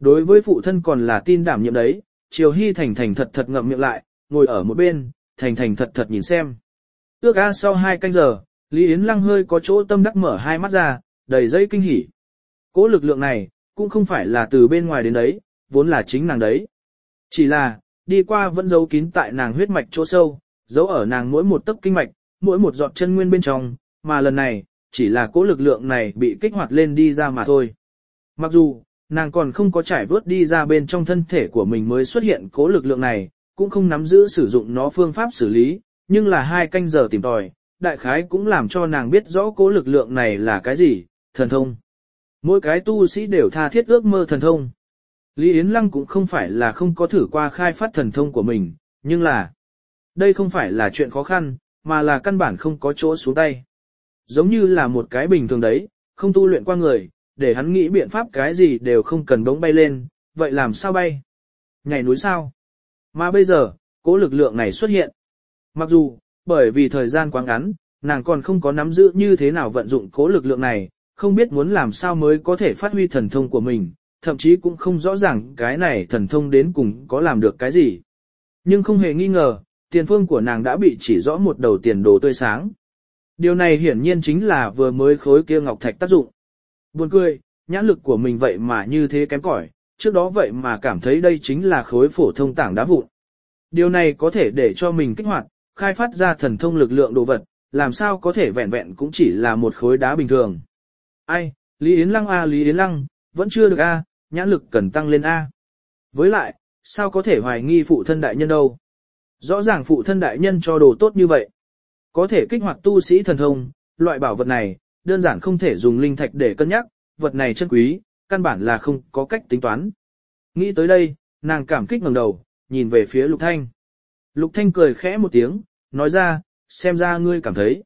Đối với phụ thân còn là tin đảm nhiệm đấy, Triều Hy thành thành thật thật ngậm miệng lại, ngồi ở một bên, thành thành thật thật nhìn xem. Ước a sau hai canh giờ, Lý Yến Lăng hơi có chỗ tâm đắc mở hai mắt ra, đầy dây kinh hỉ. Cố lực lượng này, cũng không phải là từ bên ngoài đến đấy, vốn là chính nàng đấy. Chỉ là, đi qua vẫn giấu kín tại nàng huyết mạch chỗ sâu, giấu ở nàng mỗi một tấc kinh mạch, mỗi một giọt chân nguyên bên trong, mà lần này, chỉ là cố lực lượng này bị kích hoạt lên đi ra mà thôi. Mặc dù, nàng còn không có trải vớt đi ra bên trong thân thể của mình mới xuất hiện cố lực lượng này, cũng không nắm giữ sử dụng nó phương pháp xử lý, nhưng là hai canh giờ tìm tòi, đại khái cũng làm cho nàng biết rõ cố lực lượng này là cái gì, thần thông. Mỗi cái tu sĩ đều tha thiết ước mơ thần thông. Lý Yến Lăng cũng không phải là không có thử qua khai phát thần thông của mình, nhưng là đây không phải là chuyện khó khăn, mà là căn bản không có chỗ xuống tay. Giống như là một cái bình thường đấy, không tu luyện qua người, để hắn nghĩ biện pháp cái gì đều không cần bóng bay lên, vậy làm sao bay? Nhảy núi sao? Mà bây giờ, cố lực lượng này xuất hiện. Mặc dù, bởi vì thời gian quá ngắn, nàng còn không có nắm giữ như thế nào vận dụng cố lực lượng này, không biết muốn làm sao mới có thể phát huy thần thông của mình, thậm chí cũng không rõ ràng cái này thần thông đến cùng có làm được cái gì. Nhưng không hề nghi ngờ, tiền phương của nàng đã bị chỉ rõ một đầu tiền đồ tươi sáng. Điều này hiển nhiên chính là vừa mới khối kia ngọc thạch tác dụng. Buồn cười, nhãn lực của mình vậy mà như thế kém cỏi, trước đó vậy mà cảm thấy đây chính là khối phổ thông tảng đá vụn. Điều này có thể để cho mình kích hoạt, khai phát ra thần thông lực lượng đồ vật, làm sao có thể vẹn vẹn cũng chỉ là một khối đá bình thường. Ai, Lý Yến Lăng a Lý Yến Lăng, vẫn chưa được a, nhãn lực cần tăng lên a. Với lại, sao có thể hoài nghi phụ thân đại nhân đâu? Rõ ràng phụ thân đại nhân cho đồ tốt như vậy. Có thể kích hoạt tu sĩ thần thông, loại bảo vật này, đơn giản không thể dùng linh thạch để cân nhắc, vật này chân quý, căn bản là không có cách tính toán. Nghĩ tới đây, nàng cảm kích ngẩng đầu, nhìn về phía Lục Thanh. Lục Thanh cười khẽ một tiếng, nói ra, xem ra ngươi cảm thấy.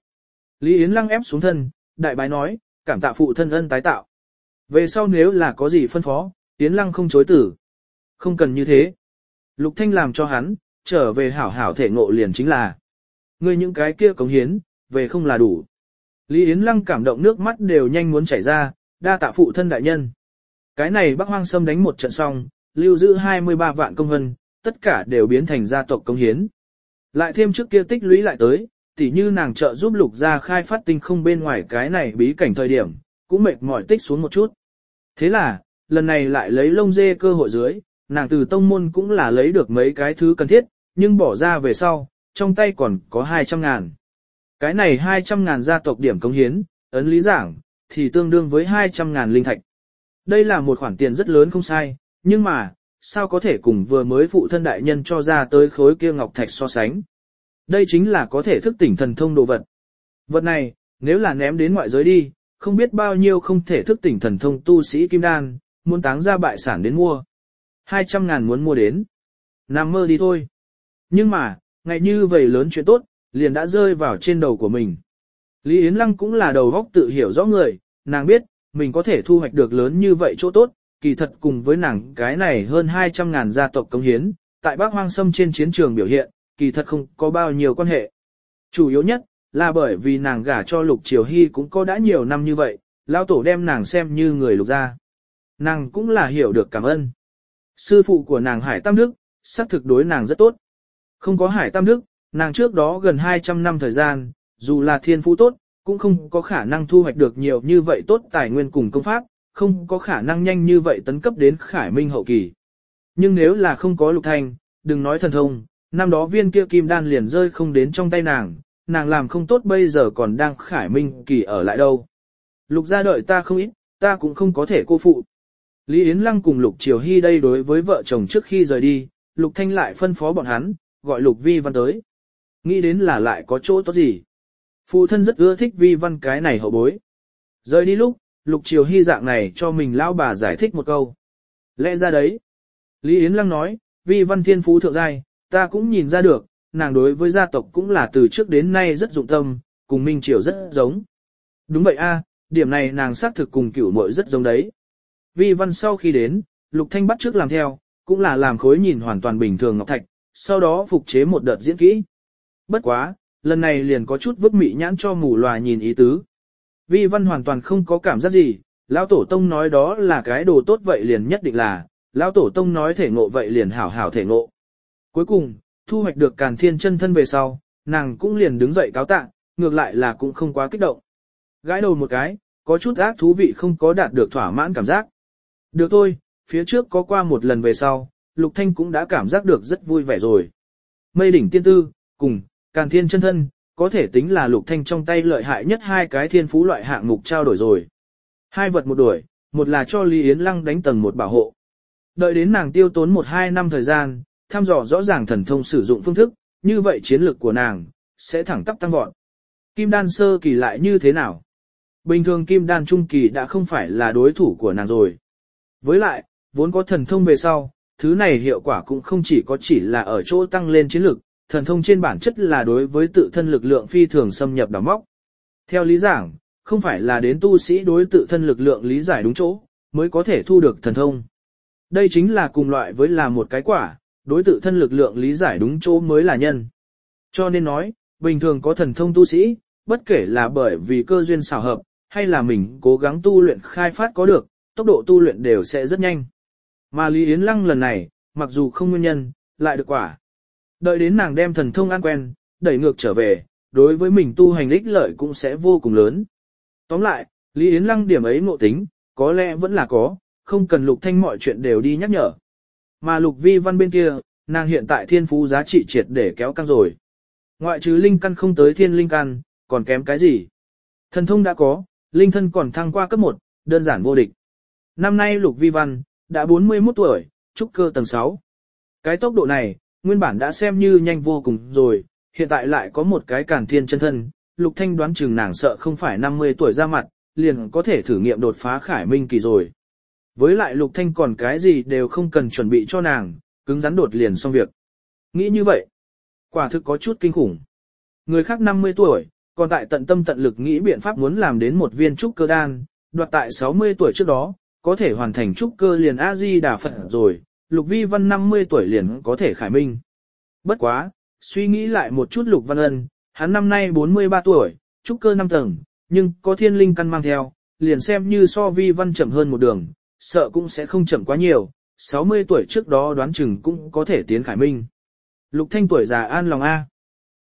Lý Yến lăng ép xuống thân, đại bái nói, cảm tạ phụ thân ân tái tạo. Về sau nếu là có gì phân phó, Yến lăng không chối tử. Không cần như thế. Lục Thanh làm cho hắn, trở về hảo hảo thể ngộ liền chính là. Ngươi những cái kia cống hiến, về không là đủ. Lý Yến lăng cảm động nước mắt đều nhanh muốn chảy ra, đa tạ phụ thân đại nhân. Cái này Bắc Hoang Sâm đánh một trận xong, lưu giữ 23 vạn công hân, tất cả đều biến thành gia tộc công hiến. Lại thêm trước kia tích lũy lại tới, tỉ như nàng trợ giúp lục gia khai phát tinh không bên ngoài cái này bí cảnh thời điểm, cũng mệt mỏi tích xuống một chút. Thế là, lần này lại lấy lông dê cơ hội dưới, nàng từ tông môn cũng là lấy được mấy cái thứ cần thiết, nhưng bỏ ra về sau, trong tay còn có 200 ngàn. Cái này 200 ngàn gia tộc điểm công hiến, ấn lý giảng, thì tương đương với 200 ngàn linh thạch. Đây là một khoản tiền rất lớn không sai, nhưng mà, sao có thể cùng vừa mới phụ thân đại nhân cho ra tới khối kia ngọc thạch so sánh. Đây chính là có thể thức tỉnh thần thông đồ vật. Vật này, nếu là ném đến ngoại giới đi, không biết bao nhiêu không thể thức tỉnh thần thông tu sĩ kim đan, muốn táng ra bại sản đến mua. 200 ngàn muốn mua đến. Nằm mơ đi thôi. Nhưng mà, ngày như vậy lớn chuyện tốt, liền đã rơi vào trên đầu của mình. Lý Yến Lăng cũng là đầu góc tự hiểu rõ người, nàng biết, mình có thể thu hoạch được lớn như vậy chỗ tốt, kỳ thật cùng với nàng cái này hơn 200 ngàn gia tộc công hiến, tại Bắc Hoang Sâm trên chiến trường biểu hiện, kỳ thật không có bao nhiêu quan hệ. Chủ yếu nhất, là bởi vì nàng gả cho Lục Triều Hy cũng có đã nhiều năm như vậy, lao tổ đem nàng xem như người lục gia. Nàng cũng là hiểu được cảm ơn. Sư phụ của nàng Hải Tam Đức, xác thực đối nàng rất tốt. Không có Hải Tam Đức, nàng trước đó gần 200 năm thời gian, dù là thiên phú tốt, cũng không có khả năng thu hoạch được nhiều như vậy tốt tài nguyên cùng công pháp, không có khả năng nhanh như vậy tấn cấp đến khải minh hậu kỳ. Nhưng nếu là không có lục thanh, đừng nói thần thông, năm đó viên kia kim đan liền rơi không đến trong tay nàng, nàng làm không tốt bây giờ còn đang khải minh kỳ ở lại đâu. Lục gia đợi ta không ít, ta cũng không có thể cô phụ. Lý Yến Lăng cùng Lục Triều Hy đây đối với vợ chồng trước khi rời đi, Lục Thanh lại phân phó bọn hắn, gọi Lục Vi Văn tới. Nghĩ đến là lại có chỗ tốt gì. Phụ thân rất ưa thích Vi Văn cái này hậu bối. Rời đi lúc, Lục Triều Hy dạng này cho mình lão bà giải thích một câu. Lẽ ra đấy. Lý Yến Lăng nói, Vi Văn thiên phú thượng giai, ta cũng nhìn ra được, nàng đối với gia tộc cũng là từ trước đến nay rất dụng tâm, cùng Minh Triều rất giống. Đúng vậy a, điểm này nàng xác thực cùng cửu muội rất giống đấy. Vi Văn sau khi đến, Lục Thanh bắt trước làm theo, cũng là làm khối nhìn hoàn toàn bình thường ngọc thạch, sau đó phục chế một đợt diễn kỹ. Bất quá, lần này liền có chút vứt mị nhãn cho mù loà nhìn ý tứ. Vi Văn hoàn toàn không có cảm giác gì, lão tổ tông nói đó là cái đồ tốt vậy liền nhất định là, lão tổ tông nói thể ngộ vậy liền hảo hảo thể ngộ. Cuối cùng, thu hoạch được càn thiên chân thân về sau, nàng cũng liền đứng dậy cáo tạ, ngược lại là cũng không quá kích động. Gái đầu một cái, có chút ác thú vị không có đạt được thỏa mãn cảm giác. Được thôi, phía trước có qua một lần về sau, Lục Thanh cũng đã cảm giác được rất vui vẻ rồi. Mây đỉnh tiên tư, cùng, càn thiên chân thân, có thể tính là Lục Thanh trong tay lợi hại nhất hai cái thiên phú loại hạng mục trao đổi rồi. Hai vật một đuổi, một là cho Lý Yến Lăng đánh tầng một bảo hộ. Đợi đến nàng tiêu tốn một hai năm thời gian, thăm dò rõ ràng thần thông sử dụng phương thức, như vậy chiến lược của nàng, sẽ thẳng tắp tăng vọt. Kim đan sơ kỳ lại như thế nào? Bình thường kim đan trung kỳ đã không phải là đối thủ của nàng rồi. Với lại, vốn có thần thông về sau, thứ này hiệu quả cũng không chỉ có chỉ là ở chỗ tăng lên chiến lực, thần thông trên bản chất là đối với tự thân lực lượng phi thường xâm nhập đào móc. Theo lý giảng, không phải là đến tu sĩ đối tự thân lực lượng lý giải đúng chỗ, mới có thể thu được thần thông. Đây chính là cùng loại với là một cái quả, đối tự thân lực lượng lý giải đúng chỗ mới là nhân. Cho nên nói, bình thường có thần thông tu sĩ, bất kể là bởi vì cơ duyên xảo hợp, hay là mình cố gắng tu luyện khai phát có được, tốc độ tu luyện đều sẽ rất nhanh. Mà Lý Yến Lăng lần này, mặc dù không nguyên nhân, lại được quả. Đợi đến nàng đem thần thông an quen, đẩy ngược trở về, đối với mình tu hành ích lợi cũng sẽ vô cùng lớn. Tóm lại, Lý Yến Lăng điểm ấy ngộ tính, có lẽ vẫn là có, không cần Lục Thanh mọi chuyện đều đi nhắc nhở. Mà Lục Vi Văn bên kia, nàng hiện tại thiên phú giá trị triệt để kéo căng rồi. Ngoại trừ linh căn không tới thiên linh căn, còn kém cái gì? Thần thông đã có, linh thân còn thăng qua cấp 1, đơn giản vô địch. Năm nay Lục Vi Văn, đã 41 tuổi, trúc cơ tầng 6. Cái tốc độ này, nguyên bản đã xem như nhanh vô cùng rồi, hiện tại lại có một cái cản thiên chân thân, Lục Thanh đoán chừng nàng sợ không phải 50 tuổi ra mặt, liền có thể thử nghiệm đột phá khải minh kỳ rồi. Với lại Lục Thanh còn cái gì đều không cần chuẩn bị cho nàng, cứng rắn đột liền xong việc. Nghĩ như vậy, quả thực có chút kinh khủng. Người khác 50 tuổi, còn tại tận tâm tận lực nghĩ biện pháp muốn làm đến một viên trúc cơ đan, đoạt tại 60 tuổi trước đó, có thể hoàn thành trúc cơ liền A-di đà Phật rồi, Lục Vi Văn 50 tuổi liền có thể khải minh. Bất quá, suy nghĩ lại một chút Lục Văn Ân, hắn năm nay 43 tuổi, trúc cơ 5 tầng, nhưng có thiên linh căn mang theo, liền xem như so Vi Văn chậm hơn một đường, sợ cũng sẽ không chậm quá nhiều, 60 tuổi trước đó đoán chừng cũng có thể tiến khải minh. Lục Thanh tuổi già an lòng A.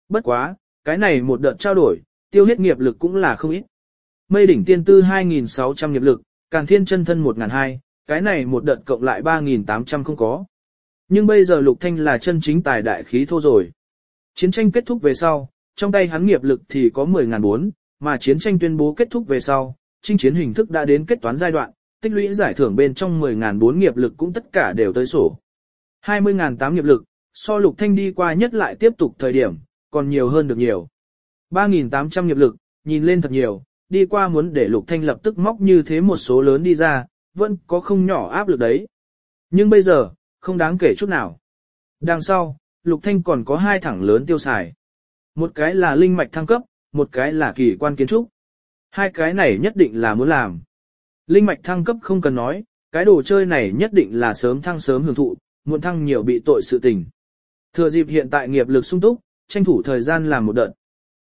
Bất quá, cái này một đợt trao đổi, tiêu hết nghiệp lực cũng là không ít. Mây đỉnh tiên tư 2.600 nghiệp lực, càn thiên chân thân 1.200, cái này một đợt cộng lại 3.800 không có. Nhưng bây giờ Lục Thanh là chân chính tài đại khí thô rồi. Chiến tranh kết thúc về sau, trong tay hắn nghiệp lực thì có 10.400, mà chiến tranh tuyên bố kết thúc về sau, chinh chiến hình thức đã đến kết toán giai đoạn, tích lũy giải thưởng bên trong 10.400 nghiệp lực cũng tất cả đều tới sổ. 20.800 nghiệp lực, so Lục Thanh đi qua nhất lại tiếp tục thời điểm, còn nhiều hơn được nhiều. 3.800 nghiệp lực, nhìn lên thật nhiều, đi qua muốn để Lục Thanh lập tức móc như thế một số lớn đi ra, vẫn có không nhỏ áp lực đấy. Nhưng bây giờ, không đáng kể chút nào. Đằng sau, Lục Thanh còn có hai thẳng lớn tiêu xài. Một cái là linh mạch thăng cấp, một cái là kỳ quan kiến trúc. Hai cái này nhất định là muốn làm. Linh mạch thăng cấp không cần nói, cái đồ chơi này nhất định là sớm thăng sớm hưởng thụ, muộn thăng nhiều bị tội sự tình. Thừa dịp hiện tại nghiệp lực sung túc, tranh thủ thời gian làm một đợt.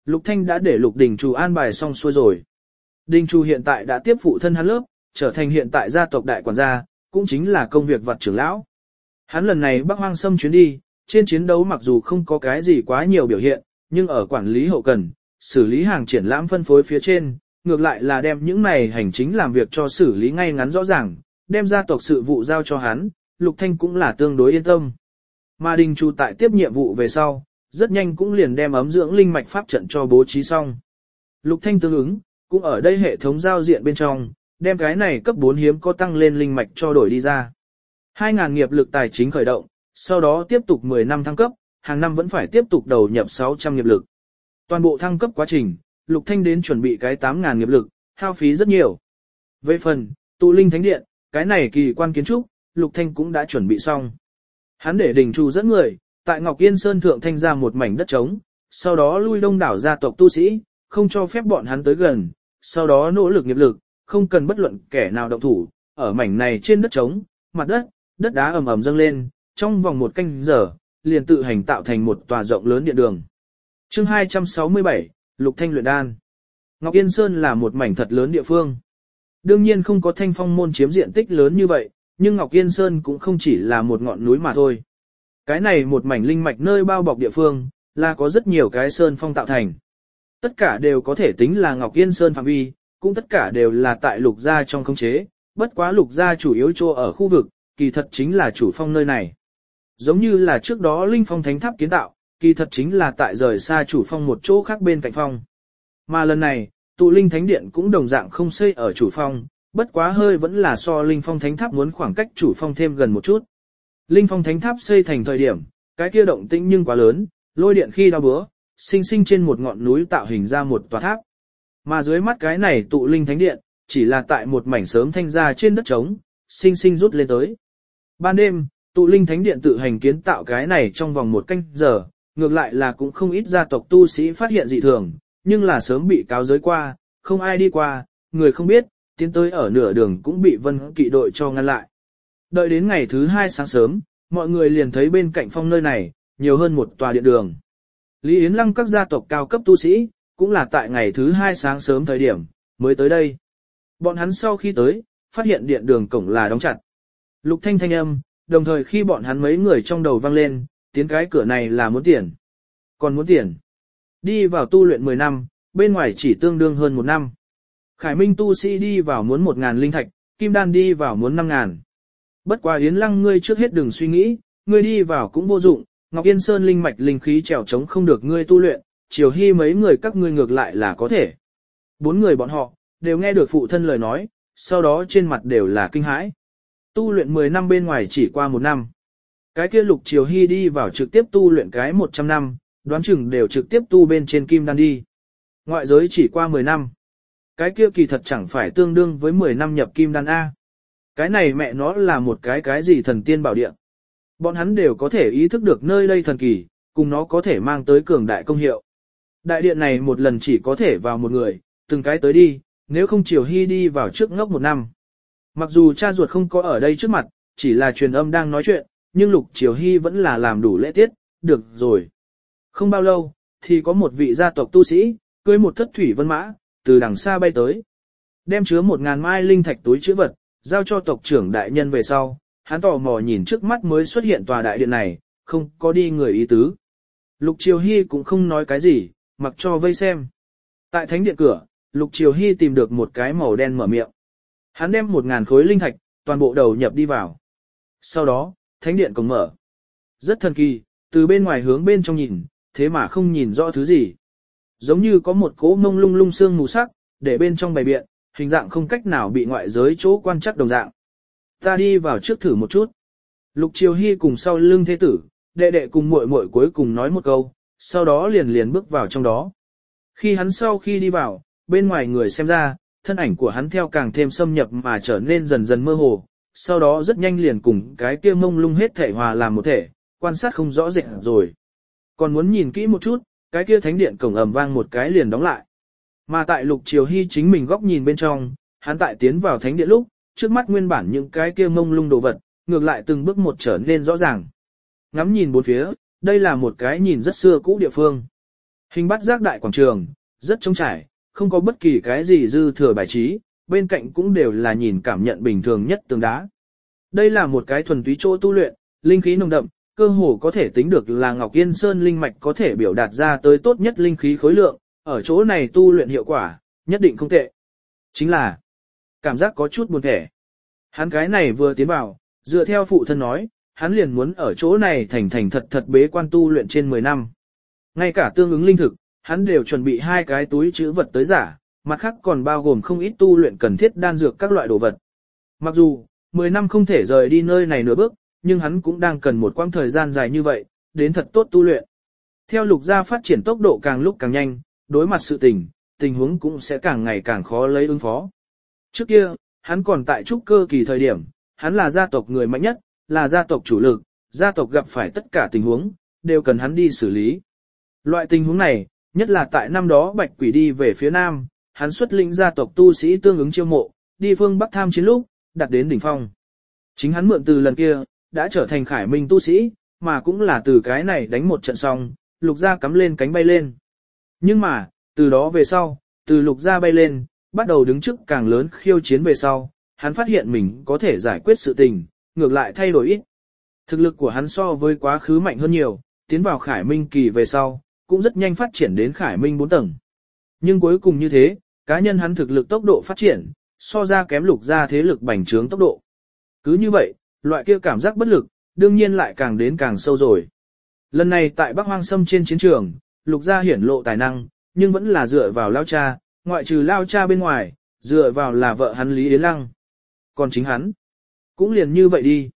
Lục Thanh đã để Lục Đình Trù an bài xong xuôi rồi. Đình Trù hiện tại đã tiếp phụ thân hắn lớp, trở thành hiện tại gia tộc đại quản gia, cũng chính là công việc vật trưởng lão. Hắn lần này bắc hoang xâm chuyến đi, trên chiến đấu mặc dù không có cái gì quá nhiều biểu hiện, nhưng ở quản lý hậu cần, xử lý hàng triển lãm phân phối phía trên, ngược lại là đem những này hành chính làm việc cho xử lý ngay ngắn rõ ràng, đem gia tộc sự vụ giao cho hắn, Lục Thanh cũng là tương đối yên tâm. Mà Đình Chu tại tiếp nhiệm vụ về sau, rất nhanh cũng liền đem ấm dưỡng linh mạch pháp trận cho bố trí xong. Lục Thanh tương ứng, cũng ở đây hệ thống giao diện bên trong, đem cái này cấp 4 hiếm có tăng lên linh mạch cho đổi đi ra. 2.000 nghiệp lực tài chính khởi động, sau đó tiếp tục 10 năm thăng cấp, hàng năm vẫn phải tiếp tục đầu nhập 600 nghiệp lực. Toàn bộ thăng cấp quá trình, Lục Thanh đến chuẩn bị cái 8.000 nghiệp lực, hao phí rất nhiều. Về phần, tụ linh thánh điện, cái này kỳ quan kiến trúc, Lục Thanh cũng đã chuẩn bị xong. Hắn để đình chủ dẫn người, tại Ngọc Yên Sơn thượng thanh ra một mảnh đất trống, sau đó lui đông đảo gia tộc tu sĩ, không cho phép bọn hắn tới gần, sau đó nỗ lực nghiệp lực, không cần bất luận kẻ nào động thủ, ở mảnh này trên đất trống, mặt đất, đất đá ầm ầm dâng lên, trong vòng một canh giờ, liền tự hành tạo thành một tòa rộng lớn điện đường. Chương 267, Lục Thanh luyện đan. Ngọc Yên Sơn là một mảnh thật lớn địa phương. Đương nhiên không có thanh phong môn chiếm diện tích lớn như vậy, nhưng Ngọc Yên Sơn cũng không chỉ là một ngọn núi mà thôi. Cái này một mảnh linh mạch nơi bao bọc địa phương, là có rất nhiều cái sơn phong tạo thành. Tất cả đều có thể tính là Ngọc Yên Sơn phạm vi, cũng tất cả đều là tại lục gia trong khống chế, bất quá lục gia chủ yếu chỗ ở khu vực, kỳ thật chính là chủ phong nơi này. Giống như là trước đó linh phong thánh tháp kiến tạo, kỳ thật chính là tại rời xa chủ phong một chỗ khác bên cạnh phong. Mà lần này, tụ linh thánh điện cũng đồng dạng không xây ở chủ phong, bất quá hơi vẫn là so linh phong thánh tháp muốn khoảng cách chủ phong thêm gần một chút. Linh phong thánh tháp xây thành thời điểm, cái kia động tĩnh nhưng quá lớn, lôi điện khi đau bữa, sinh sinh trên một ngọn núi tạo hình ra một tòa tháp. Mà dưới mắt cái này tụ linh thánh điện, chỉ là tại một mảnh sớm thanh ra trên đất trống, sinh sinh rút lên tới. Ban đêm, tụ linh thánh điện tự hành kiến tạo cái này trong vòng một canh giờ, ngược lại là cũng không ít gia tộc tu sĩ phát hiện dị thường, nhưng là sớm bị cáo giới qua, không ai đi qua, người không biết, tiến tới ở nửa đường cũng bị vân kỵ đội cho ngăn lại. Đợi đến ngày thứ hai sáng sớm, mọi người liền thấy bên cạnh phong nơi này, nhiều hơn một tòa điện đường. Lý Yến Lăng các gia tộc cao cấp tu sĩ, cũng là tại ngày thứ hai sáng sớm thời điểm, mới tới đây. Bọn hắn sau khi tới, phát hiện điện đường cổng là đóng chặt. Lục thanh thanh âm, đồng thời khi bọn hắn mấy người trong đầu vang lên, tiến cái cửa này là muốn tiền. Còn muốn tiền. Đi vào tu luyện 10 năm, bên ngoài chỉ tương đương hơn một năm. Khải Minh tu sĩ đi vào muốn một ngàn linh thạch, Kim Đan đi vào muốn năm ngàn. Bất quá Yến Lăng ngươi trước hết đừng suy nghĩ, ngươi đi vào cũng vô dụng, Ngọc Yên Sơn linh mạch linh khí trèo trống không được ngươi tu luyện, chiều hy mấy người các ngươi ngược lại là có thể. Bốn người bọn họ, đều nghe được phụ thân lời nói, sau đó trên mặt đều là kinh hãi. Tu luyện 10 năm bên ngoài chỉ qua một năm. Cái kia lục chiều hy đi vào trực tiếp tu luyện cái 100 năm, đoán chừng đều trực tiếp tu bên trên kim đan đi. Ngoại giới chỉ qua 10 năm. Cái kia kỳ thật chẳng phải tương đương với 10 năm nhập kim đan A. Cái này mẹ nó là một cái cái gì thần tiên bảo địa. Bọn hắn đều có thể ý thức được nơi đây thần kỳ, cùng nó có thể mang tới cường đại công hiệu. Đại điện này một lần chỉ có thể vào một người, từng cái tới đi, nếu không Triều Hy đi vào trước ngốc một năm. Mặc dù cha ruột không có ở đây trước mặt, chỉ là truyền âm đang nói chuyện, nhưng Lục Triều Hy vẫn là làm đủ lễ tiết, được rồi. Không bao lâu, thì có một vị gia tộc tu sĩ, cưới một thất thủy vân mã, từ đằng xa bay tới. Đem chứa một ngàn mai linh thạch túi chữ vật, giao cho tộc trưởng đại nhân về sau, hắn tò mò nhìn trước mắt mới xuất hiện tòa đại điện này, không có đi người ý tứ. Lục Triều Hy cũng không nói cái gì, mặc cho vây xem. Tại thánh điện cửa, Lục Triều Hy tìm được một cái màu đen mở miệng. Hắn đem một ngàn khối linh thạch, toàn bộ đầu nhập đi vào. Sau đó, thánh điện cổng mở. Rất thần kỳ, từ bên ngoài hướng bên trong nhìn, thế mà không nhìn rõ thứ gì. Giống như có một cỗ mông lung lung xương mù sắc, để bên trong bày biện, hình dạng không cách nào bị ngoại giới chỗ quan chắc đồng dạng. Ta đi vào trước thử một chút. Lục Triều Hy cùng sau lưng thế tử, đệ đệ cùng muội muội cuối cùng nói một câu, sau đó liền liền bước vào trong đó. Khi hắn sau khi đi vào, bên ngoài người xem ra, thân ảnh của hắn theo càng thêm xâm nhập mà trở nên dần dần mơ hồ, sau đó rất nhanh liền cùng cái kia mông lung hết thể hòa làm một thể, quan sát không rõ rệt rồi. Còn muốn nhìn kỹ một chút, cái kia thánh điện cổng ầm vang một cái liền đóng lại. Mà tại lục triều hy chính mình góc nhìn bên trong, hắn tại tiến vào thánh điện lúc, trước mắt nguyên bản những cái kia mông lung đồ vật, ngược lại từng bước một trở nên rõ ràng. Ngắm nhìn bốn phía, đây là một cái nhìn rất xưa cũ địa phương. Hình bắt giác đại quảng trường, rất trống trải, không có bất kỳ cái gì dư thừa bài trí, bên cạnh cũng đều là nhìn cảm nhận bình thường nhất tường đá. Đây là một cái thuần túy chỗ tu luyện, linh khí nồng đậm, cơ hồ có thể tính được là Ngọc Yên Sơn linh mạch có thể biểu đạt ra tới tốt nhất linh khí khối lượng, ở chỗ này tu luyện hiệu quả, nhất định không tệ. Chính là, cảm giác có chút buồn thẻ. Hắn cái này vừa tiến vào, dựa theo phụ thân nói, hắn liền muốn ở chỗ này thành thành thật thật bế quan tu luyện trên 10 năm. Ngay cả tương ứng linh thực, hắn đều chuẩn bị hai cái túi chữ vật tới giả, mặt khác còn bao gồm không ít tu luyện cần thiết đan dược các loại đồ vật. Mặc dù, 10 năm không thể rời đi nơi này nửa bước, nhưng hắn cũng đang cần một quãng thời gian dài như vậy, đến thật tốt tu luyện. Theo lục gia phát triển tốc độ càng lúc càng nhanh, đối mặt sự tình, tình huống cũng sẽ càng ngày càng khó lấy ứng phó. Trước kia, hắn còn tại trúc cơ kỳ thời điểm, hắn là gia tộc người mạnh nhất, là gia tộc chủ lực, gia tộc gặp phải tất cả tình huống, đều cần hắn đi xử lý. Loại tình huống này, nhất là tại năm đó bạch quỷ đi về phía nam, hắn xuất lĩnh gia tộc tu sĩ tương ứng chiêu mộ, đi phương Bắc tham chiến lúc, đặt đến đỉnh phong. Chính hắn mượn từ lần kia, đã trở thành khải minh tu sĩ, mà cũng là từ cái này đánh một trận xong, lục gia cắm lên cánh bay lên. Nhưng mà, từ đó về sau, từ lục gia bay lên, bắt đầu đứng trước càng lớn khiêu chiến về sau, hắn phát hiện mình có thể giải quyết sự tình, ngược lại thay đổi ít. Thực lực của hắn so với quá khứ mạnh hơn nhiều, tiến vào khải minh kỳ về sau, cũng rất nhanh phát triển đến khải minh 4 tầng. Nhưng cuối cùng như thế, cá nhân hắn thực lực tốc độ phát triển, so ra kém lục ra thế lực bành trướng tốc độ. Cứ như vậy, loại kia cảm giác bất lực, đương nhiên lại càng đến càng sâu rồi. Lần này tại Bắc Hoang Sâm trên chiến trường, lục gia hiển lộ tài năng, nhưng vẫn là dựa vào lao cha, ngoại trừ lao cha bên ngoài, dựa vào là vợ hắn Lý Yến Lăng. Còn chính hắn, cũng liền như vậy đi.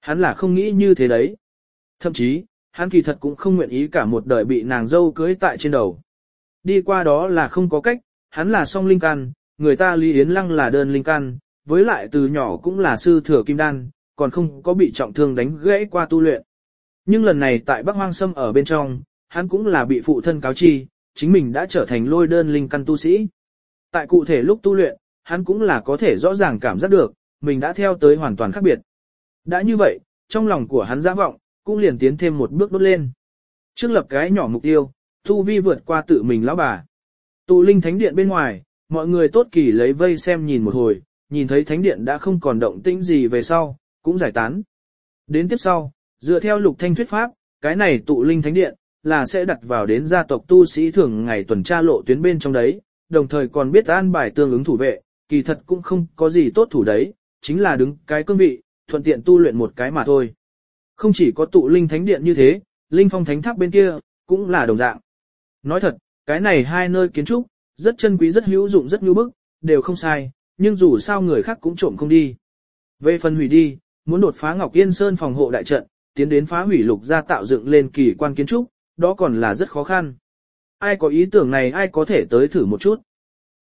Hắn là không nghĩ như thế đấy. Thậm chí, hắn kỳ thật cũng không nguyện ý cả một đời bị nàng dâu cưới tại trên đầu. Đi qua đó là không có cách, hắn là song linh căn, người ta Lý Yến Lăng là đơn linh căn, với lại từ nhỏ cũng là sư thừa kim đan, còn không có bị trọng thương đánh gãy qua tu luyện. Nhưng lần này tại Bắc Hoang Sâm ở bên trong, hắn cũng là bị phụ thân cáo chi, chính mình đã trở thành lôi đơn linh căn tu sĩ. Tại cụ thể lúc tu luyện, hắn cũng là có thể rõ ràng cảm giác được, mình đã theo tới hoàn toàn khác biệt. Đã như vậy, trong lòng của hắn giã vọng, cũng liền tiến thêm một bước đốt lên. Trước lập cái nhỏ mục tiêu, tu vi vượt qua tự mình lão bà. Tụ linh thánh điện bên ngoài, mọi người tốt kỳ lấy vây xem nhìn một hồi, nhìn thấy thánh điện đã không còn động tĩnh gì về sau, cũng giải tán. Đến tiếp sau, dựa theo lục thanh thuyết pháp, cái này tụ linh thánh điện, là sẽ đặt vào đến gia tộc tu sĩ thường ngày tuần tra lộ tuyến bên trong đấy, đồng thời còn biết an bài tương ứng thủ vệ, kỳ thật cũng không có gì tốt thủ đấy, chính là đứng cái cương vị, thuận tiện tu luyện một cái mà thôi. Không chỉ có tụ linh thánh điện như thế, linh phong thánh tháp bên kia, cũng là đồng dạng. Nói thật, cái này hai nơi kiến trúc, rất chân quý rất hữu dụng rất nhu bức, đều không sai, nhưng dù sao người khác cũng trộm không đi. Về phần hủy đi, muốn đột phá Ngọc Yên Sơn phòng hộ đại trận, tiến đến phá hủy lục gia tạo dựng lên kỳ quan kiến trúc, đó còn là rất khó khăn. Ai có ý tưởng này ai có thể tới thử một chút.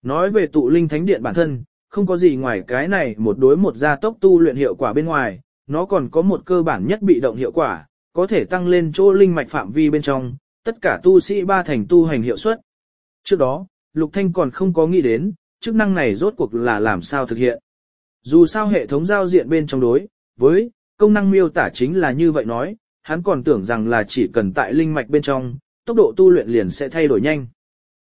Nói về tụ linh thánh điện bản thân, không có gì ngoài cái này một đối một gia tốc tu luyện hiệu quả bên ngoài, nó còn có một cơ bản nhất bị động hiệu quả, có thể tăng lên chỗ linh mạch phạm vi bên trong, tất cả tu sĩ ba thành tu hành hiệu suất. Trước đó, Lục Thanh còn không có nghĩ đến, chức năng này rốt cuộc là làm sao thực hiện. Dù sao hệ thống giao diện bên trong đối, với, công năng miêu tả chính là như vậy nói, hắn còn tưởng rằng là chỉ cần tại linh mạch bên trong, tốc độ tu luyện liền sẽ thay đổi nhanh.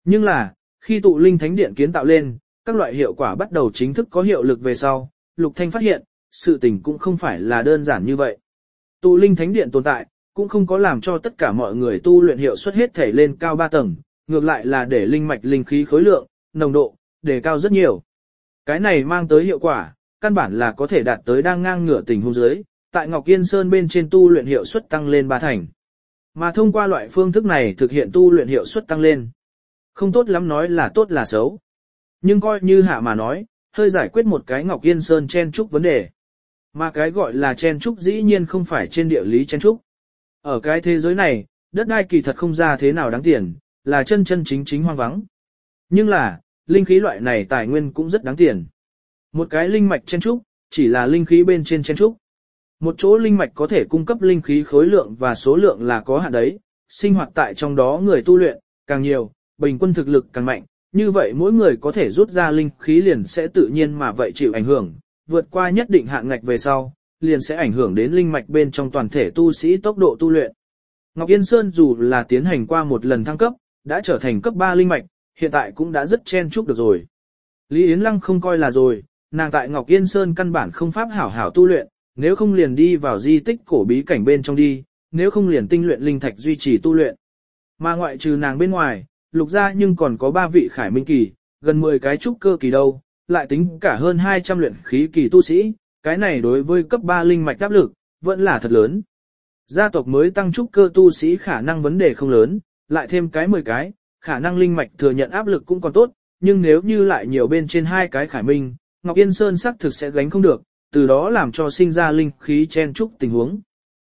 Nhưng là, khi tụ linh thánh điện kiến tạo lên, các loại hiệu quả bắt đầu chính thức có hiệu lực về sau, Lục Thanh phát hiện, sự tình cũng không phải là đơn giản như vậy. Tụ linh thánh điện tồn tại, cũng không có làm cho tất cả mọi người tu luyện hiệu suất hết thể lên cao 3 tầng, ngược lại là để linh mạch linh khí khối lượng, nồng độ, đề cao rất nhiều. Cái này mang tới hiệu quả, căn bản là có thể đạt tới đang ngang ngửa tình huống dưới, tại Ngọc Yên Sơn bên trên tu luyện hiệu suất tăng lên ba thành. Mà thông qua loại phương thức này thực hiện tu luyện hiệu suất tăng lên. Không tốt lắm nói là tốt là xấu. Nhưng coi như hạ mà nói, hơi giải quyết một cái Ngọc Yên Sơn chen trúc vấn đề. Mà cái gọi là chen trúc dĩ nhiên không phải trên địa lý chen trúc. Ở cái thế giới này, đất đai kỳ thật không ra thế nào đáng tiền, là chân chân chính chính hoang vắng. Nhưng là, linh khí loại này tài nguyên cũng rất đáng tiền. Một cái linh mạch chen trúc, chỉ là linh khí bên trên chen trúc. Một chỗ linh mạch có thể cung cấp linh khí khối lượng và số lượng là có hạn đấy, sinh hoạt tại trong đó người tu luyện, càng nhiều, bình quân thực lực càng mạnh, như vậy mỗi người có thể rút ra linh khí liền sẽ tự nhiên mà vậy chịu ảnh hưởng, vượt qua nhất định hạn ngạch về sau, liền sẽ ảnh hưởng đến linh mạch bên trong toàn thể tu sĩ tốc độ tu luyện. Ngọc Yên Sơn dù là tiến hành qua một lần thăng cấp, đã trở thành cấp 3 linh mạch, hiện tại cũng đã rất chen chúc được rồi. Lý Yến Lăng không coi là rồi, nàng tại Ngọc Yên Sơn căn bản không pháp hảo hảo tu luyện, nếu không liền đi vào di tích cổ bí cảnh bên trong đi, nếu không liền tinh luyện linh thạch duy trì tu luyện. Mà ngoại trừ nàng bên ngoài, lục gia nhưng còn có 3 vị khải minh kỳ, gần 10 cái trúc cơ kỳ đâu, lại tính cả hơn 200 luyện khí kỳ tu sĩ, cái này đối với cấp 3 linh mạch áp lực, vẫn là thật lớn. Gia tộc mới tăng trúc cơ tu sĩ khả năng vấn đề không lớn, lại thêm cái 10 cái, khả năng linh mạch thừa nhận áp lực cũng còn tốt, nhưng nếu như lại nhiều bên trên hai cái khải minh, Ngọc Yên Sơn xác thực sẽ gánh không được, từ đó làm cho sinh ra linh khí chen trúc tình huống.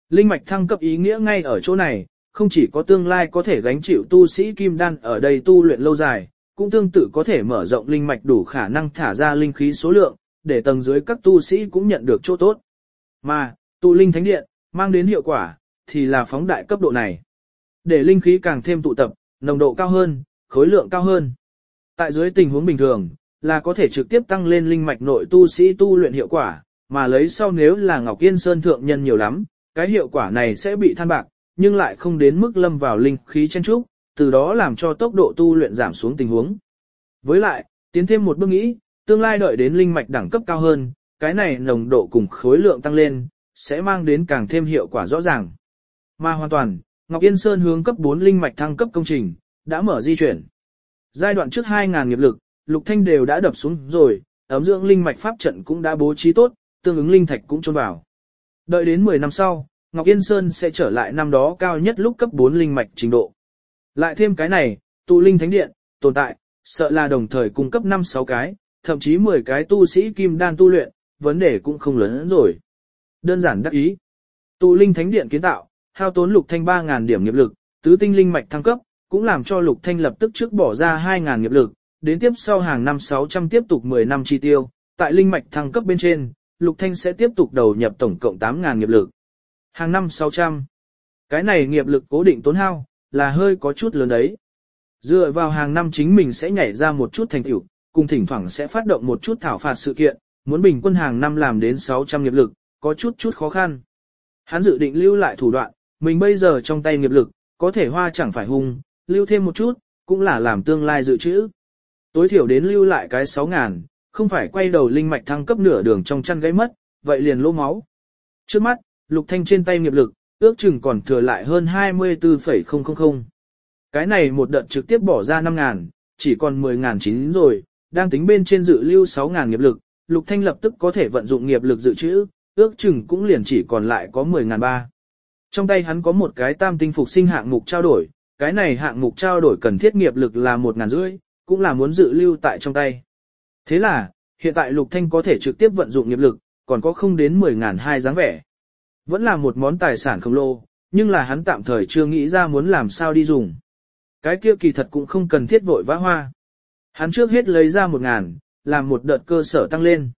Linh mạch thăng cấp ý nghĩa ngay ở chỗ này, không chỉ có tương lai có thể gánh chịu tu sĩ kim đan ở đây tu luyện lâu dài, cũng tương tự có thể mở rộng linh mạch đủ khả năng thả ra linh khí số lượng, để tầng dưới các tu sĩ cũng nhận được chỗ tốt. Mà, tụ linh thánh điện, mang đến hiệu quả, thì là phóng đại cấp độ này. Để linh khí càng thêm tụ tập, nồng độ cao hơn, khối lượng cao hơn. Tại dưới tình huống bình thường, là có thể trực tiếp tăng lên linh mạch nội tu sĩ tu luyện hiệu quả, mà lấy sau nếu là Ngọc Yên Sơn thượng nhân nhiều lắm, cái hiệu quả này sẽ bị than bạc, nhưng lại không đến mức lâm vào linh khí chen trúc, từ đó làm cho tốc độ tu luyện giảm xuống tình huống. Với lại, tiến thêm một bước nghĩ, tương lai đợi đến linh mạch đẳng cấp cao hơn, cái này nồng độ cùng khối lượng tăng lên, sẽ mang đến càng thêm hiệu quả rõ ràng. Mà hoàn toàn, Ngọc Yên Sơn hướng cấp 4 linh mạch thăng cấp công trình, đã mở di chuyển. Giai đoạn trước 2.000 nghiệp lực, Lục Thanh đều đã đập xuống rồi, ấm dưỡng linh mạch pháp trận cũng đã bố trí tốt, tương ứng linh thạch cũng trôn vào. Đợi đến 10 năm sau, Ngọc Yên Sơn sẽ trở lại năm đó cao nhất lúc cấp 4 linh mạch trình độ. Lại thêm cái này, tụ linh thánh điện, tồn tại, sợ là đồng thời cung cấp 5-6 cái, thậm chí 10 cái tu sĩ kim đan tu luyện, vấn đề cũng không lớn hơn rồi. Đơn giản đắc ý. Tụ linh thánh điện kiến tạo, hao tốn lục thanh 3.000 điểm nghiệp lực, tứ tinh linh mạch thăng cấp, cũng làm cho lục thanh lập tức trước bỏ ra 2.000 nghiệp lực, đến tiếp sau hàng năm 600 tiếp tục 10 năm chi tiêu, tại linh mạch thăng cấp bên trên, lục thanh sẽ tiếp tục đầu nhập tổng cộng 8.000 nghiệp lực. Hàng năm 600. Cái này nghiệp lực cố định tốn hao, là hơi có chút lớn đấy. Dựa vào hàng năm chính mình sẽ nhảy ra một chút thành tựu, cùng thỉnh thoảng sẽ phát động một chút thảo phạt sự kiện, muốn bình quân hàng năm làm đến 600 nghiệp lực, có chút chút khó khăn. Hắn dự định lưu lại thủ đoạn, mình bây giờ trong tay nghiệp lực, có thể hoa chẳng phải hung, lưu thêm một chút, cũng là làm tương lai dự trữ. Tối thiểu đến lưu lại cái 6 ngàn, không phải quay đầu linh mạch thăng cấp nửa đường trong chăn gãy mất, vậy liền lỗ máu. Trước mắt, Lục Thanh trên tay nghiệp lực, ước chừng còn thừa lại hơn 24,000. Cái này một đợt trực tiếp bỏ ra 5 ngàn, chỉ còn 10 ngàn chín rồi, đang tính bên trên dự lưu 6 ngàn nghiệp lực, Lục Thanh lập tức có thể vận dụng nghiệp lực dự trữ, ước chừng cũng liền chỉ còn lại có 10 ngàn ba. Trong tay hắn có một cái tam tinh phục sinh hạng mục trao đổi, cái này hạng mục trao đổi cần thiết nghiệp lực là một ngàn rưỡi, cũng là muốn dự lưu tại trong tay. Thế là, hiện tại Lục Thanh có thể trực tiếp vận dụng nghiệp lực, còn có không đến 10 ngàn hai dáng vẻ. Vẫn là một món tài sản khổng lồ, nhưng là hắn tạm thời chưa nghĩ ra muốn làm sao đi dùng. Cái kia kỳ thật cũng không cần thiết vội vã hoa. Hắn trước hết lấy ra một ngàn, làm một đợt cơ sở tăng lên.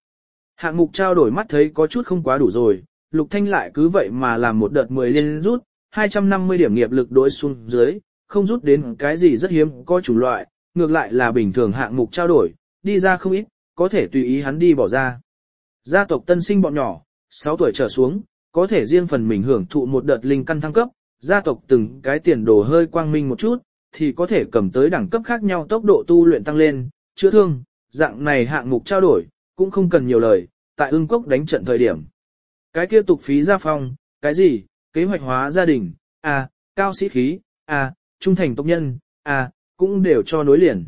Hạng mục trao đổi mắt thấy có chút không quá đủ rồi, Lục Thanh lại cứ vậy mà làm một đợt 10 liên rút, 250 điểm nghiệp lực đối xuống dưới, không rút đến cái gì rất hiếm có chủ loại, ngược lại là bình thường hạng mục trao đổi, đi ra không ít, có thể tùy ý hắn đi bỏ ra. Gia tộc tân sinh bọn nhỏ, 6 tuổi trở xuống, có thể riêng phần mình hưởng thụ một đợt linh căn thăng cấp, gia tộc từng cái tiền đồ hơi quang minh một chút, thì có thể cầm tới đẳng cấp khác nhau tốc độ tu luyện tăng lên, chữa thương, dạng này hạng mục trao đổi, cũng không cần nhiều lời, tại ưng cốc đánh trận thời điểm. Cái kia tục phí gia phong, cái gì, kế hoạch hóa gia đình, à, cao sĩ khí, à, trung thành tộc nhân, à, cũng đều cho nối liền.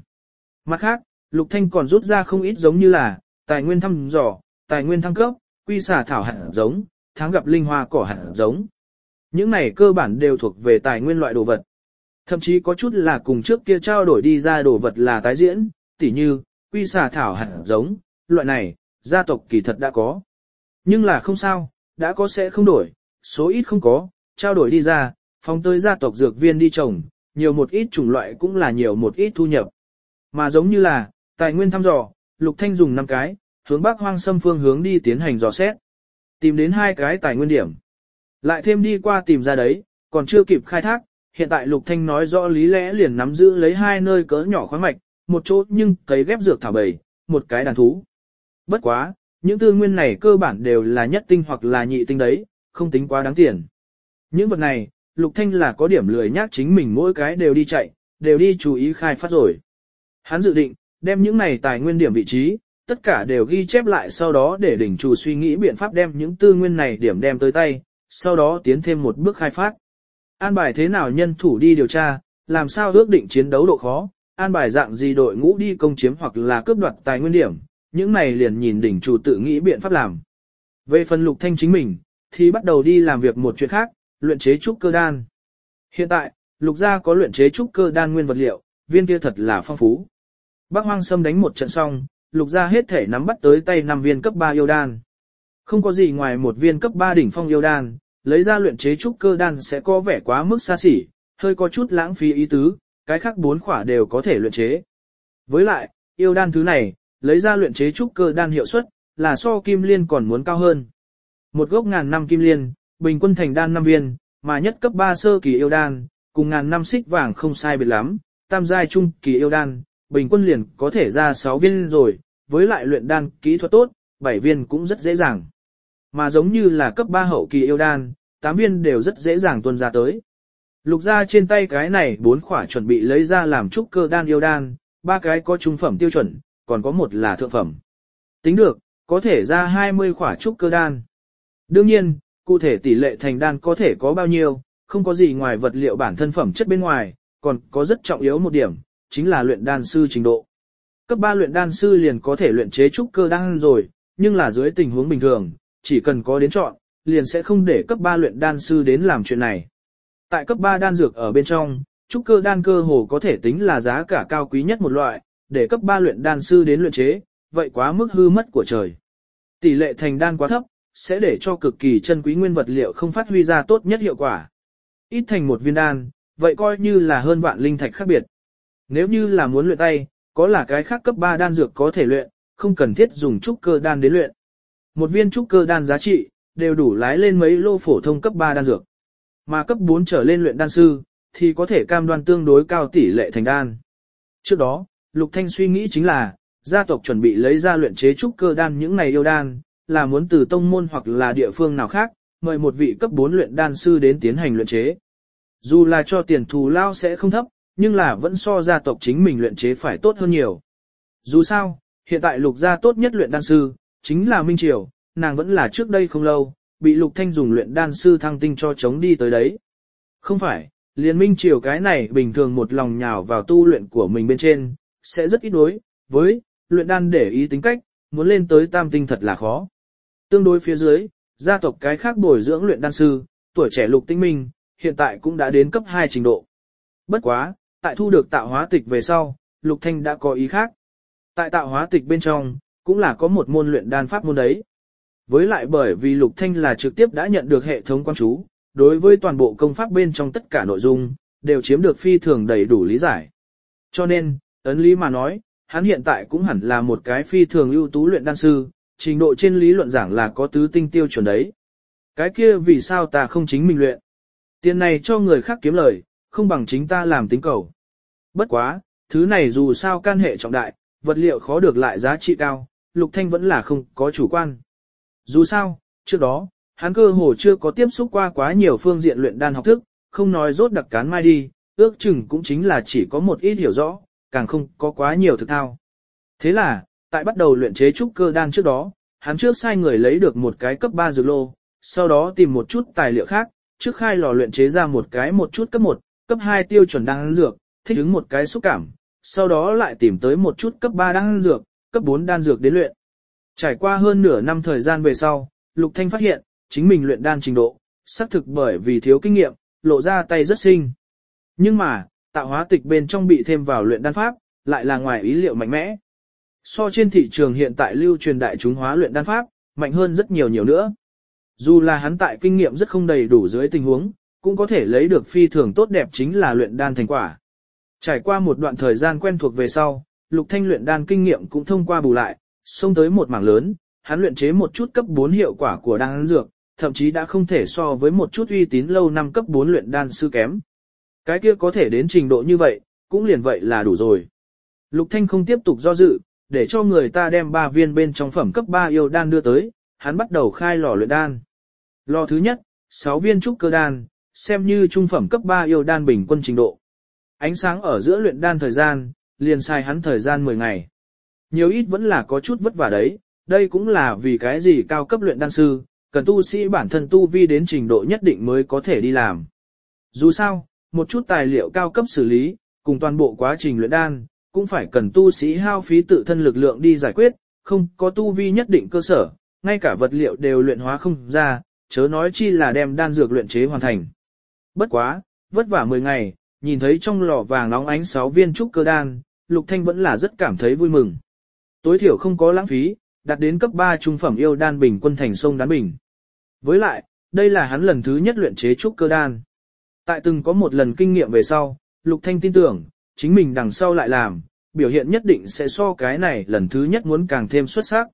Mặt khác, Lục Thanh còn rút ra không ít giống như là, tài nguyên thăm dò, tài nguyên thăng cấp, quy xả thảo hạt giống, tháng gặp linh hoa cỏ hạt giống. Những này cơ bản đều thuộc về tài nguyên loại đồ vật. Thậm chí có chút là cùng trước kia trao đổi đi ra đồ vật là tái diễn, tỉ như, quy xà thảo hạt giống, loại này, gia tộc kỳ thật đã có. Nhưng là không sao, đã có sẽ không đổi, số ít không có, trao đổi đi ra, phóng tới gia tộc dược viên đi trồng, nhiều một ít chủng loại cũng là nhiều một ít thu nhập. Mà giống như là, tài nguyên thăm dò, Lục Thanh dùng 5 cái, hướng Bắc Hoang xâm phương hướng đi tiến hành dò xét. Tìm đến hai cái tài nguyên điểm. Lại thêm đi qua tìm ra đấy, còn chưa kịp khai thác, hiện tại Lục Thanh nói rõ lý lẽ liền nắm giữ lấy hai nơi cỡ nhỏ khoáng mạch, một chỗ nhưng cấy ghép dược thảo bầy, một cái đàn thú. Bất quá, những tư nguyên này cơ bản đều là nhất tinh hoặc là nhị tinh đấy, không tính quá đáng tiền. Những vật này, Lục Thanh là có điểm lười nhác chính mình mỗi cái đều đi chạy, đều đi chú ý khai phát rồi. Hắn dự định, đem những này tài nguyên điểm vị trí, tất cả đều ghi chép lại sau đó để đỉnh chủ suy nghĩ biện pháp đem những tư nguyên này điểm đem tới tay, sau đó tiến thêm một bước khai phát. An bài thế nào nhân thủ đi điều tra, làm sao ước định chiến đấu độ khó, an bài dạng gì đội ngũ đi công chiếm hoặc là cướp đoạt tài nguyên điểm, những này liền nhìn đỉnh chủ tự nghĩ biện pháp làm. Về phần lục thanh chính mình, thì bắt đầu đi làm việc một chuyện khác, luyện chế trúc cơ đan. Hiện tại, lục gia có luyện chế trúc cơ đan nguyên vật liệu, viên kia thật là phong phú. Bác Hoang Sâm đánh một trận xong, lục gia hết thể nắm bắt tới tay 5 viên cấp 3 yêu đan. Không có gì ngoài một viên cấp 3 đỉnh phong yêu đan, lấy ra luyện chế trúc cơ đan sẽ có vẻ quá mức xa xỉ, hơi có chút lãng phí ý tứ, cái khác bốn khỏa đều có thể luyện chế. Với lại, yêu đan thứ này, lấy ra luyện chế trúc cơ đan hiệu suất, là so kim liên còn muốn cao hơn. Một gốc ngàn năm kim liên, bình quân thành đan 5 viên, mà nhất cấp 3 sơ kỳ yêu đan, cùng ngàn năm xích vàng không sai biệt lắm, tam giai trung kỳ yêu đan, bình quân liền có thể ra 6 viên rồi, với lại luyện đan kỹ thuật tốt, 7 viên cũng rất dễ dàng. Mà giống như là cấp 3 hậu kỳ yêu đan, 8 viên đều rất dễ dàng tuân ra tới. Lục ra trên tay cái này bốn khỏa chuẩn bị lấy ra làm trúc cơ đan yêu đan, ba cái có trung phẩm tiêu chuẩn, còn có một là thượng phẩm. Tính được, có thể ra 20 khỏa trúc cơ đan. Đương nhiên, cụ thể tỷ lệ thành đan có thể có bao nhiêu, không có gì ngoài vật liệu bản thân phẩm chất bên ngoài, còn có rất trọng yếu một điểm, chính là luyện đan sư trình độ. Cấp 3 luyện đan sư liền có thể luyện chế trúc cơ đan rồi, nhưng là dưới tình huống bình thường, chỉ cần có đến chọn, liền sẽ không để cấp 3 luyện đan sư đến làm chuyện này. Tại cấp 3 đan dược ở bên trong, trúc cơ đan cơ hồ có thể tính là giá cả cao quý nhất một loại, để cấp 3 luyện đan sư đến luyện chế, vậy quá mức hư mất của trời. Tỷ lệ thành đan quá thấp, sẽ để cho cực kỳ chân quý nguyên vật liệu không phát huy ra tốt nhất hiệu quả. Ít thành một viên đan, vậy coi như là hơn vạn linh thạch khác biệt. Nếu như là muốn luyện tay, có là cái khác cấp 3 đan dược có thể luyện, không cần thiết dùng trúc cơ đan đến luyện. Một viên trúc cơ đan giá trị, đều đủ lái lên mấy lô phổ thông cấp 3 đan dược. Mà cấp 4 trở lên luyện đan sư, thì có thể cam đoan tương đối cao tỷ lệ thành đan. Trước đó, Lục Thanh suy nghĩ chính là, gia tộc chuẩn bị lấy ra luyện chế trúc cơ đan những này yêu đan, là muốn từ tông môn hoặc là địa phương nào khác, mời một vị cấp 4 luyện đan sư đến tiến hành luyện chế. Dù là cho tiền thù lao sẽ không thấp, nhưng là vẫn so gia tộc chính mình luyện chế phải tốt hơn nhiều. Dù sao, hiện tại lục gia tốt nhất luyện đan sư, chính là Minh Triều, nàng vẫn là trước đây không lâu, bị lục thanh dùng luyện đan sư thăng tinh cho chống đi tới đấy. Không phải, liền Minh Triều cái này bình thường một lòng nhào vào tu luyện của mình bên trên, sẽ rất ít đối, với, luyện đan để ý tính cách, muốn lên tới tam tinh thật là khó. Tương đối phía dưới, gia tộc cái khác bồi dưỡng luyện đan sư, tuổi trẻ lục tinh minh, hiện tại cũng đã đến cấp 2 trình độ. Bất quá, tại thu được tạo hóa tịch về sau, lục thanh đã có ý khác. Tại tạo hóa tịch bên trong, cũng là có một môn luyện đan pháp môn đấy. Với lại bởi vì lục thanh là trực tiếp đã nhận được hệ thống quan chú, đối với toàn bộ công pháp bên trong tất cả nội dung, đều chiếm được phi thường đầy đủ lý giải. Cho nên, ấn lý mà nói, hắn hiện tại cũng hẳn là một cái phi thường ưu tú luyện đan sư, trình độ trên lý luận giảng là có tứ tinh tiêu chuẩn đấy. Cái kia vì sao ta không chính mình luyện? Tiền này cho người khác kiếm lời, không bằng chính ta làm tính cầu. Bất quá, thứ này dù sao can hệ trọng đại, vật liệu khó được lại giá trị cao, Lục Thanh vẫn là không có chủ quan. Dù sao, trước đó, hắn cơ hồ chưa có tiếp xúc qua quá nhiều phương diện luyện đan học thức, không nói rốt đặc cán mai đi, ước chừng cũng chính là chỉ có một ít hiểu rõ, càng không có quá nhiều thực thao. Thế là, tại bắt đầu luyện chế trúc cơ đan trước đó, hắn trước sai người lấy được một cái cấp 3 dược lô, sau đó tìm một chút tài liệu khác, trước khai lò luyện chế ra một cái một chút cấp 1, cấp 2 tiêu chuẩn đan dược, thích ứng một cái xúc cảm, sau đó lại tìm tới một chút cấp 3 đan dược, cấp 4 đan dược đến luyện. Trải qua hơn nửa năm thời gian về sau, Lục Thanh phát hiện, chính mình luyện đan trình độ, xác thực bởi vì thiếu kinh nghiệm, lộ ra tay rất xinh. Nhưng mà, tạo hóa tịch bên trong bị thêm vào luyện đan pháp, lại là ngoài ý liệu mạnh mẽ. So trên thị trường hiện tại lưu truyền đại chúng hóa luyện đan pháp, mạnh hơn rất nhiều nhiều nữa. Dù là hắn tại kinh nghiệm rất không đầy đủ dưới tình huống, cũng có thể lấy được phi thường tốt đẹp chính là luyện đan thành quả. Trải qua một đoạn thời gian quen thuộc về sau, Lục Thanh luyện đan kinh nghiệm cũng thông qua bù lại, xông tới một mảng lớn, hắn luyện chế một chút cấp 4 hiệu quả của đan dược, thậm chí đã không thể so với một chút uy tín lâu năm cấp 4 luyện đan sư kém. Cái kia có thể đến trình độ như vậy, cũng liền vậy là đủ rồi. Lục Thanh không tiếp tục do dự, để cho người ta đem ba viên bên trong phẩm cấp 3 yêu đan đưa tới, hắn bắt đầu khai lò luyện đan. Lò thứ nhất, 6 viên trúc cơ đan, xem như trung phẩm cấp 3 yêu đan bình quân trình độ. Ánh sáng ở giữa luyện đan thời gian, liền sai hắn thời gian 10 ngày. Nhiều ít vẫn là có chút vất vả đấy, đây cũng là vì cái gì cao cấp luyện đan sư, cần tu sĩ bản thân tu vi đến trình độ nhất định mới có thể đi làm. Dù sao, một chút tài liệu cao cấp xử lý, cùng toàn bộ quá trình luyện đan, cũng phải cần tu sĩ hao phí tự thân lực lượng đi giải quyết, không có tu vi nhất định cơ sở, ngay cả vật liệu đều luyện hóa không ra, chớ nói chi là đem đan dược luyện chế hoàn thành. Bất quá, vất vả 10 ngày, nhìn thấy trong lò vàng nóng ánh 6 viên trúc cơ đan, Lục Thanh vẫn là rất cảm thấy vui mừng. Tối thiểu không có lãng phí, đạt đến cấp 3 trung phẩm yêu đan bình quân thành sông đán bình. Với lại, đây là hắn lần thứ nhất luyện chế trúc cơ đan. Tại từng có một lần kinh nghiệm về sau, Lục Thanh tin tưởng, chính mình đằng sau lại làm, biểu hiện nhất định sẽ so cái này lần thứ nhất muốn càng thêm xuất sắc.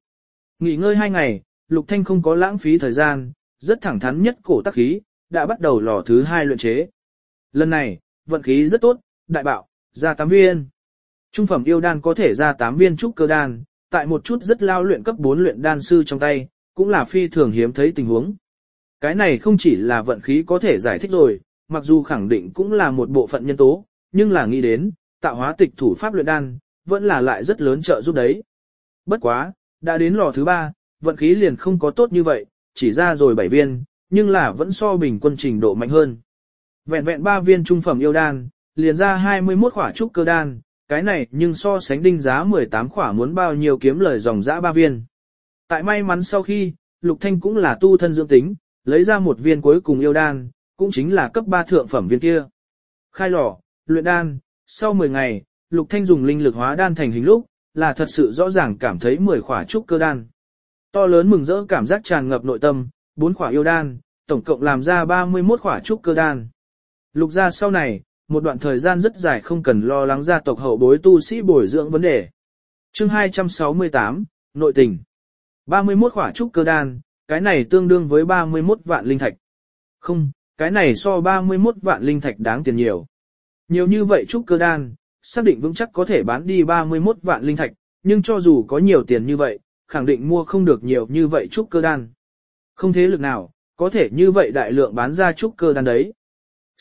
Nghỉ ngơi hai ngày, Lục Thanh không có lãng phí thời gian, rất thẳng thắn nhất cổ tắc khí, đã bắt đầu lò thứ hai luyện chế. Lần này, vận khí rất tốt, đại bạo, ra 8 viên. Trung phẩm yêu đan có thể ra 8 viên trúc cơ đan, tại một chút rất lao luyện cấp 4 luyện đan sư trong tay, cũng là phi thường hiếm thấy tình huống. Cái này không chỉ là vận khí có thể giải thích rồi, mặc dù khẳng định cũng là một bộ phận nhân tố, nhưng là nghĩ đến, tạo hóa tịch thủ pháp luyện đan, vẫn là lại rất lớn trợ giúp đấy. Bất quá, đã đến lò thứ ba, vận khí liền không có tốt như vậy, chỉ ra rồi 7 viên, nhưng là vẫn so bình quân trình độ mạnh hơn. Vẹn vẹn 3 viên trung phẩm yêu đan, liền ra 21 khỏa trúc cơ đan, cái này nhưng so sánh đinh giá 18 khỏa muốn bao nhiêu kiếm lời dòng dã 3 viên. Tại may mắn sau khi, Lục Thanh cũng là tu thân dưỡng tính, lấy ra một viên cuối cùng yêu đan, cũng chính là cấp 3 thượng phẩm viên kia. Khai lò, luyện đan, sau 10 ngày, Lục Thanh dùng linh lực hóa đan thành hình lúc, là thật sự rõ ràng cảm thấy 10 khỏa trúc cơ đan. To lớn mừng rỡ cảm giác tràn ngập nội tâm, 4 khỏa yêu đan, tổng cộng làm ra 31 khỏa trúc cơ đan. Lục gia sau này, một đoạn thời gian rất dài không cần lo lắng gia tộc hậu bối tu sĩ bồi dưỡng vấn đề. Chương 268, Nội tình 31 khỏa trúc cơ đan, cái này tương đương với 31 vạn linh thạch. Không, cái này so 31 vạn linh thạch đáng tiền nhiều. Nhiều như vậy trúc cơ đan, xác định vững chắc có thể bán đi 31 vạn linh thạch, nhưng cho dù có nhiều tiền như vậy, khẳng định mua không được nhiều như vậy trúc cơ đan. Không thế lực nào, có thể như vậy đại lượng bán ra trúc cơ đan đấy.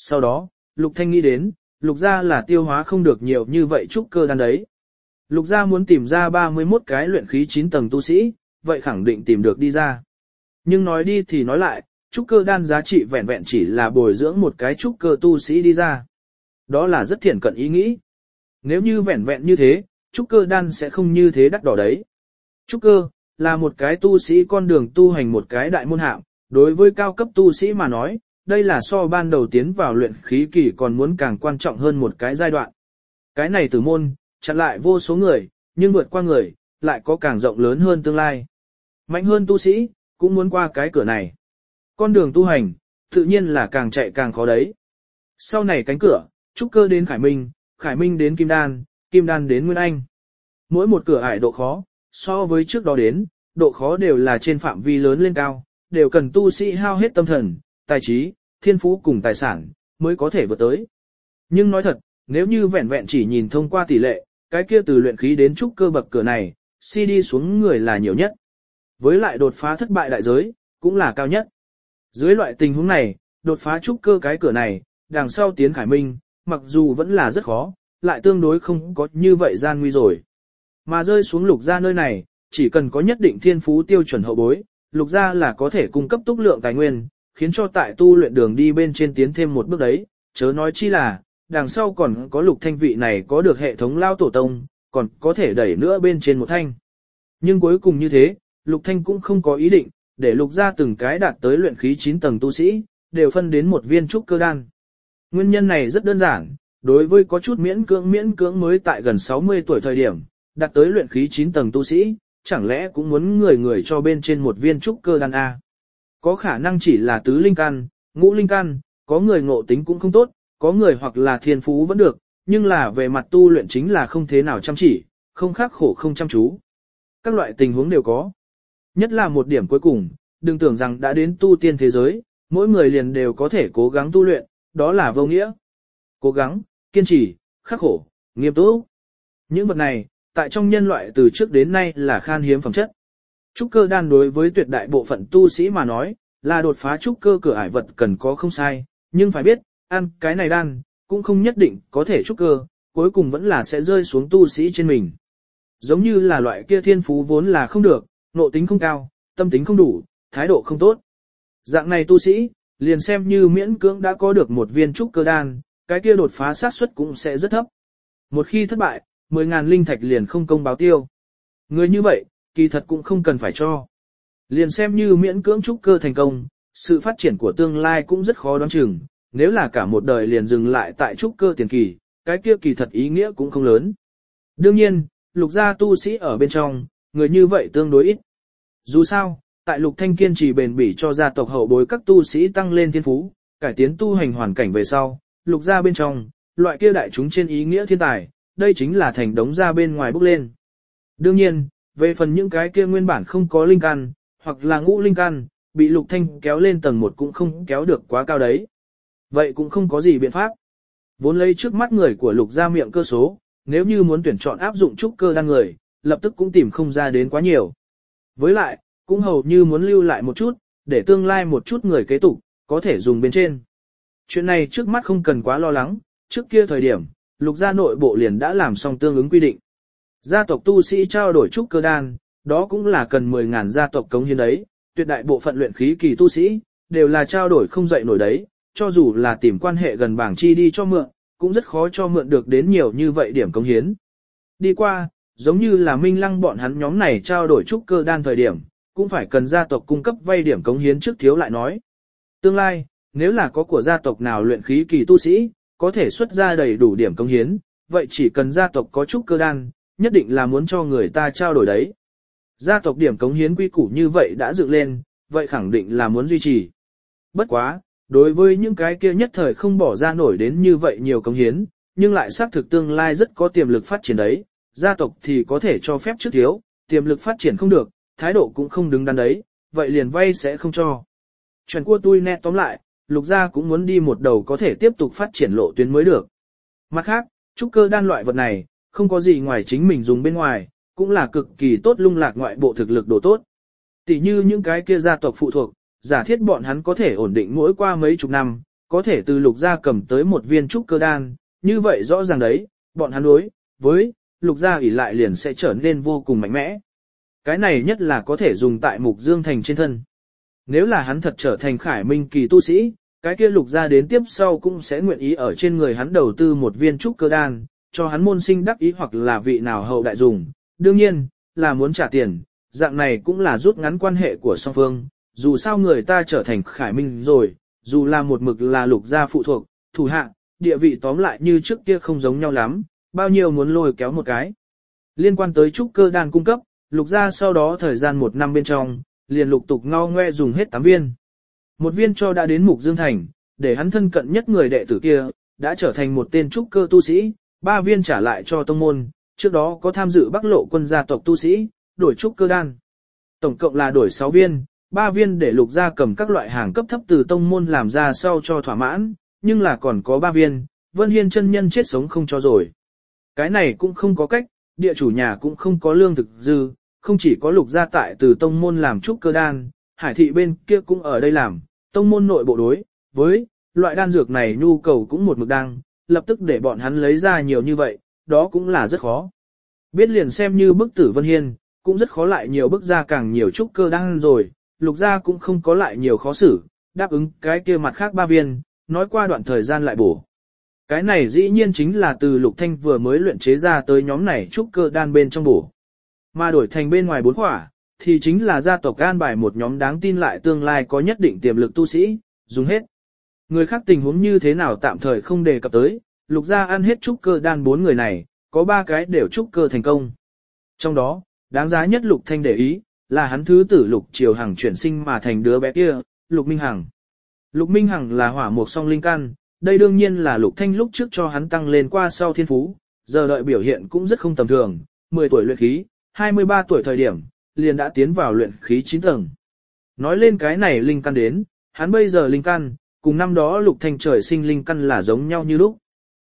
Sau đó, Lục Thanh nghĩ đến, Lục gia là tiêu hóa không được nhiều như vậy trúc cơ đan đấy. Lục gia muốn tìm ra 31 cái luyện khí 9 tầng tu sĩ, vậy khẳng định tìm được đi ra. Nhưng nói đi thì nói lại, trúc cơ đan giá trị vẹn vẹn chỉ là bồi dưỡng một cái trúc cơ tu sĩ đi ra. Đó là rất thiện cận ý nghĩ. Nếu như vẹn vẹn như thế, trúc cơ đan sẽ không như thế đắt đỏ đấy. Trúc cơ, là một cái tu sĩ con đường tu hành một cái đại môn hạng, đối với cao cấp tu sĩ mà nói, đây là so ban đầu tiến vào luyện khí kỳ còn muốn càng quan trọng hơn một cái giai đoạn. Cái này từ môn, chặn lại vô số người, nhưng vượt qua người, lại có càng rộng lớn hơn tương lai. Mạnh hơn tu sĩ, cũng muốn qua cái cửa này. Con đường tu hành, tự nhiên là càng chạy càng khó đấy. Sau này cánh cửa, trúc cơ đến Khải Minh, Khải Minh đến Kim Đan, Kim Đan đến Nguyên Anh. Mỗi một cửa ải độ khó, so với trước đó đến, độ khó đều là trên phạm vi lớn lên cao, đều cần tu sĩ hao hết tâm thần, tài trí, thiên phú cùng tài sản, mới có thể vượt tới. Nhưng nói thật, nếu như vẹn vẹn chỉ nhìn thông qua tỷ lệ, cái kia từ luyện khí đến trúc cơ bậc cửa này, si đi xuống người là nhiều nhất. Với lại đột phá thất bại đại giới, cũng là cao nhất. Dưới loại tình huống này, đột phá trúc cơ cái cửa này, đằng sau tiến khải minh, mặc dù vẫn là rất khó, lại tương đối không có như vậy gian nguy rồi. Mà rơi xuống lục gia nơi này, chỉ cần có nhất định thiên phú tiêu chuẩn hậu bối, lục gia là có thể cung cấp túc lượng tài nguyên, khiến cho tại tu luyện đường đi bên trên tiến thêm một bước đấy, chớ nói chi là, đằng sau còn có lục thanh vị này có được hệ thống lao tổ tông, còn có thể đẩy nữa bên trên một thanh. Nhưng cuối cùng như thế, lục thanh cũng không có ý định, để lục gia từng cái đạt tới luyện khí 9 tầng tu sĩ, đều phân đến một viên trúc cơ đan. Nguyên nhân này rất đơn giản, đối với có chút miễn cưỡng miễn cưỡng mới tại gần 60 tuổi thời điểm, đạt tới luyện khí 9 tầng tu sĩ, chẳng lẽ cũng muốn người người cho bên trên một viên trúc cơ đan A. Có khả năng chỉ là tứ linh căn, ngũ linh căn, có người ngộ tính cũng không tốt, có người hoặc là thiên phú vẫn được, nhưng là về mặt tu luyện chính là không thế nào chăm chỉ, không khắc khổ không chăm chú. Các loại tình huống đều có. Nhất là một điểm cuối cùng, đừng tưởng rằng đã đến tu tiên thế giới, mỗi người liền đều có thể cố gắng tu luyện, đó là vô nghĩa. Cố gắng, kiên trì, khắc khổ, nghiêm túc. Những vật này, tại trong nhân loại từ trước đến nay là khan hiếm phẩm chất. Trúc cơ đan đối với tuyệt đại bộ phận tu sĩ mà nói, là đột phá trúc cơ cửa ải vật cần có không sai, nhưng phải biết, ăn cái này đan, cũng không nhất định có thể trúc cơ, cuối cùng vẫn là sẽ rơi xuống tu sĩ trên mình. Giống như là loại kia thiên phú vốn là không được, nộ tính không cao, tâm tính không đủ, thái độ không tốt. Dạng này tu sĩ, liền xem như miễn cưỡng đã có được một viên trúc cơ đan, cái kia đột phá xác suất cũng sẽ rất thấp. Một khi thất bại, 10.000 linh thạch liền không công báo tiêu. Người như vậy, kỳ thật cũng không cần phải cho. Liền xem như miễn cưỡng trúc cơ thành công, sự phát triển của tương lai cũng rất khó đoán chừng, nếu là cả một đời liền dừng lại tại trúc cơ tiền kỳ, cái kia kỳ thật ý nghĩa cũng không lớn. Đương nhiên, lục gia tu sĩ ở bên trong, người như vậy tương đối ít. Dù sao, tại lục thanh kiên trì bền bỉ cho gia tộc hậu bối các tu sĩ tăng lên thiên phú, cải tiến tu hành hoàn cảnh về sau, lục gia bên trong, loại kia đại chúng trên ý nghĩa thiên tài, đây chính là thành đống ra bên ngoài bước lên. Đương nhiên, về phần những cái kia nguyên bản không có linh căn, hoặc là ngũ linh căn, bị lục thanh kéo lên tầng một cũng không kéo được quá cao đấy. Vậy cũng không có gì biện pháp. Vốn lấy trước mắt người của lục gia miệng cơ số, nếu như muốn tuyển chọn áp dụng trúc cơ đan người, lập tức cũng tìm không ra đến quá nhiều. Với lại, cũng hầu như muốn lưu lại một chút, để tương lai một chút người kế tục, có thể dùng bên trên. Chuyện này trước mắt không cần quá lo lắng, trước kia thời điểm, lục gia nội bộ liền đã làm xong tương ứng quy định. Gia tộc tu sĩ trao đổi trúc cơ đan, đó cũng là cần 10.000 gia tộc cống hiến đấy, tuyệt đại bộ phận luyện khí kỳ tu sĩ, đều là trao đổi không dậy nổi đấy, cho dù là tìm quan hệ gần bảng chi đi cho mượn, cũng rất khó cho mượn được đến nhiều như vậy điểm cống hiến. Đi qua, giống như là minh lăng bọn hắn nhóm này trao đổi trúc cơ đan thời điểm, cũng phải cần gia tộc cung cấp vay điểm cống hiến trước thiếu lại nói. Tương lai, nếu là có của gia tộc nào luyện khí kỳ tu sĩ, có thể xuất ra đầy đủ điểm cống hiến, vậy chỉ cần gia tộc có trúc cơ đan, nhất định là muốn cho người ta trao đổi đấy. Gia tộc điểm cống hiến quy củ như vậy đã dựng lên, vậy khẳng định là muốn duy trì. Bất quá, đối với những cái kia nhất thời không bỏ ra nổi đến như vậy nhiều cống hiến, nhưng lại xác thực tương lai rất có tiềm lực phát triển đấy, gia tộc thì có thể cho phép trước thiếu, tiềm lực phát triển không được, thái độ cũng không đứng đắn đấy, vậy liền vay sẽ không cho. Chuyện của tôi nè tóm lại, lục gia cũng muốn đi một đầu có thể tiếp tục phát triển lộ tuyến mới được. Mặt khác, trúc cơ đan loại vật này, không có gì ngoài chính mình dùng bên ngoài, cũng là cực kỳ tốt lung lạc ngoại bộ thực lực đồ tốt. Tỷ như những cái kia gia tộc phụ thuộc, giả thiết bọn hắn có thể ổn định mỗi qua mấy chục năm, có thể từ lục gia cầm tới một viên trúc cơ đan, như vậy rõ ràng đấy, bọn hắn đối với lục gia ủy lại liền sẽ trở nên vô cùng mạnh mẽ. Cái này nhất là có thể dùng tại mục dương thành trên thân. Nếu là hắn thật trở thành khải minh kỳ tu sĩ, cái kia lục gia đến tiếp sau cũng sẽ nguyện ý ở trên người hắn đầu tư một viên trúc cơ đan, cho hắn môn sinh đắc ý hoặc là vị nào hậu đại dùng. Đương nhiên, là muốn trả tiền, dạng này cũng là rút ngắn quan hệ của song phương, dù sao người ta trở thành khải minh rồi, dù là một mực là lục gia phụ thuộc, thủ hạ, địa vị tóm lại như trước kia không giống nhau lắm, bao nhiêu muốn lôi kéo một cái. Liên quan tới trúc cơ đan cung cấp, lục gia sau đó thời gian một năm bên trong, liền lục tục ngao ngoe dùng hết 8 viên. Một viên cho đã đến mục dương thành, để hắn thân cận nhất người đệ tử kia, đã trở thành một tên trúc cơ tu sĩ, ba viên trả lại cho tông môn, trước đó có tham dự bắc lộ quân gia tộc tu sĩ, đổi trúc cơ đan. Tổng cộng là đổi 6 viên, ba viên để lục gia cầm các loại hàng cấp thấp từ tông môn làm ra sau cho thỏa mãn, nhưng là còn có ba viên, Vân Hiên chân nhân chết sống không cho rồi. Cái này cũng không có cách, địa chủ nhà cũng không có lương thực dư, không chỉ có lục gia tại từ tông môn làm trúc cơ đan, hải thị bên kia cũng ở đây làm, tông môn nội bộ đối, với, loại đan dược này nhu cầu cũng một mực đang, lập tức để bọn hắn lấy ra nhiều như vậy, đó cũng là rất khó. Biết liền xem như bức tử Vân Hiên, cũng rất khó lại nhiều bức ra càng nhiều trúc cơ đan rồi, lục gia cũng không có lại nhiều khó xử, đáp ứng cái kia mặt khác ba viên, nói qua đoạn thời gian lại bổ. Cái này dĩ nhiên chính là từ lục thanh vừa mới luyện chế ra tới nhóm này trúc cơ đan bên trong bổ. Mà đổi thành bên ngoài bốn khỏa, thì chính là gia tộc gan bài một nhóm đáng tin lại tương lai có nhất định tiềm lực tu sĩ, dùng hết. Người khác tình huống như thế nào tạm thời không đề cập tới, lục gia ăn hết trúc cơ đan bốn người này, có ba cái đều trúc cơ thành công. Trong đó, đáng giá nhất lục thanh để ý, là hắn thứ tử lục triều hằng chuyển sinh mà thành đứa bé kia, lục minh hằng. Lục minh hằng là hỏa mục song linh căn, đây đương nhiên là lục thanh lúc trước cho hắn tăng lên qua sau thiên phú, giờ đợi biểu hiện cũng rất không tầm thường, 10 tuổi luyện khí, 23 tuổi thời điểm, liền đã tiến vào luyện khí 9 tầng. Nói lên cái này linh căn đến, hắn bây giờ linh căn, cùng năm đó lục thanh trời sinh linh căn là giống nhau như lúc.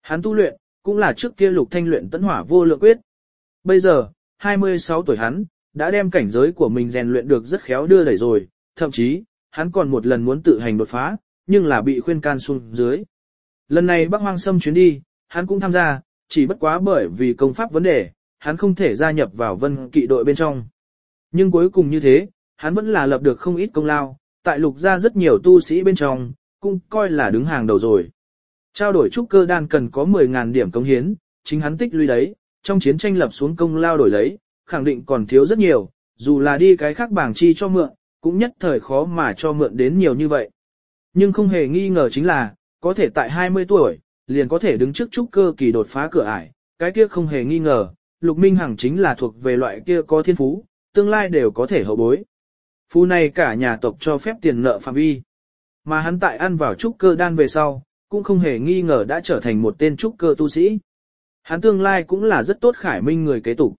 Hắn tu luyện, cũng là trước kia lục thanh luyện tấn hỏa vô lượng quyết. Bây giờ, 26 tuổi hắn, đã đem cảnh giới của mình rèn luyện được rất khéo đưa đẩy rồi, thậm chí, hắn còn một lần muốn tự hành đột phá, nhưng là bị khuyên can xuống dưới. Lần này Bắc Hoang Sâm chuyến đi, hắn cũng tham gia, chỉ bất quá bởi vì công pháp vấn đề, hắn không thể gia nhập vào vân kỵ đội bên trong. Nhưng cuối cùng như thế, hắn vẫn là lập được không ít công lao, tại lục gia rất nhiều tu sĩ bên trong, cũng coi là đứng hàng đầu rồi. Trao đổi trúc cơ đan cần có 10.000 điểm công hiến, chính hắn tích lũy đấy, trong chiến tranh lập xuống công lao đổi lấy, khẳng định còn thiếu rất nhiều, dù là đi cái khác bảng chi cho mượn, cũng nhất thời khó mà cho mượn đến nhiều như vậy. Nhưng không hề nghi ngờ chính là, có thể tại 20 tuổi, liền có thể đứng trước trúc cơ kỳ đột phá cửa ải, cái kia không hề nghi ngờ, Lục Minh Hằng chính là thuộc về loại kia có thiên phú, tương lai đều có thể hậu bối. Phú này cả nhà tộc cho phép tiền nợ phạm vi. Mà hắn tại ăn vào trúc cơ đan về sau, cũng không hề nghi ngờ đã trở thành một tên trúc cơ tu sĩ. Hắn tương lai cũng là rất tốt khải minh người kế tục.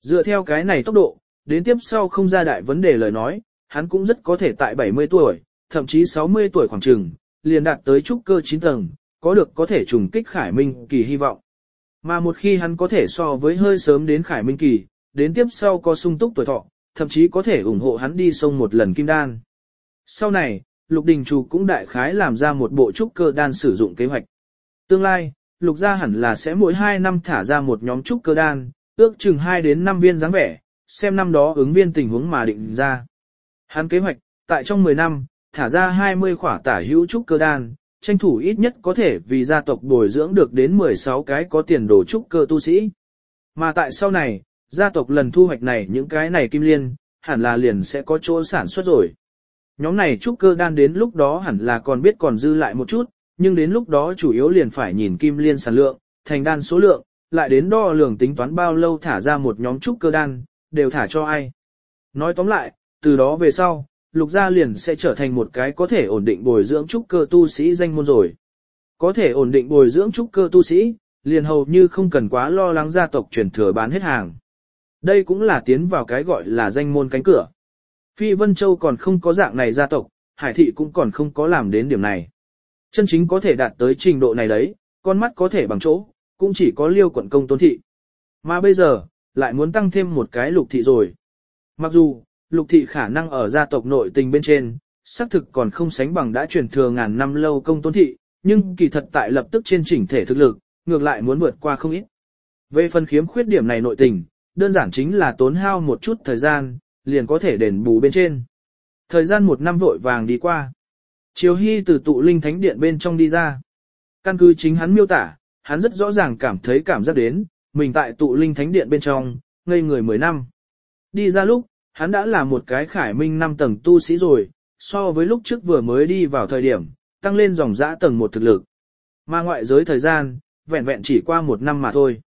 Dựa theo cái này tốc độ, đến tiếp sau không ra đại vấn đề lời nói, hắn cũng rất có thể tại 70 tuổi, thậm chí 60 tuổi khoảng trường, liền đạt tới trúc cơ 9 tầng, có được có thể trùng kích khải minh kỳ hy vọng. Mà một khi hắn có thể so với hơi sớm đến khải minh kỳ, đến tiếp sau có sung túc tuổi thọ, thậm chí có thể ủng hộ hắn đi sông một lần kim đan. Sau này, Lục Đình Trù cũng đại khái làm ra một bộ trúc cơ đan sử dụng kế hoạch. Tương lai, Lục gia hẳn là sẽ mỗi 2 năm thả ra một nhóm trúc cơ đan, ước chừng 2 đến 5 viên dáng vẻ, xem năm đó ứng viên tình huống mà định ra. Hắn kế hoạch, tại trong 10 năm, thả ra 20 khỏa tả hữu trúc cơ đan, tranh thủ ít nhất có thể vì gia tộc bồi dưỡng được đến 16 cái có tiền đồ trúc cơ tu sĩ. Mà tại sau này, gia tộc lần thu hoạch này những cái này kim liên, hẳn là liền sẽ có chỗ sản xuất rồi. Nhóm này trúc cơ đan đến lúc đó hẳn là còn biết còn dư lại một chút, nhưng đến lúc đó chủ yếu liền phải nhìn kim liên sản lượng, thành đan số lượng, lại đến đo lường tính toán bao lâu thả ra một nhóm trúc cơ đan, đều thả cho ai. Nói tóm lại, từ đó về sau, lục gia liền sẽ trở thành một cái có thể ổn định bồi dưỡng trúc cơ tu sĩ danh môn rồi. Có thể ổn định bồi dưỡng trúc cơ tu sĩ, liền hầu như không cần quá lo lắng gia tộc truyền thừa bán hết hàng. Đây cũng là tiến vào cái gọi là danh môn cánh cửa. Phi Vân Châu còn không có dạng này gia tộc, Hải Thị cũng còn không có làm đến điểm này. Chân chính có thể đạt tới trình độ này đấy, con mắt có thể bằng chỗ, cũng chỉ có liêu quận công tôn thị. Mà bây giờ, lại muốn tăng thêm một cái lục thị rồi. Mặc dù, lục thị khả năng ở gia tộc nội tình bên trên, xác thực còn không sánh bằng đã truyền thừa ngàn năm lâu công tôn thị, nhưng kỳ thật tại lập tức trên chỉnh thể thực lực, ngược lại muốn vượt qua không ít. Về phần khiếm khuyết điểm này nội tình, đơn giản chính là tốn hao một chút thời gian, liền có thể đền bù bên trên. Thời gian một năm vội vàng đi qua. Triều Hy từ tụ linh thánh điện bên trong đi ra. Căn cứ chính hắn miêu tả, hắn rất rõ ràng cảm thấy cảm giác đến, mình tại tụ linh thánh điện bên trong, ngây người 10 năm. Đi ra lúc, hắn đã là một cái khải minh năm tầng tu sĩ rồi, so với lúc trước vừa mới đi vào thời điểm, tăng lên dòng dã tầng một thực lực. Mà ngoại giới thời gian, vẹn vẹn chỉ qua một năm mà thôi.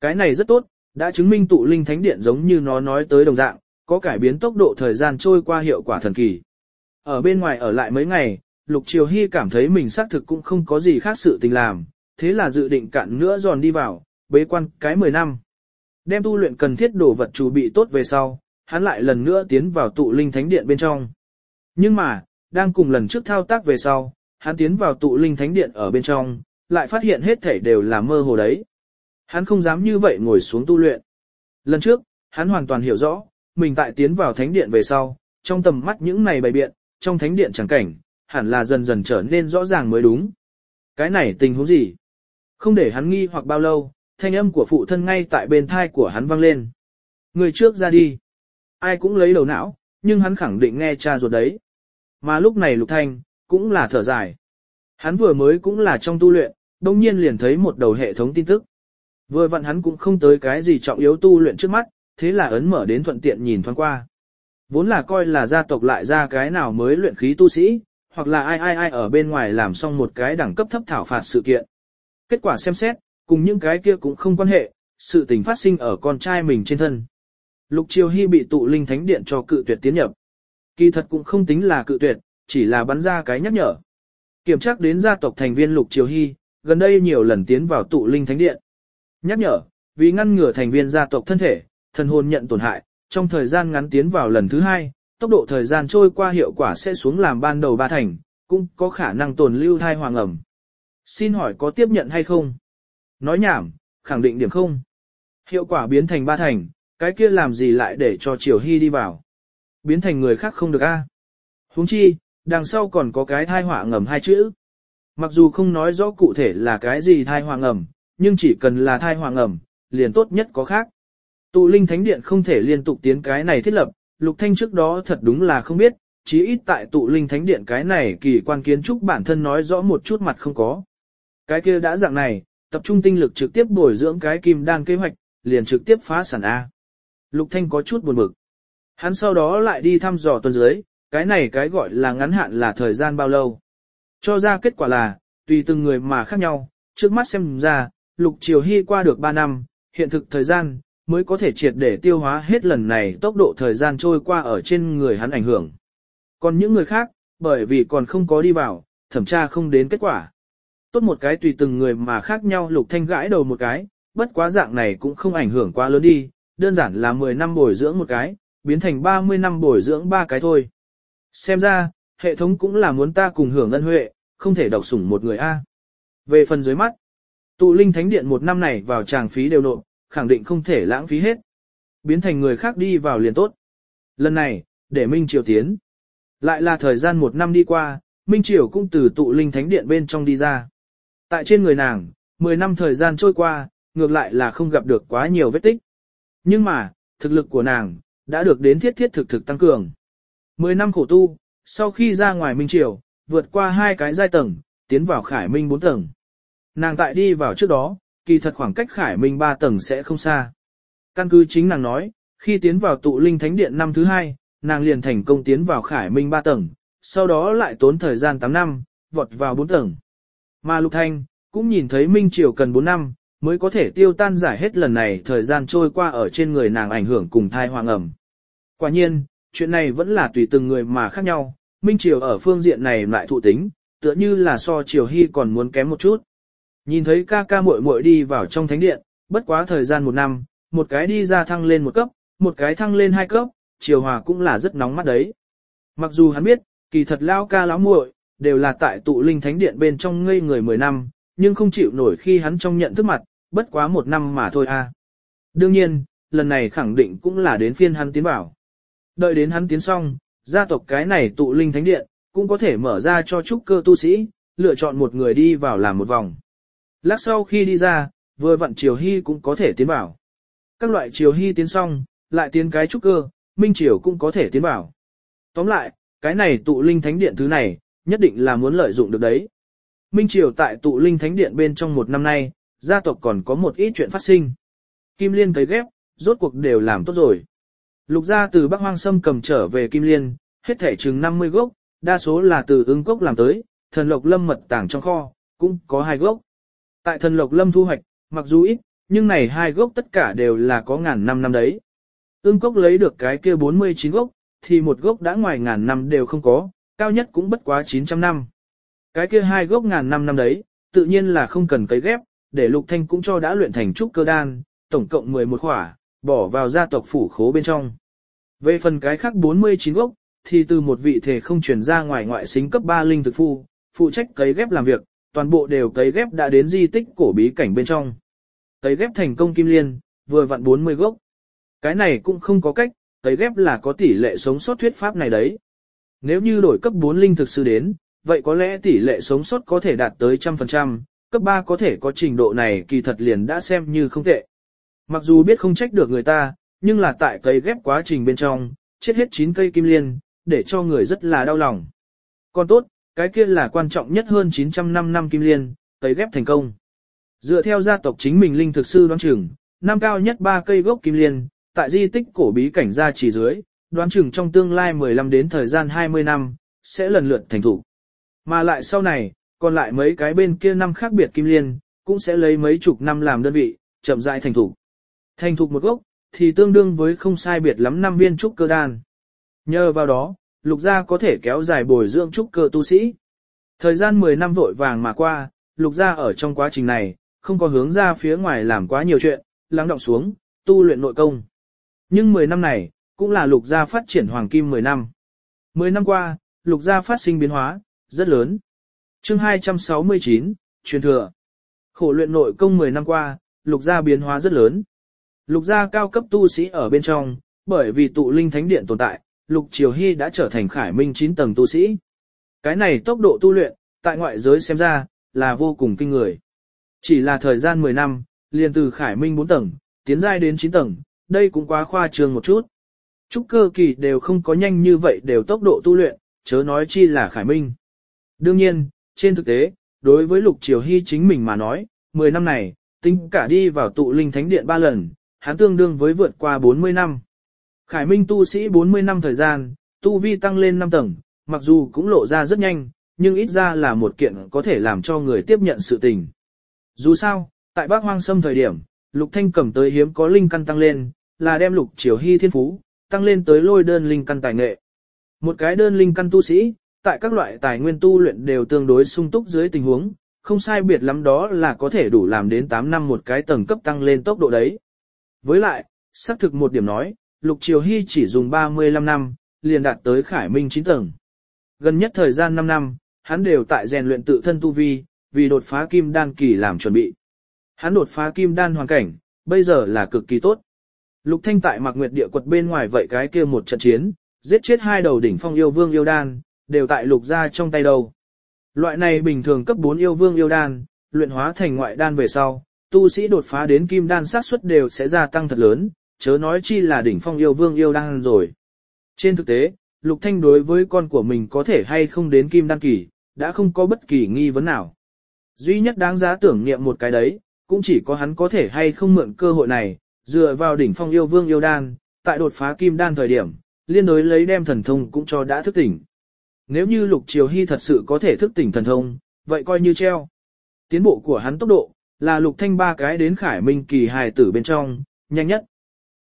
Cái này rất tốt, đã chứng minh tụ linh thánh điện giống như nó nói tới đồng dạng, có cải biến tốc độ thời gian trôi qua hiệu quả thần kỳ. Ở bên ngoài ở lại mấy ngày, Lục Triều Hy cảm thấy mình xác thực cũng không có gì khác sự tình làm, thế là dự định cạn nữa giòn đi vào, bế quan cái 10 năm. Đem tu luyện cần thiết đồ vật chuẩn bị tốt về sau, hắn lại lần nữa tiến vào tụ linh thánh điện bên trong. Nhưng mà, đang cùng lần trước thao tác về sau, hắn tiến vào tụ linh thánh điện ở bên trong, lại phát hiện hết thảy đều là mơ hồ đấy. Hắn không dám như vậy ngồi xuống tu luyện. Lần trước, hắn hoàn toàn hiểu rõ, mình tại tiến vào thánh điện về sau, trong tầm mắt những này bày biện, trong thánh điện chẳng cảnh, hẳn là dần dần trở nên rõ ràng mới đúng. Cái này tình huống gì? Không để hắn nghi hoặc bao lâu, thanh âm của phụ thân ngay tại bên thai của hắn vang lên. Người trước ra đi. Ai cũng lấy đầu não, nhưng hắn khẳng định nghe cha ruột đấy. Mà lúc này lục thanh, cũng là thở dài. Hắn vừa mới cũng là trong tu luyện, đồng nhiên liền thấy một đầu hệ thống tin tức. Vừa vặn hắn cũng không tới cái gì trọng yếu tu luyện trước mắt, thế là ấn mở đến thuận tiện nhìn thoáng qua. Vốn là coi là gia tộc lại ra cái nào mới luyện khí tu sĩ, hoặc là ai ai ai ở bên ngoài làm xong một cái đẳng cấp thấp thảo phạt sự kiện. Kết quả xem xét, cùng những cái kia cũng không quan hệ, sự tình phát sinh ở con trai mình trên thân. Lục Triều Hy bị tụ linh thánh điện cho cự tuyệt tiến nhập. Kỳ thật cũng không tính là cự tuyệt, chỉ là bắn ra cái nhắc nhở. Kiểm tra đến gia tộc thành viên Lục Triều Hy, gần đây nhiều lần tiến vào tụ linh thánh điện. Nhắc nhở, vì ngăn ngừa thành viên gia tộc thân thể, thần hồn nhận tổn hại, trong thời gian ngắn tiến vào lần thứ hai, tốc độ thời gian trôi qua hiệu quả sẽ xuống làm ban đầu ba thành, cũng có khả năng tồn lưu thai hoàng ẩm. Xin hỏi có tiếp nhận hay không? Nói nhảm, khẳng định điểm không. Hiệu quả biến thành ba thành, cái kia làm gì lại để cho Triều Hy đi vào. Biến thành người khác không được a. À? Huống chi, đằng sau còn có cái thai họa ngầm hai chữ. Mặc dù không nói rõ cụ thể là cái gì thai họa ngầm, nhưng chỉ cần là thai họa ngầm, liền tốt nhất có khác. Tụ linh thánh điện không thể liên tục tiến cái này thiết lập, Lục Thanh trước đó thật đúng là không biết, chí ít tại tụ linh thánh điện cái này kỳ quan kiến trúc bản thân nói rõ một chút mặt không có. Cái kia đã dạng này, tập trung tinh lực trực tiếp bồi dưỡng cái kim đan kế hoạch, liền trực tiếp phá sản A. Lục Thanh có chút buồn bực. Hắn sau đó lại đi thăm dò tuần dưới, cái này cái gọi là ngắn hạn là thời gian bao lâu. Cho ra kết quả là, tùy từng người mà khác nhau, trước mắt xem ra, Lục Triều Hy qua được 3 năm, hiện thực thời gian, mới có thể triệt để tiêu hóa hết lần này tốc độ thời gian trôi qua ở trên người hắn ảnh hưởng. Còn những người khác, bởi vì còn không có đi vào, thẩm tra không đến kết quả. Tốt một cái tùy từng người mà khác nhau lục thanh gãi đầu một cái, bất quá dạng này cũng không ảnh hưởng quá lớn đi, đơn giản là 10 năm bồi dưỡng một cái, biến thành 30 năm bồi dưỡng ba cái thôi. Xem ra, hệ thống cũng là muốn ta cùng hưởng ân huệ, không thể độc sủng một người A. Về phần dưới mắt, tụ linh thánh điện một năm này vào tràng phí đều nộp, khẳng định không thể lãng phí hết. Biến thành người khác đi vào liền tốt. Lần này, để Minh Triều tiến. Lại là thời gian một năm đi qua, Minh Triều cũng từ tụ linh thánh điện bên trong đi ra. Tại trên người nàng, 10 năm thời gian trôi qua, ngược lại là không gặp được quá nhiều vết tích. Nhưng mà, thực lực của nàng, đã được đến thiết thiết thực thực tăng cường. Mười năm khổ tu, sau khi ra ngoài Minh Triều, vượt qua hai cái giai tầng, tiến vào Khải Minh bốn tầng. Nàng tại đi vào trước đó, kỳ thật khoảng cách Khải Minh ba tầng sẽ không xa. Căn cứ chính nàng nói, khi tiến vào tụ linh thánh điện năm thứ hai, nàng liền thành công tiến vào Khải Minh ba tầng, sau đó lại tốn thời gian 8 năm, vọt vào 4 tầng. Mà Lục Thanh, cũng nhìn thấy Minh Triều cần 4 năm, mới có thể tiêu tan giải hết lần này thời gian trôi qua ở trên người nàng ảnh hưởng cùng thai hoàng ẩm. Quả nhiên, chuyện này vẫn là tùy từng người mà khác nhau, Minh Triều ở phương diện này lại thụ tính, tựa như là so Triều Hy còn muốn kém một chút. Nhìn thấy ca ca muội muội đi vào trong thánh điện, bất quá thời gian một năm, một cái đi ra thăng lên một cấp, một cái thăng lên hai cấp, Triều Hòa cũng là rất nóng mắt đấy. Mặc dù hắn biết, kỳ thật lao ca lão muội đều là tại tụ linh thánh điện bên trong ngây người 10 năm, nhưng không chịu nổi khi hắn trong nhận thức mặt, bất quá một năm mà thôi a. Đương nhiên, lần này khẳng định cũng là đến phiên hắn tiến bảo. Đợi đến hắn tiến xong, gia tộc cái này tụ linh thánh điện, cũng có thể mở ra cho trúc cơ tu sĩ, lựa chọn một người đi vào làm một vòng. Lát sau khi đi ra, vừa vặn triều hy cũng có thể tiến bảo. Các loại triều hy tiến xong, lại tiến cái trúc cơ, minh triều cũng có thể tiến bảo. Tóm lại, cái này tụ linh thánh điện thứ này, nhất định là muốn lợi dụng được đấy. Minh triều tại tụ linh thánh điện bên trong một năm nay, gia tộc còn có một ít chuyện phát sinh. Kim Liên cấy ghép, rốt cuộc đều làm tốt rồi. Lục gia từ Bắc Hoang Sâm cầm trở về Kim Liên, hết thể chừng 50 gốc, đa số là từ ứng cốc làm tới, thần lộc lâm mật tàng trong kho, cũng có hai gốc. Tại thần lộc lâm thu hoạch, mặc dù ít, nhưng này hai gốc tất cả đều là có ngàn năm năm đấy. Ưng cốc lấy được cái kia 49 gốc, thì một gốc đã ngoài ngàn năm đều không có, cao nhất cũng bất quá 900 năm. Cái kia hai gốc ngàn năm năm đấy, tự nhiên là không cần cấy ghép, để Lục Thanh cũng cho đã luyện thành trúc cơ đan, tổng cộng 11 khỏa, bỏ vào gia tộc phủ khố bên trong. Về phần cái khác 49 gốc, thì từ một vị thể không chuyển ra ngoài ngoại xính cấp 3 linh thực phu, phụ trách cấy ghép làm việc, toàn bộ đều cấy ghép đã đến di tích cổ bí cảnh bên trong. Cấy ghép thành công kim liên, vừa vặn 40 gốc. Cái này cũng không có cách, cấy ghép là có tỷ lệ sống sót thuyết pháp này đấy. Nếu như đổi cấp 4 linh thực sự đến, vậy có lẽ tỷ lệ sống sót có thể đạt tới trăm phần trăm, cấp 3 có thể có trình độ này kỳ thật liền đã xem như không tệ. Mặc dù biết không trách được người ta, nhưng là tại cấy ghép quá trình bên trong, chết hết 9 cây kim liên, để cho người rất là đau lòng. Còn tốt, cái kia là quan trọng nhất hơn 900 năm năm kim liên, tấy ghép thành công. Dựa theo gia tộc chính mình linh thực sư đoán chừng, năm cao nhất 3 cây gốc kim liên, tại di tích cổ bí cảnh gia chỉ dưới, đoán chừng trong tương lai 15 đến thời gian 20 năm, sẽ lần lượt thành thủ. Mà lại sau này, còn lại mấy cái bên kia năm khác biệt kim liên, cũng sẽ lấy mấy chục năm làm đơn vị, chậm rãi thành thủ. Thành thục một gốc, thì tương đương với không sai biệt lắm năm viên trúc cơ đan. Nhờ vào đó, lục gia có thể kéo dài bồi dưỡng trúc cơ tu sĩ. Thời gian 10 năm vội vàng mà qua, lục gia ở trong quá trình này, không có hướng ra phía ngoài làm quá nhiều chuyện, lắng động xuống, tu luyện nội công. Nhưng 10 năm này, cũng là lục gia phát triển hoàng kim 10 năm. 10 năm qua, lục gia phát sinh biến hóa, rất lớn. chương 269, truyền thừa. Khổ luyện nội công 10 năm qua, lục gia biến hóa rất lớn. Lục gia cao cấp tu sĩ ở bên trong, bởi vì tụ linh thánh điện tồn tại, lục triều hy đã trở thành khải minh 9 tầng tu sĩ. Cái này tốc độ tu luyện, tại ngoại giới xem ra, là vô cùng kinh người. Chỉ là thời gian 10 năm, liền từ khải minh 4 tầng, tiến giai đến 9 tầng, đây cũng quá khoa trương một chút. Trúc cơ kỳ đều không có nhanh như vậy đều tốc độ tu luyện, chớ nói chi là khải minh. Đương nhiên, trên thực tế, đối với lục triều hy chính mình mà nói, 10 năm này, tính cả đi vào tụ linh thánh điện 3 lần, hắn tương đương với vượt qua 40 năm. Khải minh tu sĩ 40 năm thời gian, tu vi tăng lên 5 tầng, mặc dù cũng lộ ra rất nhanh, nhưng ít ra là một kiện có thể làm cho người tiếp nhận sự tình. Dù sao, tại bác hoang sâm thời điểm, lục thanh cầm tới hiếm có linh căn tăng lên, là đem lục triều hy thiên phú, tăng lên tới lôi đơn linh căn tài nghệ. Một cái đơn linh căn tu sĩ, tại các loại tài nguyên tu luyện đều tương đối sung túc dưới tình huống, không sai biệt lắm đó là có thể đủ làm đến 8 năm một cái tầng cấp tăng lên tốc độ đấy. Với lại, xác thực một điểm nói, Lục Triều Hy chỉ dùng 35 năm, liền đạt tới Khải Minh 9 tầng. Gần nhất thời gian 5 năm, hắn đều tại rèn luyện tự thân tu vi, vì đột phá kim đan kỳ làm chuẩn bị. Hắn đột phá kim đan hoàn cảnh, bây giờ là cực kỳ tốt. Lục Thanh tại Mạc Nguyệt địa quật bên ngoài vậy cái kia một trận chiến, giết chết hai đầu đỉnh phong yêu vương yêu đan, đều tại lục gia trong tay đầu. Loại này bình thường cấp 4 yêu vương yêu đan, luyện hóa thành ngoại đan về sau, tu sĩ đột phá đến kim đan sát suất đều sẽ gia tăng thật lớn, chớ nói chi là đỉnh phong yêu vương yêu đan rồi. Trên thực tế, Lục Thanh đối với con của mình có thể hay không đến kim đan kỳ, đã không có bất kỳ nghi vấn nào. Duy nhất đáng giá tưởng niệm một cái đấy, cũng chỉ có hắn có thể hay không mượn cơ hội này, dựa vào đỉnh phong yêu vương yêu đan, tại đột phá kim đan thời điểm, liên đối lấy đem thần thông cũng cho đã thức tỉnh. Nếu như Lục Triều Hy thật sự có thể thức tỉnh thần thông, vậy coi như treo. Tiến bộ của hắn tốc độ, là Lục Thanh ba cái đến khải minh kỳ hài tử bên trong, nhanh nhất.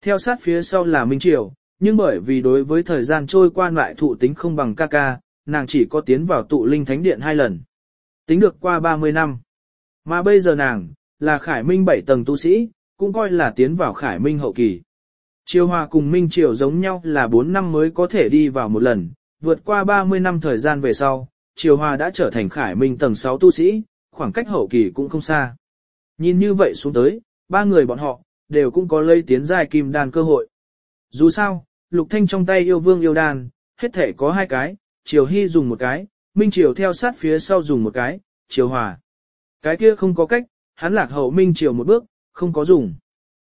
Theo sát phía sau là Minh Triều, nhưng bởi vì đối với thời gian trôi qua lại thụ tính không bằng ca ca, nàng chỉ có tiến vào tụ linh thánh điện hai lần. Tính được qua 30 năm. Mà bây giờ nàng, là khải minh 7 tầng tu sĩ, cũng coi là tiến vào khải minh hậu kỳ. Triều Hòa cùng Minh Triều giống nhau là 4 năm mới có thể đi vào một lần, vượt qua 30 năm thời gian về sau, Triều Hòa đã trở thành khải minh tầng 6 tu sĩ, khoảng cách hậu kỳ cũng không xa. Nhìn như vậy xuống tới, ba người bọn họ, đều cũng có lây tiến giai kim đan cơ hội. Dù sao, Lục Thanh trong tay yêu vương yêu đan, hết thể có hai cái, Triều Hy dùng một cái, Minh Triều theo sát phía sau dùng một cái, Triều Hòa. Cái kia không có cách, hắn lạc hậu Minh Triều một bước, không có dùng.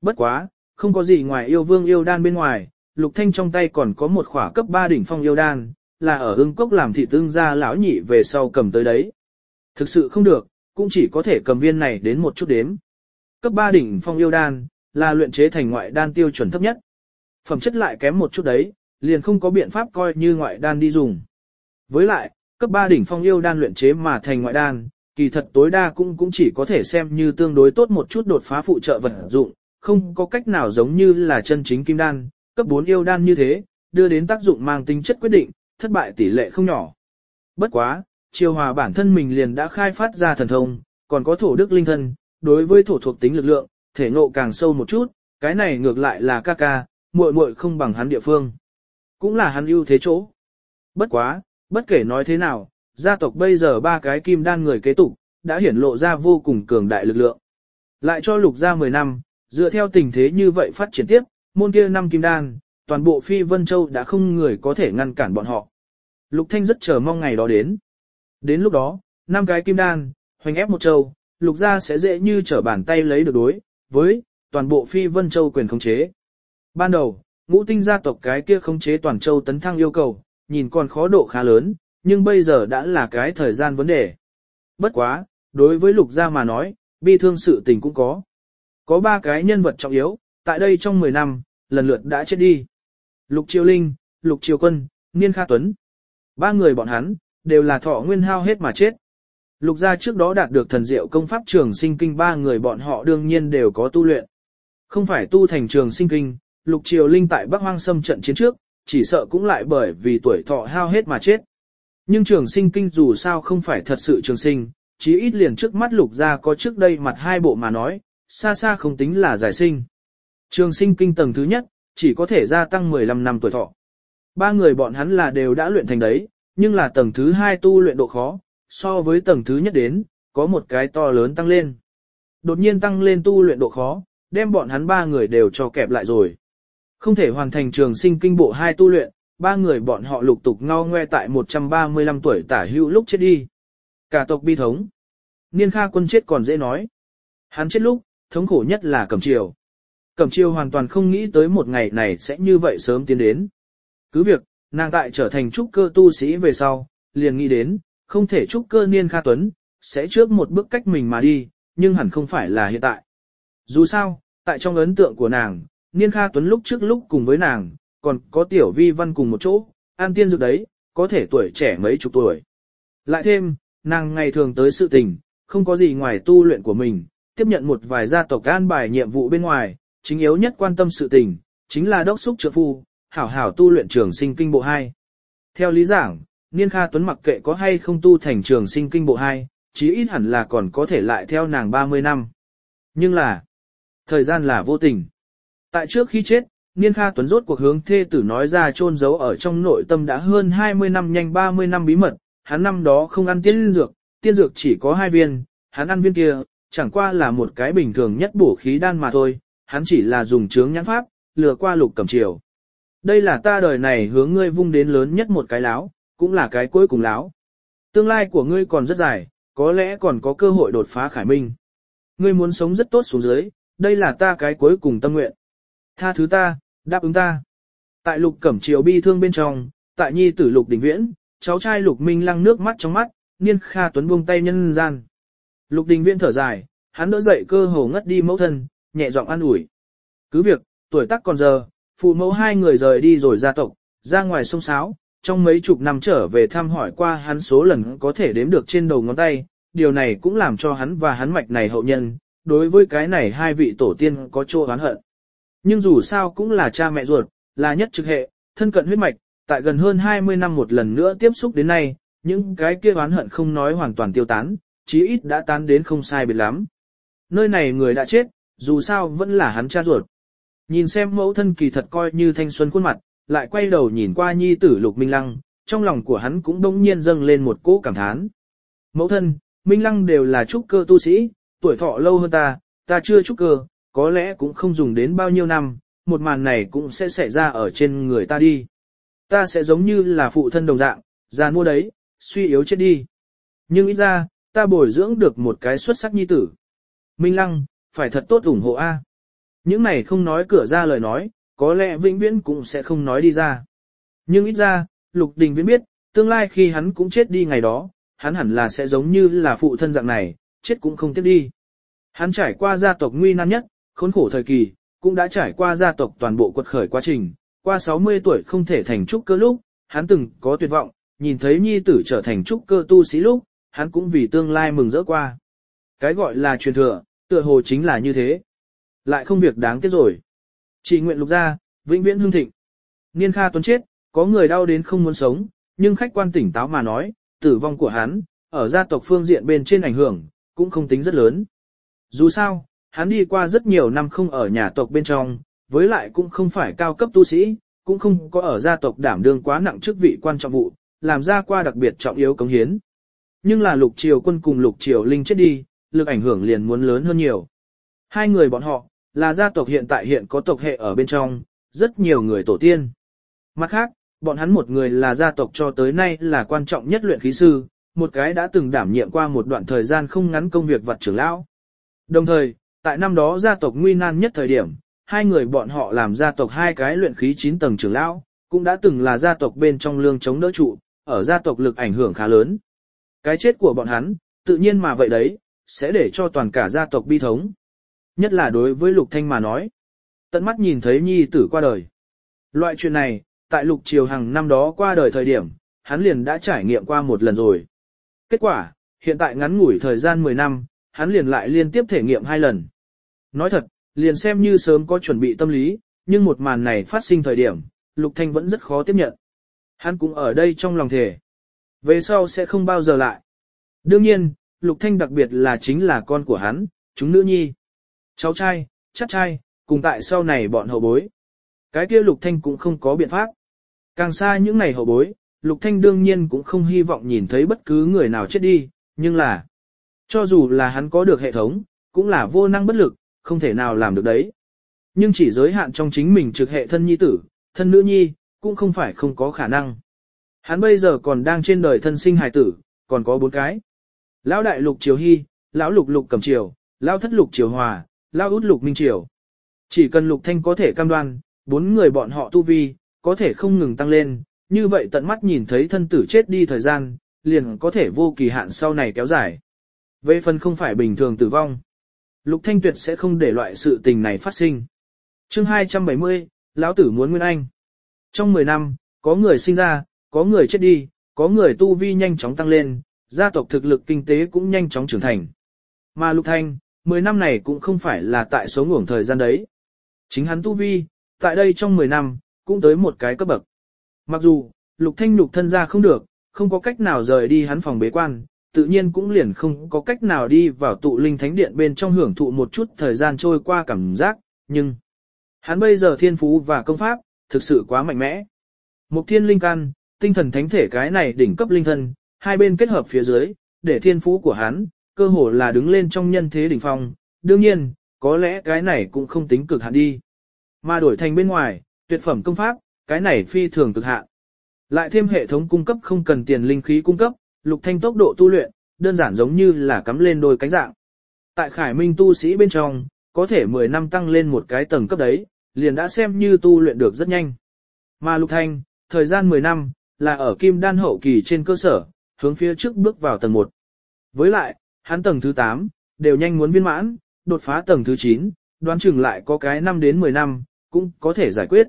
Bất quá, không có gì ngoài yêu vương yêu đan bên ngoài, Lục Thanh trong tay còn có một khỏa cấp 3 đỉnh phong yêu đan, là ở ưng cốc làm thị tương gia lão nhị về sau cầm tới đấy. Thực sự không được, cũng chỉ có thể cầm viên này đến một chút đếm. Cấp 3 đỉnh phong yêu đan, là luyện chế thành ngoại đan tiêu chuẩn thấp nhất. Phẩm chất lại kém một chút đấy, liền không có biện pháp coi như ngoại đan đi dùng. Với lại, cấp 3 đỉnh phong yêu đan luyện chế mà thành ngoại đan, kỳ thật tối đa cũng cũng chỉ có thể xem như tương đối tốt một chút đột phá phụ trợ vật dụng, không có cách nào giống như là chân chính kim đan, cấp 4 yêu đan như thế, đưa đến tác dụng mang tính chất quyết định, thất bại tỷ lệ không nhỏ. Bất quá, Triều Hòa bản thân mình liền đã khai phát ra thần thông, còn có thổ đức linh thân, đối với thổ thuộc tính lực lượng, thể ngộ càng sâu một chút, cái này ngược lại là ca ca, muội muội không bằng hắn địa phương. Cũng là hắn ưu thế chỗ. Bất quá, bất kể nói thế nào, gia tộc bây giờ ba cái kim đan người kế tục, đã hiển lộ ra vô cùng cường đại lực lượng. Lại cho lục ra 10 năm, dựa theo tình thế như vậy phát triển tiếp, môn kia năm kim đan, toàn bộ phi vân châu đã không người có thể ngăn cản bọn họ. Lục Thanh rất chờ mong ngày đó đến. Đến lúc đó, năm cái kim đan, hoành ép một châu, lục gia sẽ dễ như trở bàn tay lấy được đối, với, toàn bộ phi vân châu quyền khống chế. Ban đầu, ngũ tinh gia tộc cái kia khống chế toàn châu tấn thăng yêu cầu, nhìn còn khó độ khá lớn, nhưng bây giờ đã là cái thời gian vấn đề. Bất quá, đối với lục gia mà nói, bi thương sự tình cũng có. Có ba cái nhân vật trọng yếu, tại đây trong 10 năm, lần lượt đã chết đi. Lục Triều Linh, Lục Triều Quân, Niên Kha Tuấn. Ba người bọn hắn, đều là thọ nguyên hao hết mà chết. Lục gia trước đó đạt được thần diệu công pháp trường sinh kinh ba người bọn họ đương nhiên đều có tu luyện. Không phải tu thành trường sinh kinh, Lục Triều Linh tại Bắc Hoang Sâm trận chiến trước, chỉ sợ cũng lại bởi vì tuổi thọ hao hết mà chết. Nhưng trường sinh kinh dù sao không phải thật sự trường sinh, chí ít liền trước mắt Lục gia có trước đây mặt hai bộ mà nói, xa xa không tính là giải sinh. Trường sinh kinh tầng thứ nhất, chỉ có thể gia tăng 15 năm tuổi thọ. Ba người bọn hắn là đều đã luyện thành đấy, nhưng là tầng thứ hai tu luyện độ khó, so với tầng thứ nhất đến, có một cái to lớn tăng lên. Đột nhiên tăng lên tu luyện độ khó, đem bọn hắn ba người đều cho kẹp lại rồi. Không thể hoàn thành trường sinh kinh bộ hai tu luyện, ba người bọn họ lục tục ngao ngoe tại 135 tuổi tả hữu lúc chết đi. Cả tộc bi thống. Niên Kha quân chết còn dễ nói. Hắn chết lúc, thống khổ nhất là Cẩm Triều. Cẩm Triều hoàn toàn không nghĩ tới một ngày này sẽ như vậy sớm tiến đến. Cứ việc, nàng tại trở thành trúc cơ tu sĩ về sau, liền nghĩ đến, không thể chúc cơ niên Kha Tuấn, sẽ trước một bước cách mình mà đi, nhưng hẳn không phải là hiện tại. Dù sao, tại trong ấn tượng của nàng, niên Kha Tuấn lúc trước lúc cùng với nàng, còn có tiểu vi văn cùng một chỗ, an tiên dược đấy, có thể tuổi trẻ mấy chục tuổi. Lại thêm, nàng ngày thường tới sự tình, không có gì ngoài tu luyện của mình, tiếp nhận một vài gia tộc an bài nhiệm vụ bên ngoài, chính yếu nhất quan tâm sự tình, chính là đốc xúc trợ phu, hảo hảo tu luyện trường sinh kinh bộ 2. Theo lý giảng, Niên Kha Tuấn mặc kệ có hay không tu thành trường sinh kinh bộ 2, chí ít hẳn là còn có thể lại theo nàng 30 năm. Nhưng là, thời gian là vô tình. Tại trước khi chết, Niên Kha Tuấn rốt cuộc hướng thê tử nói ra chôn giấu ở trong nội tâm đã hơn 20 năm nhanh 30 năm bí mật, hắn năm đó không ăn tiên dược, tiên dược chỉ có hai viên, hắn ăn viên kia, chẳng qua là một cái bình thường nhất bổ khí đan mà thôi, hắn chỉ là dùng chướng nhãn pháp, lừa qua lục cầm chiều. Đây là ta đời này hướng ngươi vung đến lớn nhất một cái láo, cũng là cái cuối cùng láo. Tương lai của ngươi còn rất dài, có lẽ còn có cơ hội đột phá khải minh. Ngươi muốn sống rất tốt xuống dưới, đây là ta cái cuối cùng tâm nguyện. Tha thứ ta, đáp ứng ta. Tại lục cẩm triều bi thương bên trong, tại nhi tử lục đình viễn, cháu trai lục minh lăng nước mắt trong mắt, niên kha tuấn buông tay nhân gian. Lục đình viễn thở dài, hắn đỡ dậy cơ hồ ngất đi mẫu thân, nhẹ giọng an ủi. Cứ việc, tuổi tác còn giờ, phụ mẫu hai người rời đi rồi ra tộc, ra ngoài sông sáo, trong mấy chục năm trở về thăm hỏi qua hắn số lần có thể đếm được trên đầu ngón tay, điều này cũng làm cho hắn và hắn mạch này hậu nhân, đối với cái này hai vị tổ tiên có chỗ oán hận. Nhưng dù sao cũng là cha mẹ ruột, là nhất trực hệ, thân cận huyết mạch, tại gần hơn 20 năm một lần nữa tiếp xúc đến nay, những cái kia oán hận không nói hoàn toàn tiêu tán, chí ít đã tán đến không sai biệt lắm. Nơi này người đã chết, dù sao vẫn là hắn cha ruột. Nhìn xem mẫu thân kỳ thật coi như thanh xuân khuôn mặt, lại quay đầu nhìn qua nhi tử lục minh lăng, trong lòng của hắn cũng đông nhiên dâng lên một cỗ cảm thán. Mẫu thân, minh lăng đều là trúc cơ tu sĩ, tuổi thọ lâu hơn ta, ta chưa trúc cơ, có lẽ cũng không dùng đến bao nhiêu năm, một màn này cũng sẽ xảy ra ở trên người ta đi. Ta sẽ giống như là phụ thân đồng dạng, già mua đấy, suy yếu chết đi. Nhưng ít ra, ta bồi dưỡng được một cái xuất sắc nhi tử. Minh Lăng, phải thật tốt ủng hộ A. Những này không nói cửa ra lời nói, có lẽ vĩnh viễn cũng sẽ không nói đi ra. Nhưng ít ra, Lục Đình Viễn biết, tương lai khi hắn cũng chết đi ngày đó, hắn hẳn là sẽ giống như là phụ thân dạng này, chết cũng không tiếp đi. Hắn trải qua gia tộc nguy nan nhất, khốn khổ thời kỳ, cũng đã trải qua gia tộc toàn bộ quật khởi quá trình, qua 60 tuổi không thể thành trúc cơ lúc, hắn từng có tuyệt vọng, nhìn thấy nhi tử trở thành trúc cơ tu sĩ lúc, hắn cũng vì tương lai mừng rỡ qua. Cái gọi là truyền thừa, tựa hồ chính là như thế. Lại không việc đáng tiếc rồi. Chỉ nguyện lục ra, vĩnh viễn hương thịnh. Niên Kha Tuấn chết, có người đau đến không muốn sống, nhưng khách quan tỉnh táo mà nói, tử vong của hắn, ở gia tộc phương diện bên trên ảnh hưởng, cũng không tính rất lớn. Dù sao, hắn đi qua rất nhiều năm không ở nhà tộc bên trong, với lại cũng không phải cao cấp tu sĩ, cũng không có ở gia tộc đảm đương quá nặng chức vị quan trọng vụ, làm ra qua đặc biệt trọng yếu cống hiến. Nhưng là lục triều quân cùng lục triều linh chết đi, lực ảnh hưởng liền muốn lớn hơn nhiều. Hai người bọn họ, là gia tộc hiện tại hiện có tộc hệ ở bên trong, rất nhiều người tổ tiên. Mặt khác, bọn hắn một người là gia tộc cho tới nay là quan trọng nhất luyện khí sư, một cái đã từng đảm nhiệm qua một đoạn thời gian không ngắn công việc vật trưởng lão. Đồng thời, tại năm đó gia tộc nguy nan nhất thời điểm, hai người bọn họ làm gia tộc hai cái luyện khí 9 tầng trưởng lão, cũng đã từng là gia tộc bên trong lương chống đỡ trụ, ở gia tộc lực ảnh hưởng khá lớn. Cái chết của bọn hắn, tự nhiên mà vậy đấy, sẽ để cho toàn cả gia tộc bi thống. Nhất là đối với Lục Thanh mà nói. Tận mắt nhìn thấy nhi tử qua đời. Loại chuyện này, tại Lục Triều Hằng năm đó qua đời thời điểm, hắn liền đã trải nghiệm qua một lần rồi. Kết quả, hiện tại ngắn ngủi thời gian 10 năm, hắn liền lại liên tiếp thể nghiệm hai lần. Nói thật, liền xem như sớm có chuẩn bị tâm lý, nhưng một màn này phát sinh thời điểm, Lục Thanh vẫn rất khó tiếp nhận. Hắn cũng ở đây trong lòng thể. Về sau sẽ không bao giờ lại. Đương nhiên, Lục Thanh đặc biệt là chính là con của hắn, chúng nữ nhi. Cháu trai, chắc trai, cùng tại sau này bọn hậu bối. Cái kia Lục Thanh cũng không có biện pháp. Càng xa những ngày hậu bối, Lục Thanh đương nhiên cũng không hy vọng nhìn thấy bất cứ người nào chết đi, nhưng là, cho dù là hắn có được hệ thống, cũng là vô năng bất lực, không thể nào làm được đấy. Nhưng chỉ giới hạn trong chính mình trực hệ thân nhi tử, thân nữ nhi, cũng không phải không có khả năng. Hắn bây giờ còn đang trên đời thân sinh hài tử, còn có bốn cái. Lão đại lục triều hy, lão lục lục cầm triều, lão thất lục triều hòa, lão út lục minh triều. Chỉ cần lục thanh có thể cam đoan, bốn người bọn họ tu vi, có thể không ngừng tăng lên, như vậy tận mắt nhìn thấy thân tử chết đi thời gian, liền có thể vô kỳ hạn sau này kéo dài. Về phần không phải bình thường tử vong. Lục Thanh Tuyệt sẽ không để loại sự tình này phát sinh. Chương 270, lão tử muốn nguyên anh. Trong 10 năm, có người sinh ra, có người chết đi, có người tu vi nhanh chóng tăng lên, gia tộc thực lực kinh tế cũng nhanh chóng trưởng thành. Mà Lục Thanh, 10 năm này cũng không phải là tại số ngủng thời gian đấy. Chính hắn tu vi, tại đây trong 10 năm, cũng tới một cái cấp bậc. Mặc dù, Lục Thanh lục thân ra không được, không có cách nào rời đi hắn phòng bế quan, tự nhiên cũng liền không có cách nào đi vào tụ linh thánh điện bên trong hưởng thụ một chút thời gian trôi qua cảm giác, nhưng hắn bây giờ thiên phú và công pháp, thực sự quá mạnh mẽ. Một thiên linh căn, tinh thần thánh thể cái này đỉnh cấp linh thân, hai bên kết hợp phía dưới, để thiên phú của hắn, cơ hồ là đứng lên trong nhân thế đỉnh phong, đương nhiên, có lẽ cái này cũng không tính cực hạn đi. Mà đổi thành bên ngoài, tuyệt phẩm công pháp, cái này phi thường cực hạn. Lại thêm hệ thống cung cấp không cần tiền linh khí cung cấp, lục thanh tốc độ tu luyện, đơn giản giống như là cắm lên đôi cánh dạng. Tại khải minh tu sĩ bên trong, có thể 10 năm tăng lên một cái tầng cấp đấy, liền đã xem như tu luyện được rất nhanh. Mà Lục Thanh, thời gian 10 năm, là ở kim đan hậu kỳ trên cơ sở, hướng phía trước bước vào tầng 1. Với lại, hắn tầng thứ 8, đều nhanh muốn viên mãn, đột phá tầng thứ 9, đoán chừng lại có cái 5 đến 10 năm, cũng có thể giải quyết.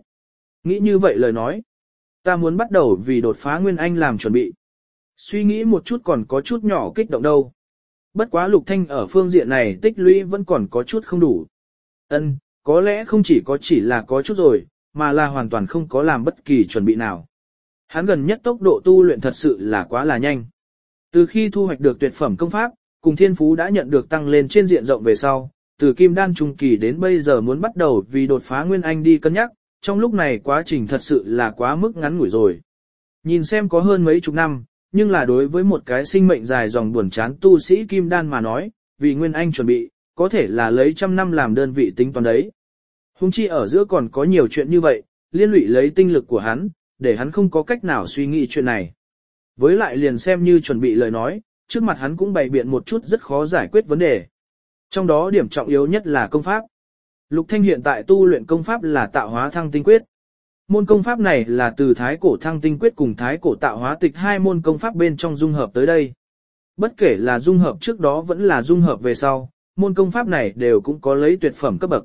Nghĩ như vậy lời nói, ta muốn bắt đầu vì đột phá Nguyên Anh làm chuẩn bị. Suy nghĩ một chút còn có chút nhỏ kích động đâu. Bất quá Lục Thanh ở phương diện này tích lũy vẫn còn có chút không đủ. Ân, có lẽ không chỉ có chỉ là có chút rồi, mà là hoàn toàn không có làm bất kỳ chuẩn bị nào. Hắn gần nhất tốc độ tu luyện thật sự là quá là nhanh. Từ khi thu hoạch được tuyệt phẩm công pháp, cùng thiên phú đã nhận được tăng lên trên diện rộng về sau, từ kim đan trung kỳ đến bây giờ muốn bắt đầu vì đột phá nguyên anh đi cân nhắc, trong lúc này quá trình thật sự là quá mức ngắn ngủi rồi. Nhìn xem có hơn mấy chục năm, nhưng là đối với một cái sinh mệnh dài dòng buồn chán tu sĩ kim đan mà nói, vì nguyên anh chuẩn bị, có thể là lấy trăm năm làm đơn vị tính toán đấy. Hùng chi ở giữa còn có nhiều chuyện như vậy, liên lụy lấy tinh lực của hắn, để hắn không có cách nào suy nghĩ chuyện này. Với lại liền xem như chuẩn bị lời nói, trước mặt hắn cũng bày biện một chút rất khó giải quyết vấn đề. Trong đó điểm trọng yếu nhất là công pháp. Lục Thanh hiện tại tu luyện công pháp là tạo hóa thăng tinh quyết. Môn công pháp này là từ thái cổ thăng tinh quyết cùng thái cổ tạo hóa tịch hai môn công pháp bên trong dung hợp tới đây. Bất kể là dung hợp trước đó vẫn là dung hợp về sau, môn công pháp này đều cũng có lấy tuyệt phẩm cấp bậc.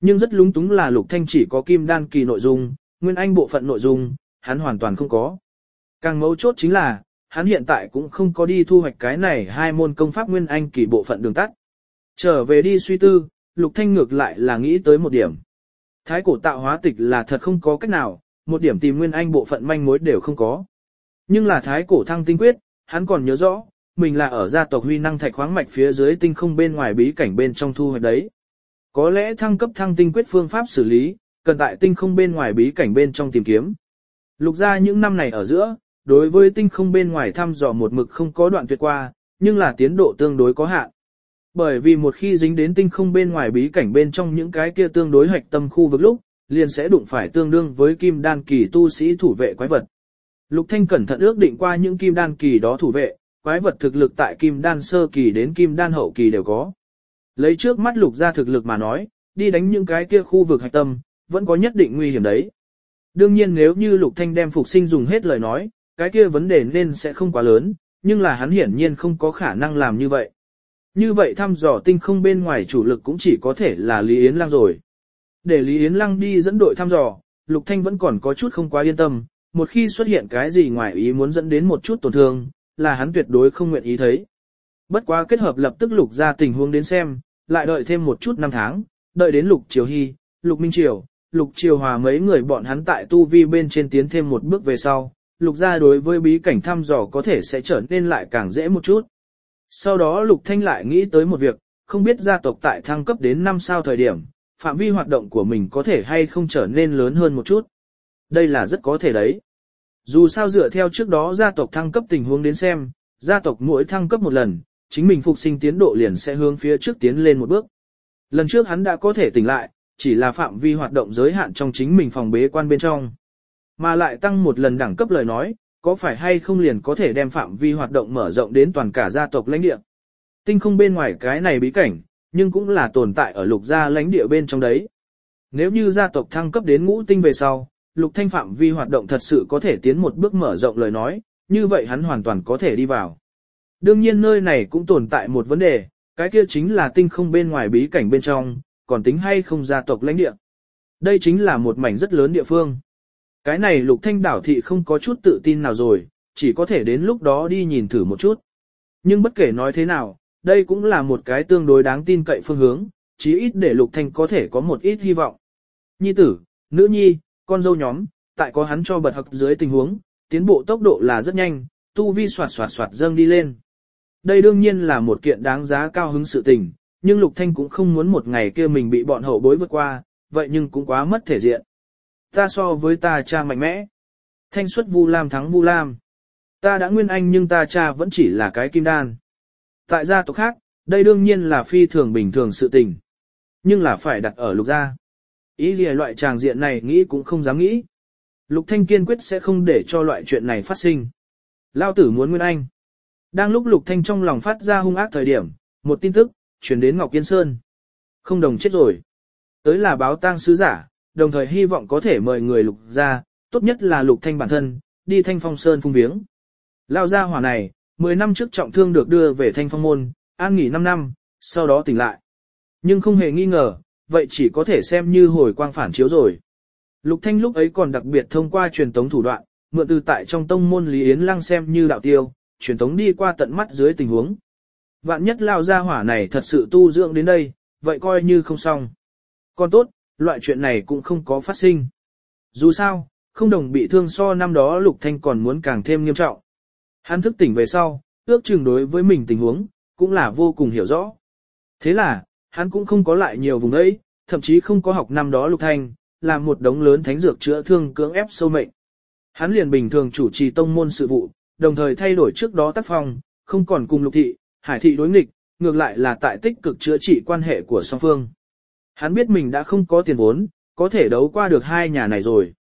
Nhưng rất lúng túng là lục thanh chỉ có kim đan kỳ nội dung, nguyên anh bộ phận nội dung, hắn hoàn toàn không có. Càng mấu chốt chính là, hắn hiện tại cũng không có đi thu hoạch cái này hai môn công pháp nguyên anh kỳ bộ phận đường tắt. Trở về đi suy tư, lục thanh ngược lại là nghĩ tới một điểm. Thái cổ tạo hóa tịch là thật không có cách nào, một điểm tìm nguyên anh bộ phận manh mối đều không có. Nhưng là thái cổ thăng tinh quyết, hắn còn nhớ rõ, mình là ở gia tộc huy năng thạch khoáng mạch phía dưới tinh không bên ngoài bí cảnh bên trong thu hoạch đấy. Có lẽ thăng cấp thăng tinh quyết phương pháp xử lý, cần tại tinh không bên ngoài bí cảnh bên trong tìm kiếm. Lục ra những năm này ở giữa, đối với tinh không bên ngoài thăm dò một mực không có đoạn tuyệt qua, nhưng là tiến độ tương đối có hạn. Bởi vì một khi dính đến tinh không bên ngoài bí cảnh bên trong những cái kia tương đối hoạch tâm khu vực lúc, liền sẽ đụng phải tương đương với kim đan kỳ tu sĩ thủ vệ quái vật. Lục Thanh cẩn thận ước định qua những kim đan kỳ đó thủ vệ, quái vật thực lực tại kim đan sơ kỳ đến kim đan hậu kỳ đều có. Lấy trước mắt lục ra thực lực mà nói, đi đánh những cái kia khu vực hạch tâm, vẫn có nhất định nguy hiểm đấy. Đương nhiên nếu như lục thanh đem phục sinh dùng hết lời nói, cái kia vấn đề nên sẽ không quá lớn, nhưng là hắn hiển nhiên không có khả năng làm như vậy. Như vậy thăm dò tinh không bên ngoài chủ lực cũng chỉ có thể là Lý Yến Lăng rồi. Để Lý Yến Lăng đi dẫn đội thăm dò, Lục Thanh vẫn còn có chút không quá yên tâm, một khi xuất hiện cái gì ngoài ý muốn dẫn đến một chút tổn thương, là hắn tuyệt đối không nguyện ý thấy. Bất quá kết hợp lập tức Lục ra tình huống đến xem, lại đợi thêm một chút năm tháng, đợi đến Lục Triều Hy, Lục Minh Triều, Lục Triều Hòa mấy người bọn hắn tại tu vi bên trên tiến thêm một bước về sau, Lục gia đối với bí cảnh thăm dò có thể sẽ trở nên lại càng dễ một chút. Sau đó Lục Thanh lại nghĩ tới một việc, không biết gia tộc tại thăng cấp đến năm sao thời điểm, phạm vi hoạt động của mình có thể hay không trở nên lớn hơn một chút. Đây là rất có thể đấy. Dù sao dựa theo trước đó gia tộc thăng cấp tình huống đến xem, gia tộc mỗi thăng cấp một lần, chính mình phục sinh tiến độ liền sẽ hướng phía trước tiến lên một bước. Lần trước hắn đã có thể tỉnh lại, chỉ là phạm vi hoạt động giới hạn trong chính mình phòng bế quan bên trong. Mà lại tăng một lần đẳng cấp lời nói, có phải hay không liền có thể đem phạm vi hoạt động mở rộng đến toàn cả gia tộc lãnh địa. Tinh không bên ngoài cái này bí cảnh, nhưng cũng là tồn tại ở lục gia lãnh địa bên trong đấy. Nếu như gia tộc thăng cấp đến ngũ tinh về sau, lục thanh phạm vi hoạt động thật sự có thể tiến một bước mở rộng lời nói, như vậy hắn hoàn toàn có thể đi vào. Đương nhiên nơi này cũng tồn tại một vấn đề, cái kia chính là tinh không bên ngoài bí cảnh bên trong, còn tính hay không gia tộc lãnh địa. Đây chính là một mảnh rất lớn địa phương. Cái này lục thanh đảo thị không có chút tự tin nào rồi, chỉ có thể đến lúc đó đi nhìn thử một chút. Nhưng bất kể nói thế nào, đây cũng là một cái tương đối đáng tin cậy phương hướng, chí ít để lục thanh có thể có một ít hy vọng. Nhi tử, nữ nhi, con dâu nhóm, tại có hắn cho bật học dưới tình huống, tiến bộ tốc độ là rất nhanh, tu vi soạt soạt soạt dâng đi lên. Đây đương nhiên là một kiện đáng giá cao hứng sự tình, nhưng Lục Thanh cũng không muốn một ngày kia mình bị bọn hậu bối vượt qua, vậy nhưng cũng quá mất thể diện. Ta so với ta cha mạnh mẽ. Thanh xuất Vu Lam thắng Vu Lam. Ta đã nguyên anh nhưng ta cha vẫn chỉ là cái kim đan. Tại gia tộc khác, đây đương nhiên là phi thường bình thường sự tình. Nhưng là phải đặt ở lục gia. Ý gì loại tràng diện này nghĩ cũng không dám nghĩ. Lục Thanh kiên quyết sẽ không để cho loại chuyện này phát sinh. Lao tử muốn nguyên anh. Đang lúc Lục Thanh trong lòng phát ra hung ác thời điểm, một tin tức, truyền đến Ngọc Kiên Sơn. Không đồng chết rồi. Tới là báo tang sứ giả, đồng thời hy vọng có thể mời người lục ra, tốt nhất là lục thanh bản thân, đi thanh phong sơn phung viếng. Lao ra hỏa này, 10 năm trước trọng thương được đưa về thanh phong môn, an nghỉ 5 năm, sau đó tỉnh lại. Nhưng không hề nghi ngờ, vậy chỉ có thể xem như hồi quang phản chiếu rồi. Lục Thanh lúc ấy còn đặc biệt thông qua truyền tống thủ đoạn, mượn từ tại trong tông môn Lý Yến Lăng xem như đạo tiêu, truyền tống đi qua tận mắt dưới tình huống. Vạn nhất lao ra hỏa này thật sự tu dưỡng đến đây, vậy coi như không xong. Còn tốt, loại chuyện này cũng không có phát sinh. Dù sao, không đồng bị thương so năm đó Lục Thanh còn muốn càng thêm nghiêm trọng. Hắn thức tỉnh về sau, ước chừng đối với mình tình huống, cũng là vô cùng hiểu rõ. Thế là, hắn cũng không có lại nhiều vùng ấy, thậm chí không có học năm đó Lục Thanh, làm một đống lớn thánh dược chữa thương cưỡng ép sâu mệnh. Hắn liền bình thường chủ trì tông môn sự vụ, đồng thời thay đổi trước đó tác phong, không còn cùng Lục thị, Hải thị đối nghịch, ngược lại là tại tích cực chữa trị quan hệ của song phương. Hắn biết mình đã không có tiền vốn, có thể đấu qua được hai nhà này rồi.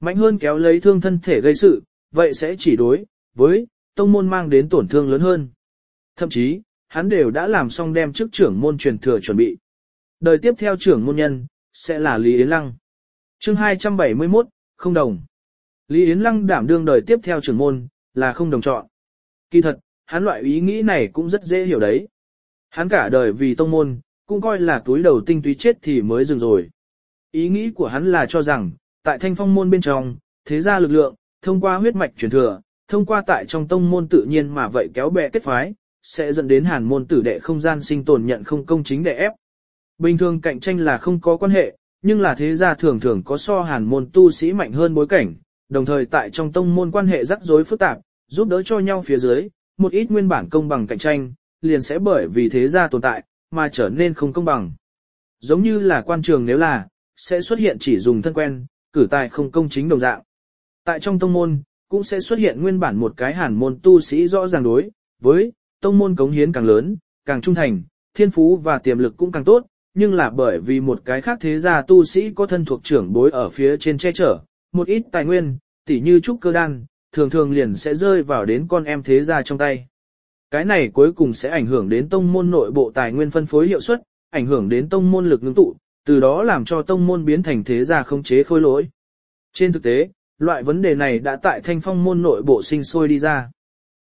Mạnh hơn kéo lấy thương thân thể gây sự, vậy sẽ chỉ đối với tông môn mang đến tổn thương lớn hơn. Thậm chí, hắn đều đã làm xong đem chức trưởng môn truyền thừa chuẩn bị. Đời tiếp theo trưởng môn nhân, sẽ là Lý Yến Lăng. chương 271, không đồng. Lý Yến Lăng đảm đương đời tiếp theo trưởng môn, là không đồng chọn. Kỳ thật, hắn loại ý nghĩ này cũng rất dễ hiểu đấy. Hắn cả đời vì tông môn, cũng coi là túi đầu tinh túy chết thì mới dừng rồi. Ý nghĩ của hắn là cho rằng, tại thanh phong môn bên trong, thế gia lực lượng, thông qua huyết mạch truyền thừa, thông qua tại trong tông môn tự nhiên mà vậy kéo bè kết phái, sẽ dẫn đến hàn môn tử đệ không gian sinh tồn nhận không công chính để ép. Bình thường cạnh tranh là không có quan hệ, nhưng là thế gia thường thường có so hàn môn tu sĩ mạnh hơn bối cảnh, đồng thời tại trong tông môn quan hệ rắc rối phức tạp, giúp đỡ cho nhau phía dưới, một ít nguyên bản công bằng cạnh tranh, liền sẽ bởi vì thế gia tồn tại, mà trở nên không công bằng. Giống như là quan trường nếu là, sẽ xuất hiện chỉ dùng thân quen, cử tài không công chính đồng dạng. Tại trong tông môn, cũng sẽ xuất hiện nguyên bản một cái hàn môn tu sĩ rõ ràng đối, với, tông môn cống hiến càng lớn, càng trung thành, thiên phú và tiềm lực cũng càng tốt, nhưng là bởi vì một cái khác thế gia tu sĩ có thân thuộc trưởng bối ở phía trên che chở, một ít tài nguyên, tỉ như trúc cơ đan, thường thường liền sẽ rơi vào đến con em thế gia trong tay. Cái này cuối cùng sẽ ảnh hưởng đến tông môn nội bộ tài nguyên phân phối hiệu suất, ảnh hưởng đến tông môn lực ngưng tụ, từ đó làm cho tông môn biến thành thế gia không chế khôi lỗi. Trên thực tế, loại vấn đề này đã tại thanh phong môn nội bộ sinh sôi đi ra.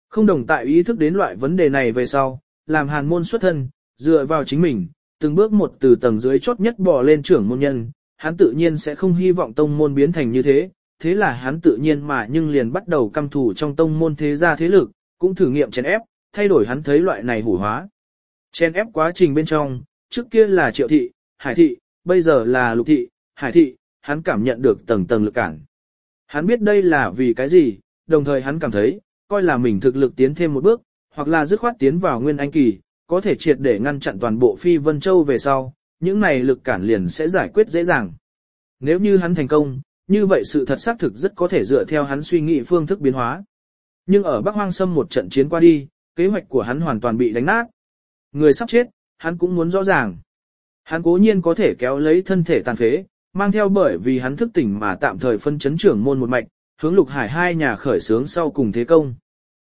Không đồng tại ý thức đến loại vấn đề này về sau, làm hàn môn xuất thân, dựa vào chính mình, từng bước một từ tầng dưới chốt nhất bò lên trưởng môn nhân, hắn tự nhiên sẽ không hy vọng tông môn biến thành như thế, thế là hắn tự nhiên mà nhưng liền bắt đầu căm thủ trong tông môn thế gia thế lực, cũng thử nghiệm chèn ép, thay đổi hắn thấy loại này hủ hóa. chen ép quá trình bên trong, trước kia là triệu thị, hải thị, bây giờ là lục thị, hải thị, hắn cảm nhận được tầng tầng lực cản. Hắn biết đây là vì cái gì, đồng thời hắn cảm thấy, coi là mình thực lực tiến thêm một bước, hoặc là dứt khoát tiến vào nguyên anh kỳ, có thể triệt để ngăn chặn toàn bộ phi vân châu về sau, những này lực cản liền sẽ giải quyết dễ dàng. Nếu như hắn thành công, như vậy sự thật xác thực rất có thể dựa theo hắn suy nghĩ phương thức biến hóa. Nhưng ở Bắc Hoang Sâm một trận chiến qua đi, kế hoạch của hắn hoàn toàn bị đánh nát. Người sắp chết, hắn cũng muốn rõ ràng. Hắn cố nhiên có thể kéo lấy thân thể tàn phế, mang theo bởi vì hắn thức tỉnh mà tạm thời phân chấn trưởng môn một mạch, hướng lục hải hai nhà khởi sướng sau cùng thế công.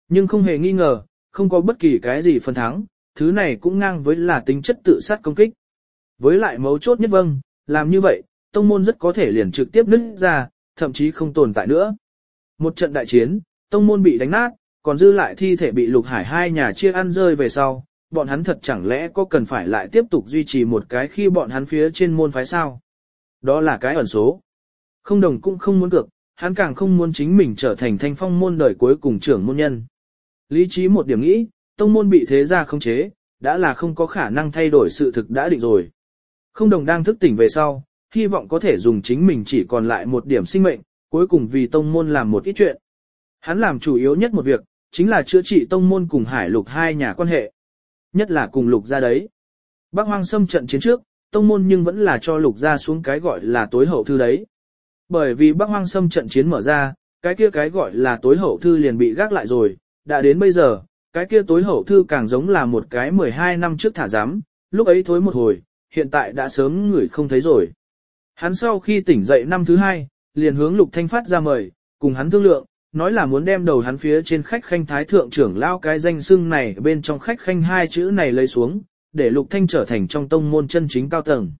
Nhưng không hề nghi ngờ, không có bất kỳ cái gì phân thắng, thứ này cũng ngang với là tính chất tự sát công kích. Với lại mấu chốt nhất vâng, làm như vậy, tông môn rất có thể liền trực tiếp nứt ra, thậm chí không tồn tại nữa. Một trận đại chiến, tông môn bị đánh nát, còn dư lại thi thể bị lục hải hai nhà chia ăn rơi về sau, bọn hắn thật chẳng lẽ có cần phải lại tiếp tục duy trì một cái khi bọn hắn phía trên môn phái sao? Đó là cái ẩn số. Không đồng cũng không muốn cược, hắn càng không muốn chính mình trở thành thanh phong môn đời cuối cùng trưởng môn nhân. Lý trí một điểm nghĩ, tông môn bị thế gia không chế, đã là không có khả năng thay đổi sự thực đã định rồi. Không đồng đang thức tỉnh về sau, hy vọng có thể dùng chính mình chỉ còn lại một điểm sinh mệnh, cuối cùng vì tông môn làm một ít chuyện. Hắn làm chủ yếu nhất một việc, chính là chữa trị tông môn cùng hải lục hai nhà quan hệ. Nhất là cùng lục ra đấy. Bác hoang xâm trận chiến trước, tông môn nhưng vẫn là cho lục ra xuống cái gọi là tối hậu thư đấy. Bởi vì bác hoang xâm trận chiến mở ra, cái kia cái gọi là tối hậu thư liền bị gác lại rồi, đã đến bây giờ, cái kia tối hậu thư càng giống là một cái 12 năm trước thả giám, lúc ấy thối một hồi, hiện tại đã sớm người không thấy rồi. Hắn sau khi tỉnh dậy năm thứ hai, liền hướng Lục Thanh phát ra mời, cùng hắn thương lượng, nói là muốn đem đầu hắn phía trên khách khanh thái thượng trưởng lao cái danh xưng này bên trong khách khanh hai chữ này lấy xuống, để Lục Thanh trở thành trong tông môn chân chính cao tầng.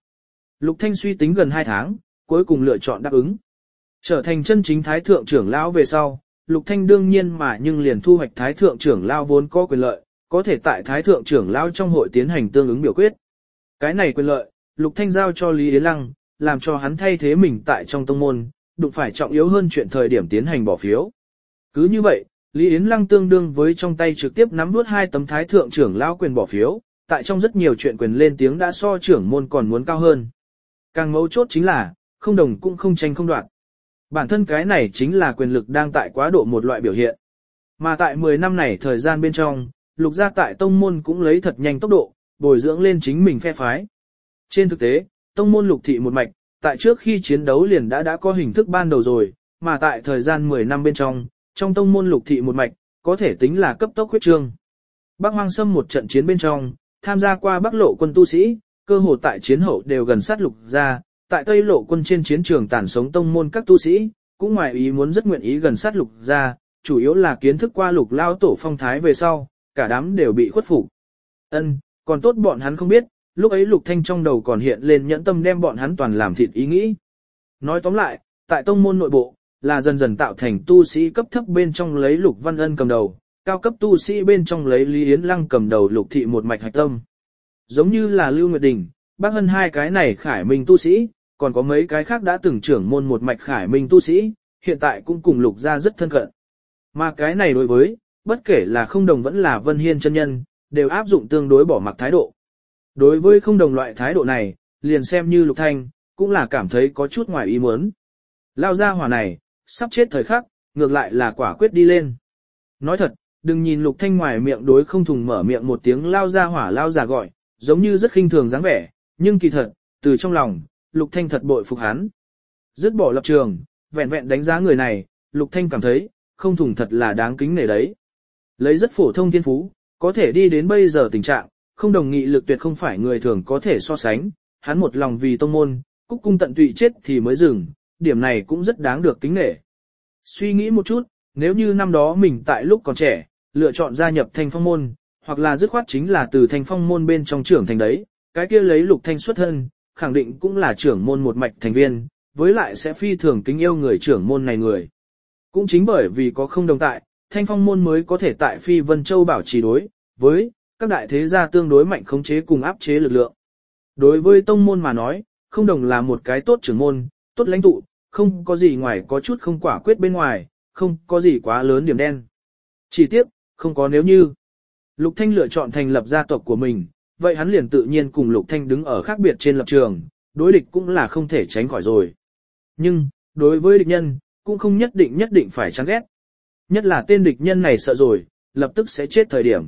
Lục Thanh suy tính gần hai tháng, cuối cùng lựa chọn đáp ứng. Trở thành chân chính thái thượng trưởng lão về sau, Lục Thanh đương nhiên mà nhưng liền thu hoạch thái thượng trưởng lão vốn có quyền lợi, có thể tại thái thượng trưởng lão trong hội tiến hành tương ứng biểu quyết. Cái này quyền lợi, Lục Thanh giao cho Lý Yến Lăng, làm cho hắn thay thế mình tại trong tông môn, đụng phải trọng yếu hơn chuyện thời điểm tiến hành bỏ phiếu. Cứ như vậy, Lý Yến Lăng tương đương với trong tay trực tiếp nắm nuốt hai tấm thái thượng trưởng lão quyền bỏ phiếu, tại trong rất nhiều chuyện quyền lên tiếng đã so trưởng môn còn muốn cao hơn. Càng mấu chốt chính là, không đồng cũng không tranh không đoạn. Bản thân cái này chính là quyền lực đang tại quá độ một loại biểu hiện. Mà tại 10 năm này thời gian bên trong, lục gia tại tông môn cũng lấy thật nhanh tốc độ, bồi dưỡng lên chính mình phe phái. Trên thực tế, tông môn lục thị một mạch, tại trước khi chiến đấu liền đã đã có hình thức ban đầu rồi, mà tại thời gian 10 năm bên trong, trong tông môn lục thị một mạch, có thể tính là cấp tốc huyết trương. Bắc Hoang Sâm một trận chiến bên trong, tham gia qua Bắc Lộ quân tu sĩ, cơ hồ tại chiến hậu đều gần sát lục gia, tại Tây Lộ quân trên chiến trường tàn sống tông môn các tu sĩ, cũng ngoài ý muốn rất nguyện ý gần sát lục gia, chủ yếu là kiến thức qua lục lao tổ phong thái về sau, cả đám đều bị khuất phục. Ân, còn tốt bọn hắn không biết, lúc ấy lục thanh trong đầu còn hiện lên nhẫn tâm đem bọn hắn toàn làm thịt ý nghĩ. Nói tóm lại, tại tông môn nội bộ, là dần dần tạo thành tu sĩ cấp thấp bên trong lấy lục văn ân cầm đầu, cao cấp tu sĩ bên trong lấy Lý Yến Lăng cầm đầu lục thị một mạch hạch tâm. Giống như là Lưu Nguyệt Đình, bác hân hai cái này khải minh tu sĩ, còn có mấy cái khác đã từng trưởng môn một mạch khải minh tu sĩ, hiện tại cũng cùng lục gia rất thân cận. Mà cái này đối với, bất kể là không đồng vẫn là vân hiên chân nhân, đều áp dụng tương đối bỏ mặc thái độ. Đối với không đồng loại thái độ này, liền xem như lục thanh, cũng là cảm thấy có chút ngoài ý muốn. Lao ra hỏa này, sắp chết thời khắc, ngược lại là quả quyết đi lên. Nói thật, đừng nhìn lục thanh ngoài miệng đối không thùng mở miệng một tiếng lao ra hỏa lao ra gọi, giống như rất khinh thường dáng vẻ, nhưng kỳ thật, từ trong lòng, lục thanh thật bội phục hắn. Dứt bỏ lập trường, vẹn vẹn đánh giá người này, lục thanh cảm thấy, không thùng thật là đáng kính nể đấy. Lấy rất phổ thông thiên phú, có thể đi đến bây giờ tình trạng, không đồng nghị lực tuyệt không phải người thường có thể so sánh, hắn một lòng vì tông môn, cúc cung tận tụy chết thì mới dừng, điểm này cũng rất đáng được kính nể. Suy nghĩ một chút, nếu như năm đó mình tại lúc còn trẻ, lựa chọn gia nhập thanh phong môn, hoặc là dứt khoát chính là từ thanh phong môn bên trong trưởng thành đấy, cái kia lấy lục thanh xuất thân, khẳng định cũng là trưởng môn một mạch thành viên, với lại sẽ phi thường kính yêu người trưởng môn này người. Cũng chính bởi vì có không đồng tại, thanh phong môn mới có thể tại phi vân châu bảo trì đối, với, các đại thế gia tương đối mạnh khống chế cùng áp chế lực lượng. Đối với tông môn mà nói, không đồng là một cái tốt trưởng môn, tốt lãnh tụ, không có gì ngoài có chút không quả quyết bên ngoài, không có gì quá lớn điểm đen. Chỉ tiếp, không có nếu như. Lục Thanh lựa chọn thành lập gia tộc của mình, vậy hắn liền tự nhiên cùng Lục Thanh đứng ở khác biệt trên lập trường, đối địch cũng là không thể tránh khỏi rồi. Nhưng, đối với địch nhân, cũng không nhất định nhất định phải chán ghét. Nhất là tên địch nhân này sợ rồi, lập tức sẽ chết thời điểm.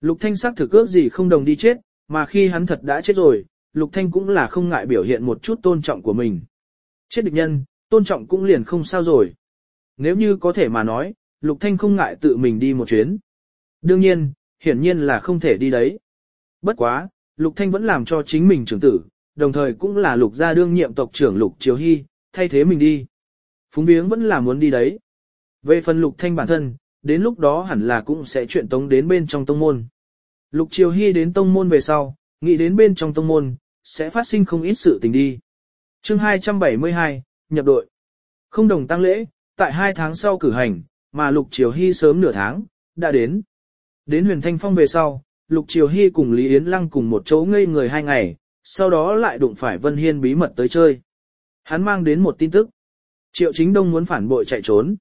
Lục Thanh xác thực ước gì không đồng đi chết, mà khi hắn thật đã chết rồi, Lục Thanh cũng là không ngại biểu hiện một chút tôn trọng của mình. Chết địch nhân, tôn trọng cũng liền không sao rồi. Nếu như có thể mà nói, Lục Thanh không ngại tự mình đi một chuyến. Đương nhiên, hiển nhiên là không thể đi đấy. Bất quá, Lục Thanh vẫn làm cho chính mình trưởng tử, đồng thời cũng là Lục gia đương nhiệm tộc trưởng Lục Triều Hy, thay thế mình đi. Phúng viếng vẫn là muốn đi đấy. Về phần Lục Thanh bản thân, đến lúc đó hẳn là cũng sẽ chuyện tống đến bên trong tông môn. Lục Triều Hy đến tông môn về sau, nghĩ đến bên trong tông môn, sẽ phát sinh không ít sự tình đi. Chương 272, nhập đội. Không đồng tăng lễ, tại hai tháng sau cử hành, mà Lục Triều Hy sớm nửa tháng, đã đến. Đến huyền thanh phong về sau, Lục Triều Hy cùng Lý Yến Lăng cùng một chỗ ngây người hai ngày, sau đó lại đụng phải Vân Hiên bí mật tới chơi. Hắn mang đến một tin tức. Triệu Chính Đông muốn phản bội chạy trốn.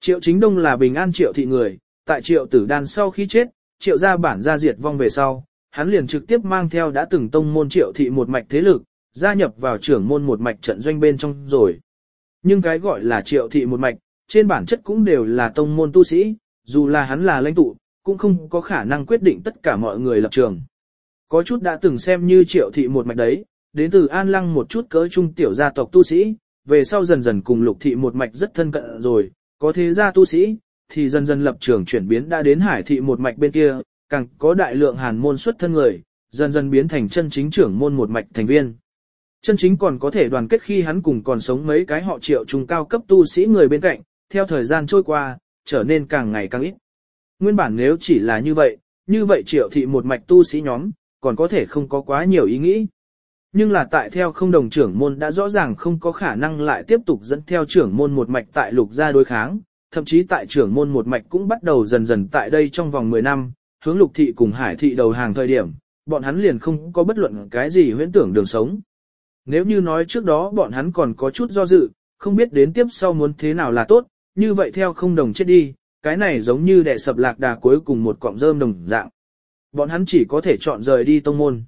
Triệu Chính Đông là bình an triệu thị người, tại triệu tử đan sau khi chết, triệu gia bản gia diệt vong về sau, hắn liền trực tiếp mang theo đã từng tông môn triệu thị một mạch thế lực, gia nhập vào trưởng môn một mạch trận doanh bên trong rồi. Nhưng cái gọi là triệu thị một mạch, trên bản chất cũng đều là tông môn tu sĩ, dù là hắn là lãnh tụ, cũng không có khả năng quyết định tất cả mọi người lập trường. Có chút đã từng xem như triệu thị một mạch đấy, đến từ an lăng một chút cỡ trung tiểu gia tộc tu sĩ, về sau dần dần cùng lục thị một mạch rất thân cận rồi, có thế gia tu sĩ, thì dần dần lập trường chuyển biến đã đến hải thị một mạch bên kia, càng có đại lượng hàn môn xuất thân người, dần dần biến thành chân chính trưởng môn một mạch thành viên. Chân chính còn có thể đoàn kết khi hắn cùng còn sống mấy cái họ triệu trùng cao cấp tu sĩ người bên cạnh, theo thời gian trôi qua, trở nên càng ngày càng ít. Nguyên bản nếu chỉ là như vậy, như vậy triệu thị một mạch tu sĩ nhóm, còn có thể không có quá nhiều ý nghĩ. Nhưng là tại theo không đồng trưởng môn đã rõ ràng không có khả năng lại tiếp tục dẫn theo trưởng môn một mạch tại lục gia đối kháng, thậm chí tại trưởng môn một mạch cũng bắt đầu dần dần tại đây trong vòng 10 năm, hướng lục thị cùng hải thị đầu hàng thời điểm, bọn hắn liền không có bất luận cái gì huyễn tưởng đường sống. Nếu như nói trước đó bọn hắn còn có chút do dự, không biết đến tiếp sau muốn thế nào là tốt, như vậy theo không đồng chết đi, cái này giống như đẻ sập lạc đà cuối cùng một cọng rơm đồng dạng. Bọn hắn chỉ có thể chọn rời đi tông môn.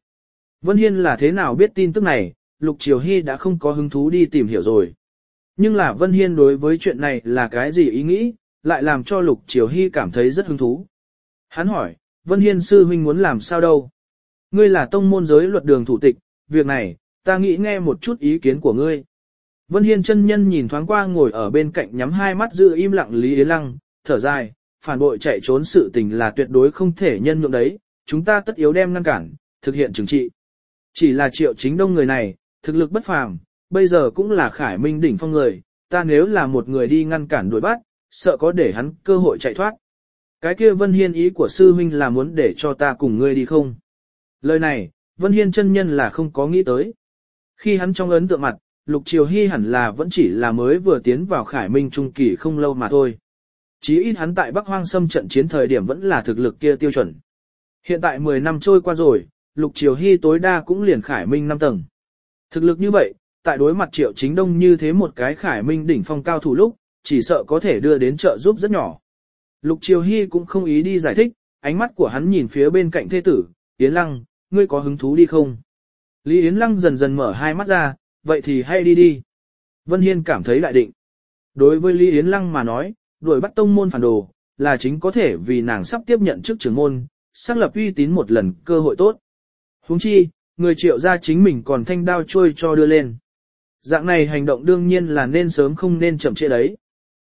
Vân Hiên là thế nào biết tin tức này, Lục Triều Hy đã không có hứng thú đi tìm hiểu rồi. Nhưng là Vân Hiên đối với chuyện này là cái gì ý nghĩ, lại làm cho Lục Triều Hy cảm thấy rất hứng thú. Hắn hỏi, Vân Hiên sư huynh muốn làm sao đâu? Ngươi là tông môn giới luật đường thủ tịch, việc này, ta nghĩ nghe một chút ý kiến của ngươi. Vân Hiên chân nhân nhìn thoáng qua ngồi ở bên cạnh nhắm hai mắt giữ im lặng Lý Yến Lăng, thở dài, phản bội chạy trốn sự tình là tuyệt đối không thể nhân nhượng đấy, chúng ta tất yếu đem ngăn cản, thực hiện trừng trị. Chỉ là triệu chính đông người này, thực lực bất phàm, bây giờ cũng là khải minh đỉnh phong người, ta nếu là một người đi ngăn cản đuổi bắt, sợ có để hắn cơ hội chạy thoát. Cái kia Vân Hiên ý của sư huynh là muốn để cho ta cùng ngươi đi không? Lời này, Vân Hiên chân nhân là không có nghĩ tới. Khi hắn trong ấn tượng mặt, Lục Triều Hy hẳn là vẫn chỉ là mới vừa tiến vào khải minh trung kỳ không lâu mà thôi. Chí ít hắn tại Bắc Hoang Sâm trận chiến thời điểm vẫn là thực lực kia tiêu chuẩn. Hiện tại 10 năm trôi qua rồi, Lục Triều Hy tối đa cũng liền khải minh 5 tầng. Thực lực như vậy, tại đối mặt Triệu Chính Đông như thế một cái khải minh đỉnh phong cao thủ lúc, chỉ sợ có thể đưa đến trợ giúp rất nhỏ. Lục Triều Hy cũng không ý đi giải thích, ánh mắt của hắn nhìn phía bên cạnh thê tử, Yến Lăng, ngươi có hứng thú đi không? Lý Yến Lăng dần dần mở hai mắt ra, vậy thì hay đi đi. Vân Hiên cảm thấy lại định. Đối với Lý Yến Lăng mà nói, đuổi bắt tông môn phản đồ, là chính có thể vì nàng sắp tiếp nhận chức trưởng môn, xác lập uy tín một lần cơ hội tốt. Huống chi, người triệu ra chính mình còn thanh đao trôi cho đưa lên. Dạng này hành động đương nhiên là nên sớm không nên chậm trễ đấy.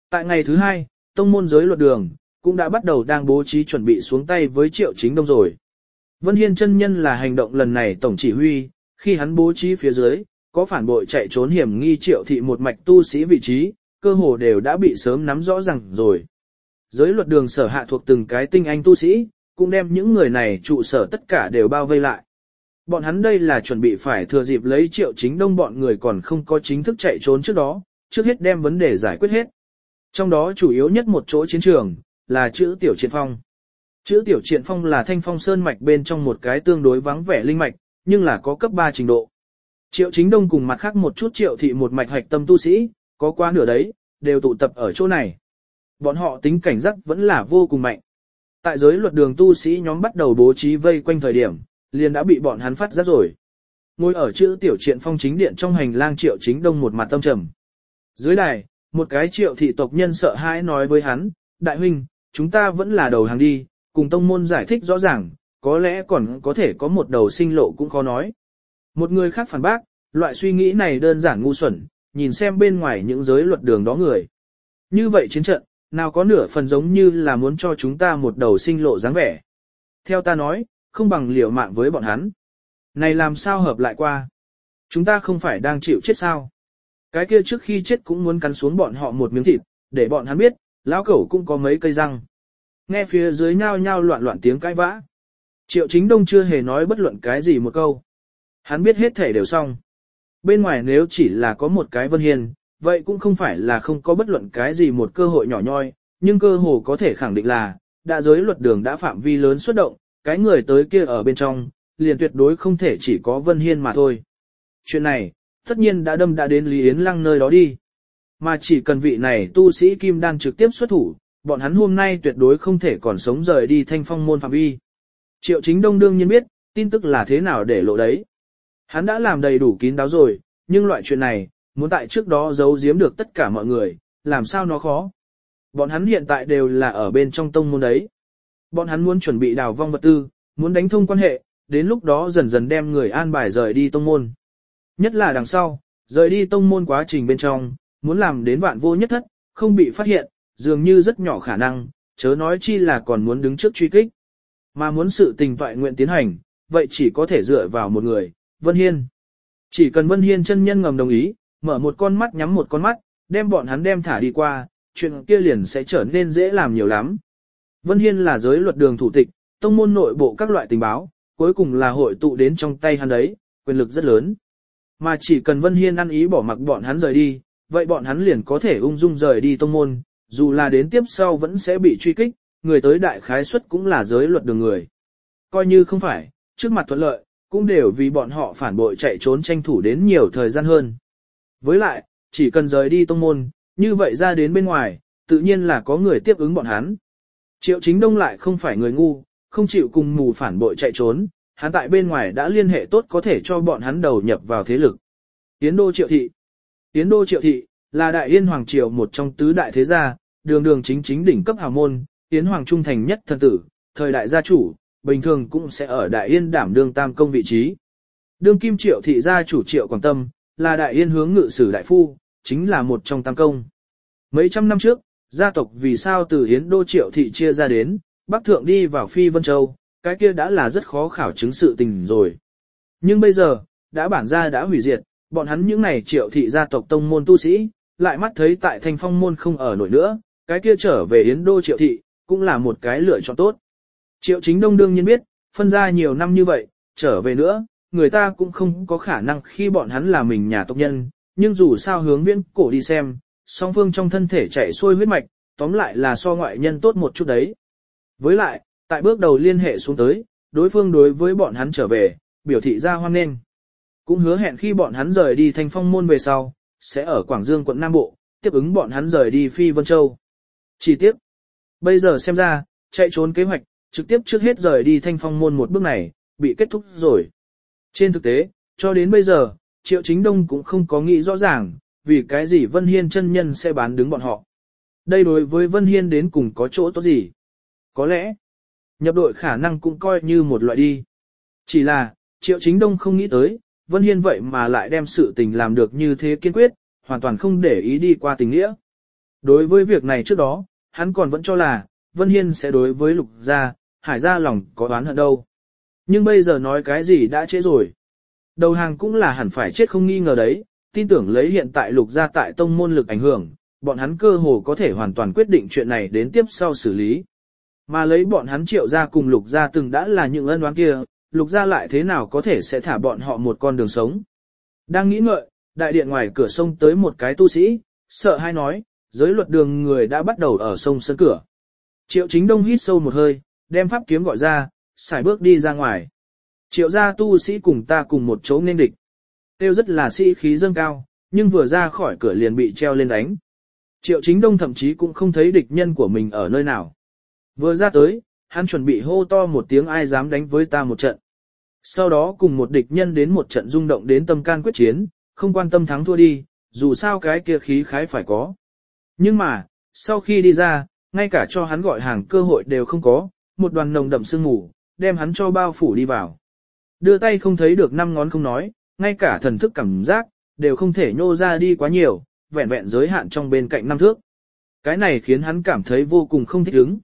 Tại ngày thứ hai, tông môn giới luật đường, cũng đã bắt đầu đang bố trí chuẩn bị xuống tay với triệu chính đông rồi. Vân Hiên chân nhân là hành động lần này tổng chỉ huy, khi hắn bố trí phía dưới, có phản bội chạy trốn hiểm nghi triệu thị một mạch tu sĩ vị trí, cơ hồ đều đã bị sớm nắm rõ ràng rồi. Giới luật đường sở hạ thuộc từng cái tinh anh tu sĩ, cũng đem những người này trụ sở tất cả đều bao vây lại. Bọn hắn đây là chuẩn bị phải thừa dịp lấy triệu chính đông bọn người còn không có chính thức chạy trốn trước đó, trước hết đem vấn đề giải quyết hết. Trong đó chủ yếu nhất một chỗ chiến trường, là chữ tiểu triện phong. Chữ tiểu triện phong là thanh phong sơn mạch bên trong một cái tương đối vắng vẻ linh mạch, nhưng là có cấp 3 trình độ. Triệu chính đông cùng mặt khác một chút triệu thị một mạch hoạch tâm tu sĩ, có qua nửa đấy, đều tụ tập ở chỗ này. Bọn họ tính cảnh giác vẫn là vô cùng mạnh. Tại giới luật đường tu sĩ nhóm bắt đầu bố trí vây quanh thời điểm, liền đã bị bọn hắn phát giác rồi. Ngồi ở chữ tiểu triện phong chính điện trong hành lang triệu chính đông một mặt tâm trầm. Dưới đài, một cái triệu thị tộc nhân sợ hãi nói với hắn, đại huynh, chúng ta vẫn là đầu hàng đi, cùng tông môn giải thích rõ ràng, có lẽ còn có thể có một đầu sinh lộ cũng khó nói. Một người khác phản bác, loại suy nghĩ này đơn giản ngu xuẩn, nhìn xem bên ngoài những giới luật đường đó người. Như vậy chiến trận, nào có nửa phần giống như là muốn cho chúng ta một đầu sinh lộ dáng vẻ. Theo ta nói, không bằng liều mạng với bọn hắn. Này làm sao hợp lại qua? Chúng ta không phải đang chịu chết sao? Cái kia trước khi chết cũng muốn cắn xuống bọn họ một miếng thịt, để bọn hắn biết, lão cẩu cũng có mấy cây răng. Nghe phía dưới nhao nhao loạn loạn tiếng cãi vã. Triệu chính đông chưa hề nói bất luận cái gì một câu. Hắn biết hết thể đều xong. Bên ngoài nếu chỉ là có một cái vân hiền, vậy cũng không phải là không có bất luận cái gì một cơ hội nhỏ nhoi, nhưng cơ hồ có thể khẳng định là, đã giới luật đường đã phạm vi lớn xuất động, cái người tới kia ở bên trong, liền tuyệt đối không thể chỉ có Vân Hiên mà thôi. Chuyện này, tất nhiên đã đâm đã đến Lý Yến Lăng nơi đó đi. Mà chỉ cần vị này tu sĩ Kim Đan trực tiếp xuất thủ, bọn hắn hôm nay tuyệt đối không thể còn sống rời đi thanh phong môn phạm vi. Triệu chính đông đương nhiên biết, tin tức là thế nào để lộ đấy. Hắn đã làm đầy đủ kín đáo rồi, nhưng loại chuyện này, muốn tại trước đó giấu giếm được tất cả mọi người, làm sao nó khó. Bọn hắn hiện tại đều là ở bên trong tông môn đấy. Bọn hắn muốn chuẩn bị đào vong vật tư, muốn đánh thông quan hệ, đến lúc đó dần dần đem người an bài rời đi tông môn. Nhất là đằng sau, rời đi tông môn quá trình bên trong, muốn làm đến vạn vô nhất thất, không bị phát hiện, dường như rất nhỏ khả năng, chớ nói chi là còn muốn đứng trước truy kích. Mà muốn sự tình toại nguyện tiến hành, vậy chỉ có thể dựa vào một người, Vân Hiên. Chỉ cần Vân Hiên chân nhân ngầm đồng ý, mở một con mắt nhắm một con mắt, đem bọn hắn đem thả đi qua, chuyện kia liền sẽ trở nên dễ làm nhiều lắm. Vân Hiên là giới luật đường thủ tịch, tông môn nội bộ các loại tình báo, cuối cùng là hội tụ đến trong tay hắn đấy, quyền lực rất lớn. Mà chỉ cần Vân Hiên ăn ý bỏ mặc bọn hắn rời đi, vậy bọn hắn liền có thể ung dung rời đi tông môn, dù là đến tiếp sau vẫn sẽ bị truy kích, người tới đại khái suất cũng là giới luật đường người. Coi như không phải, trước mặt thuận lợi, cũng đều vì bọn họ phản bội chạy trốn tranh thủ đến nhiều thời gian hơn. Với lại, chỉ cần rời đi tông môn, như vậy ra đến bên ngoài, tự nhiên là có người tiếp ứng bọn hắn. Triệu chính đông lại không phải người ngu, không chịu cùng mù phản bội chạy trốn, hắn tại bên ngoài đã liên hệ tốt có thể cho bọn hắn đầu nhập vào thế lực. Tiến đô triệu thị Tiến đô triệu thị, là đại yên hoàng triều một trong tứ đại thế gia, đường đường chính chính đỉnh cấp hào môn, Yến hoàng trung thành nhất thần tử, thời đại gia chủ, bình thường cũng sẽ ở đại yên đảm đương tam công vị trí. Đương kim triệu thị gia chủ triệu quảng tâm, là đại yên hướng ngự sử đại phu, chính là một trong tam công. Mấy trăm năm trước, gia tộc vì sao từ Yến Đô Triệu Thị chia ra đến, Bắc Thượng đi vào Phi Vân Châu, cái kia đã là rất khó khảo chứng sự tình rồi. Nhưng bây giờ, đã bản gia đã hủy diệt, bọn hắn những này Triệu Thị gia tộc tông môn tu sĩ, lại mắt thấy tại thanh phong môn không ở nổi nữa, cái kia trở về Yến Đô Triệu Thị, cũng là một cái lựa chọn tốt. Triệu chính đông đương nhiên biết, phân ra nhiều năm như vậy, trở về nữa, người ta cũng không có khả năng khi bọn hắn là mình nhà tộc nhân, nhưng dù sao hướng viễn cổ đi xem, song phương trong thân thể chảy xuôi huyết mạch, tóm lại là so ngoại nhân tốt một chút đấy. Với lại, tại bước đầu liên hệ xuống tới, đối phương đối với bọn hắn trở về, biểu thị ra hoan nghênh. Cũng hứa hẹn khi bọn hắn rời đi thành phong môn về sau, sẽ ở Quảng Dương quận Nam Bộ, tiếp ứng bọn hắn rời đi Phi Vân Châu. Chỉ tiếp, bây giờ xem ra, chạy trốn kế hoạch, trực tiếp trước hết rời đi thanh phong môn một bước này, bị kết thúc rồi. Trên thực tế, cho đến bây giờ, Triệu Chính Đông cũng không có nghĩ rõ ràng, vì cái gì Vân Hiên chân nhân sẽ bán đứng bọn họ. Đây đối với Vân Hiên đến cùng có chỗ tốt gì? Có lẽ, nhập đội khả năng cũng coi như một loại đi. Chỉ là, Triệu Chính Đông không nghĩ tới, Vân Hiên vậy mà lại đem sự tình làm được như thế kiên quyết, hoàn toàn không để ý đi qua tình nghĩa. Đối với việc này trước đó, hắn còn vẫn cho là, Vân Hiên sẽ đối với lục gia, hải gia lòng có đoán hận đâu. Nhưng bây giờ nói cái gì đã trễ rồi. Đầu hàng cũng là hẳn phải chết không nghi ngờ đấy, tin tưởng lấy hiện tại lục gia tại tông môn lực ảnh hưởng, bọn hắn cơ hồ có thể hoàn toàn quyết định chuyện này đến tiếp sau xử lý. Mà lấy bọn hắn triệu ra cùng lục gia từng đã là những ân oán kia, lục gia lại thế nào có thể sẽ thả bọn họ một con đường sống. Đang nghĩ ngợi, đại điện ngoài cửa sông tới một cái tu sĩ, sợ hai nói, giới luật đường người đã bắt đầu ở sông sân cửa. Triệu chính đông hít sâu một hơi, đem pháp kiếm gọi ra, xài bước đi ra ngoài. Triệu gia tu sĩ cùng ta cùng một chỗ nên địch. Tiêu rất là sĩ khí dâng cao, nhưng vừa ra khỏi cửa liền bị treo lên đánh. Triệu chính đông thậm chí cũng không thấy địch nhân của mình ở nơi nào. Vừa ra tới, hắn chuẩn bị hô to một tiếng ai dám đánh với ta một trận. Sau đó cùng một địch nhân đến một trận rung động đến tâm can quyết chiến, không quan tâm thắng thua đi, dù sao cái kia khí khái phải có. Nhưng mà, sau khi đi ra, ngay cả cho hắn gọi hàng cơ hội đều không có, một đoàn nồng đậm sương mù, đem hắn cho bao phủ đi vào. Đưa tay không thấy được năm ngón không nói, ngay cả thần thức cảm giác, đều không thể nhô ra đi quá nhiều, vẹn vẹn giới hạn trong bên cạnh năm thước. Cái này khiến hắn cảm thấy vô cùng không thích ứng.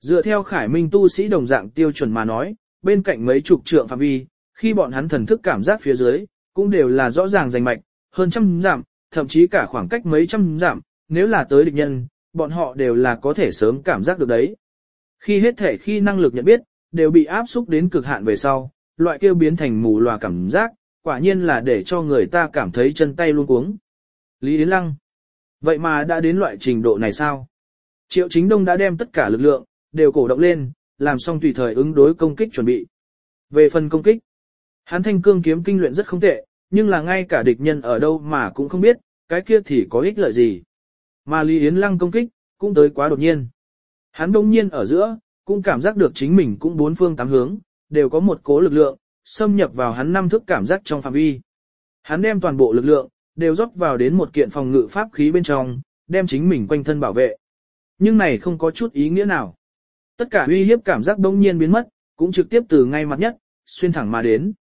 Dựa theo khải minh tu sĩ đồng dạng tiêu chuẩn mà nói, bên cạnh mấy chục trượng phạm vi, khi bọn hắn thần thức cảm giác phía dưới, cũng đều là rõ ràng rành mạch, hơn trăm giảm, thậm chí cả khoảng cách mấy trăm giảm, nếu là tới địch nhân, bọn họ đều là có thể sớm cảm giác được đấy. Khi hết thể khi năng lực nhận biết, đều bị áp xúc đến cực hạn về sau, loại kêu biến thành mù lòa cảm giác, quả nhiên là để cho người ta cảm thấy chân tay luôn cuống. Lý Yến Lăng. Vậy mà đã đến loại trình độ này sao? Triệu Chính Đông đã đem tất cả lực lượng, đều cổ động lên, làm xong tùy thời ứng đối công kích chuẩn bị. Về phần công kích, hắn thanh cương kiếm kinh luyện rất không tệ, nhưng là ngay cả địch nhân ở đâu mà cũng không biết, cái kia thì có ích lợi gì. Mà Lý Yến Lăng công kích, cũng tới quá đột nhiên. Hắn đông nhiên ở giữa, cũng cảm giác được chính mình cũng bốn phương tám hướng, đều có một cố lực lượng, xâm nhập vào hắn năm thức cảm giác trong phạm vi. Hắn đem toàn bộ lực lượng, đều rót vào đến một kiện phòng ngự pháp khí bên trong, đem chính mình quanh thân bảo vệ. Nhưng này không có chút ý nghĩa nào. Tất cả uy hiếp cảm giác đông nhiên biến mất, cũng trực tiếp từ ngay mặt nhất, xuyên thẳng mà đến.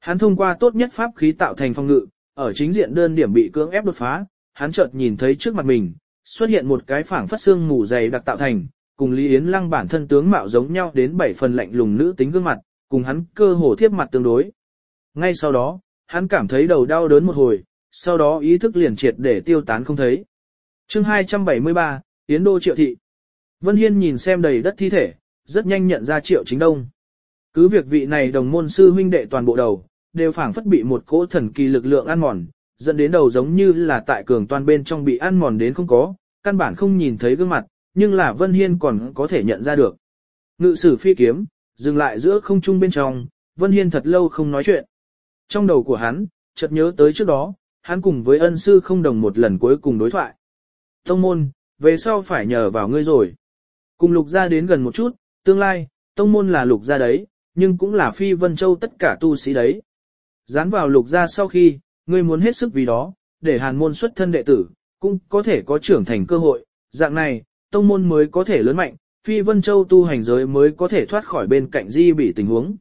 Hắn thông qua tốt nhất pháp khí tạo thành phòng ngự, ở chính diện đơn điểm bị cưỡng ép đột phá, hắn chợt nhìn thấy trước mặt mình, xuất hiện một cái phảng phất xương mù dày đặc tạo thành, cùng Lý Yến Lăng bản thân tướng mạo giống nhau đến bảy phần lạnh lùng nữ tính gương mặt, cùng hắn cơ hồ thiếp mặt tương đối. Ngay sau đó, hắn cảm thấy đầu đau đớn một hồi, sau đó ý thức liền triệt để tiêu tán không thấy. chương 273, Yến Đô Triệu Thị. Vân Hiên nhìn xem đầy đất thi thể, rất nhanh nhận ra Triệu Chính Đông. Cứ việc vị này đồng môn sư huynh đệ toàn bộ đầu, đều phảng phất bị một cỗ thần kỳ lực lượng ăn mòn, dẫn đến đầu giống như là tại cường toàn bên trong bị ăn mòn đến không có, căn bản không nhìn thấy gương mặt, nhưng là Vân Hiên còn có thể nhận ra được. Ngự sử phi kiếm, dừng lại giữa không trung bên trong, Vân Hiên thật lâu không nói chuyện. Trong đầu của hắn, chợt nhớ tới trước đó, hắn cùng với ân sư không đồng một lần cuối cùng đối thoại. Tông môn, về sau phải nhờ vào ngươi rồi. Cùng lục gia đến gần một chút, tương lai, tông môn là lục gia đấy, nhưng cũng là phi vân châu tất cả tu sĩ đấy. Dán vào lục gia sau khi, ngươi muốn hết sức vì đó, để hàn môn xuất thân đệ tử, cũng có thể có trưởng thành cơ hội, dạng này, tông môn mới có thể lớn mạnh, phi vân châu tu hành giới mới có thể thoát khỏi bên cạnh di bị tình huống.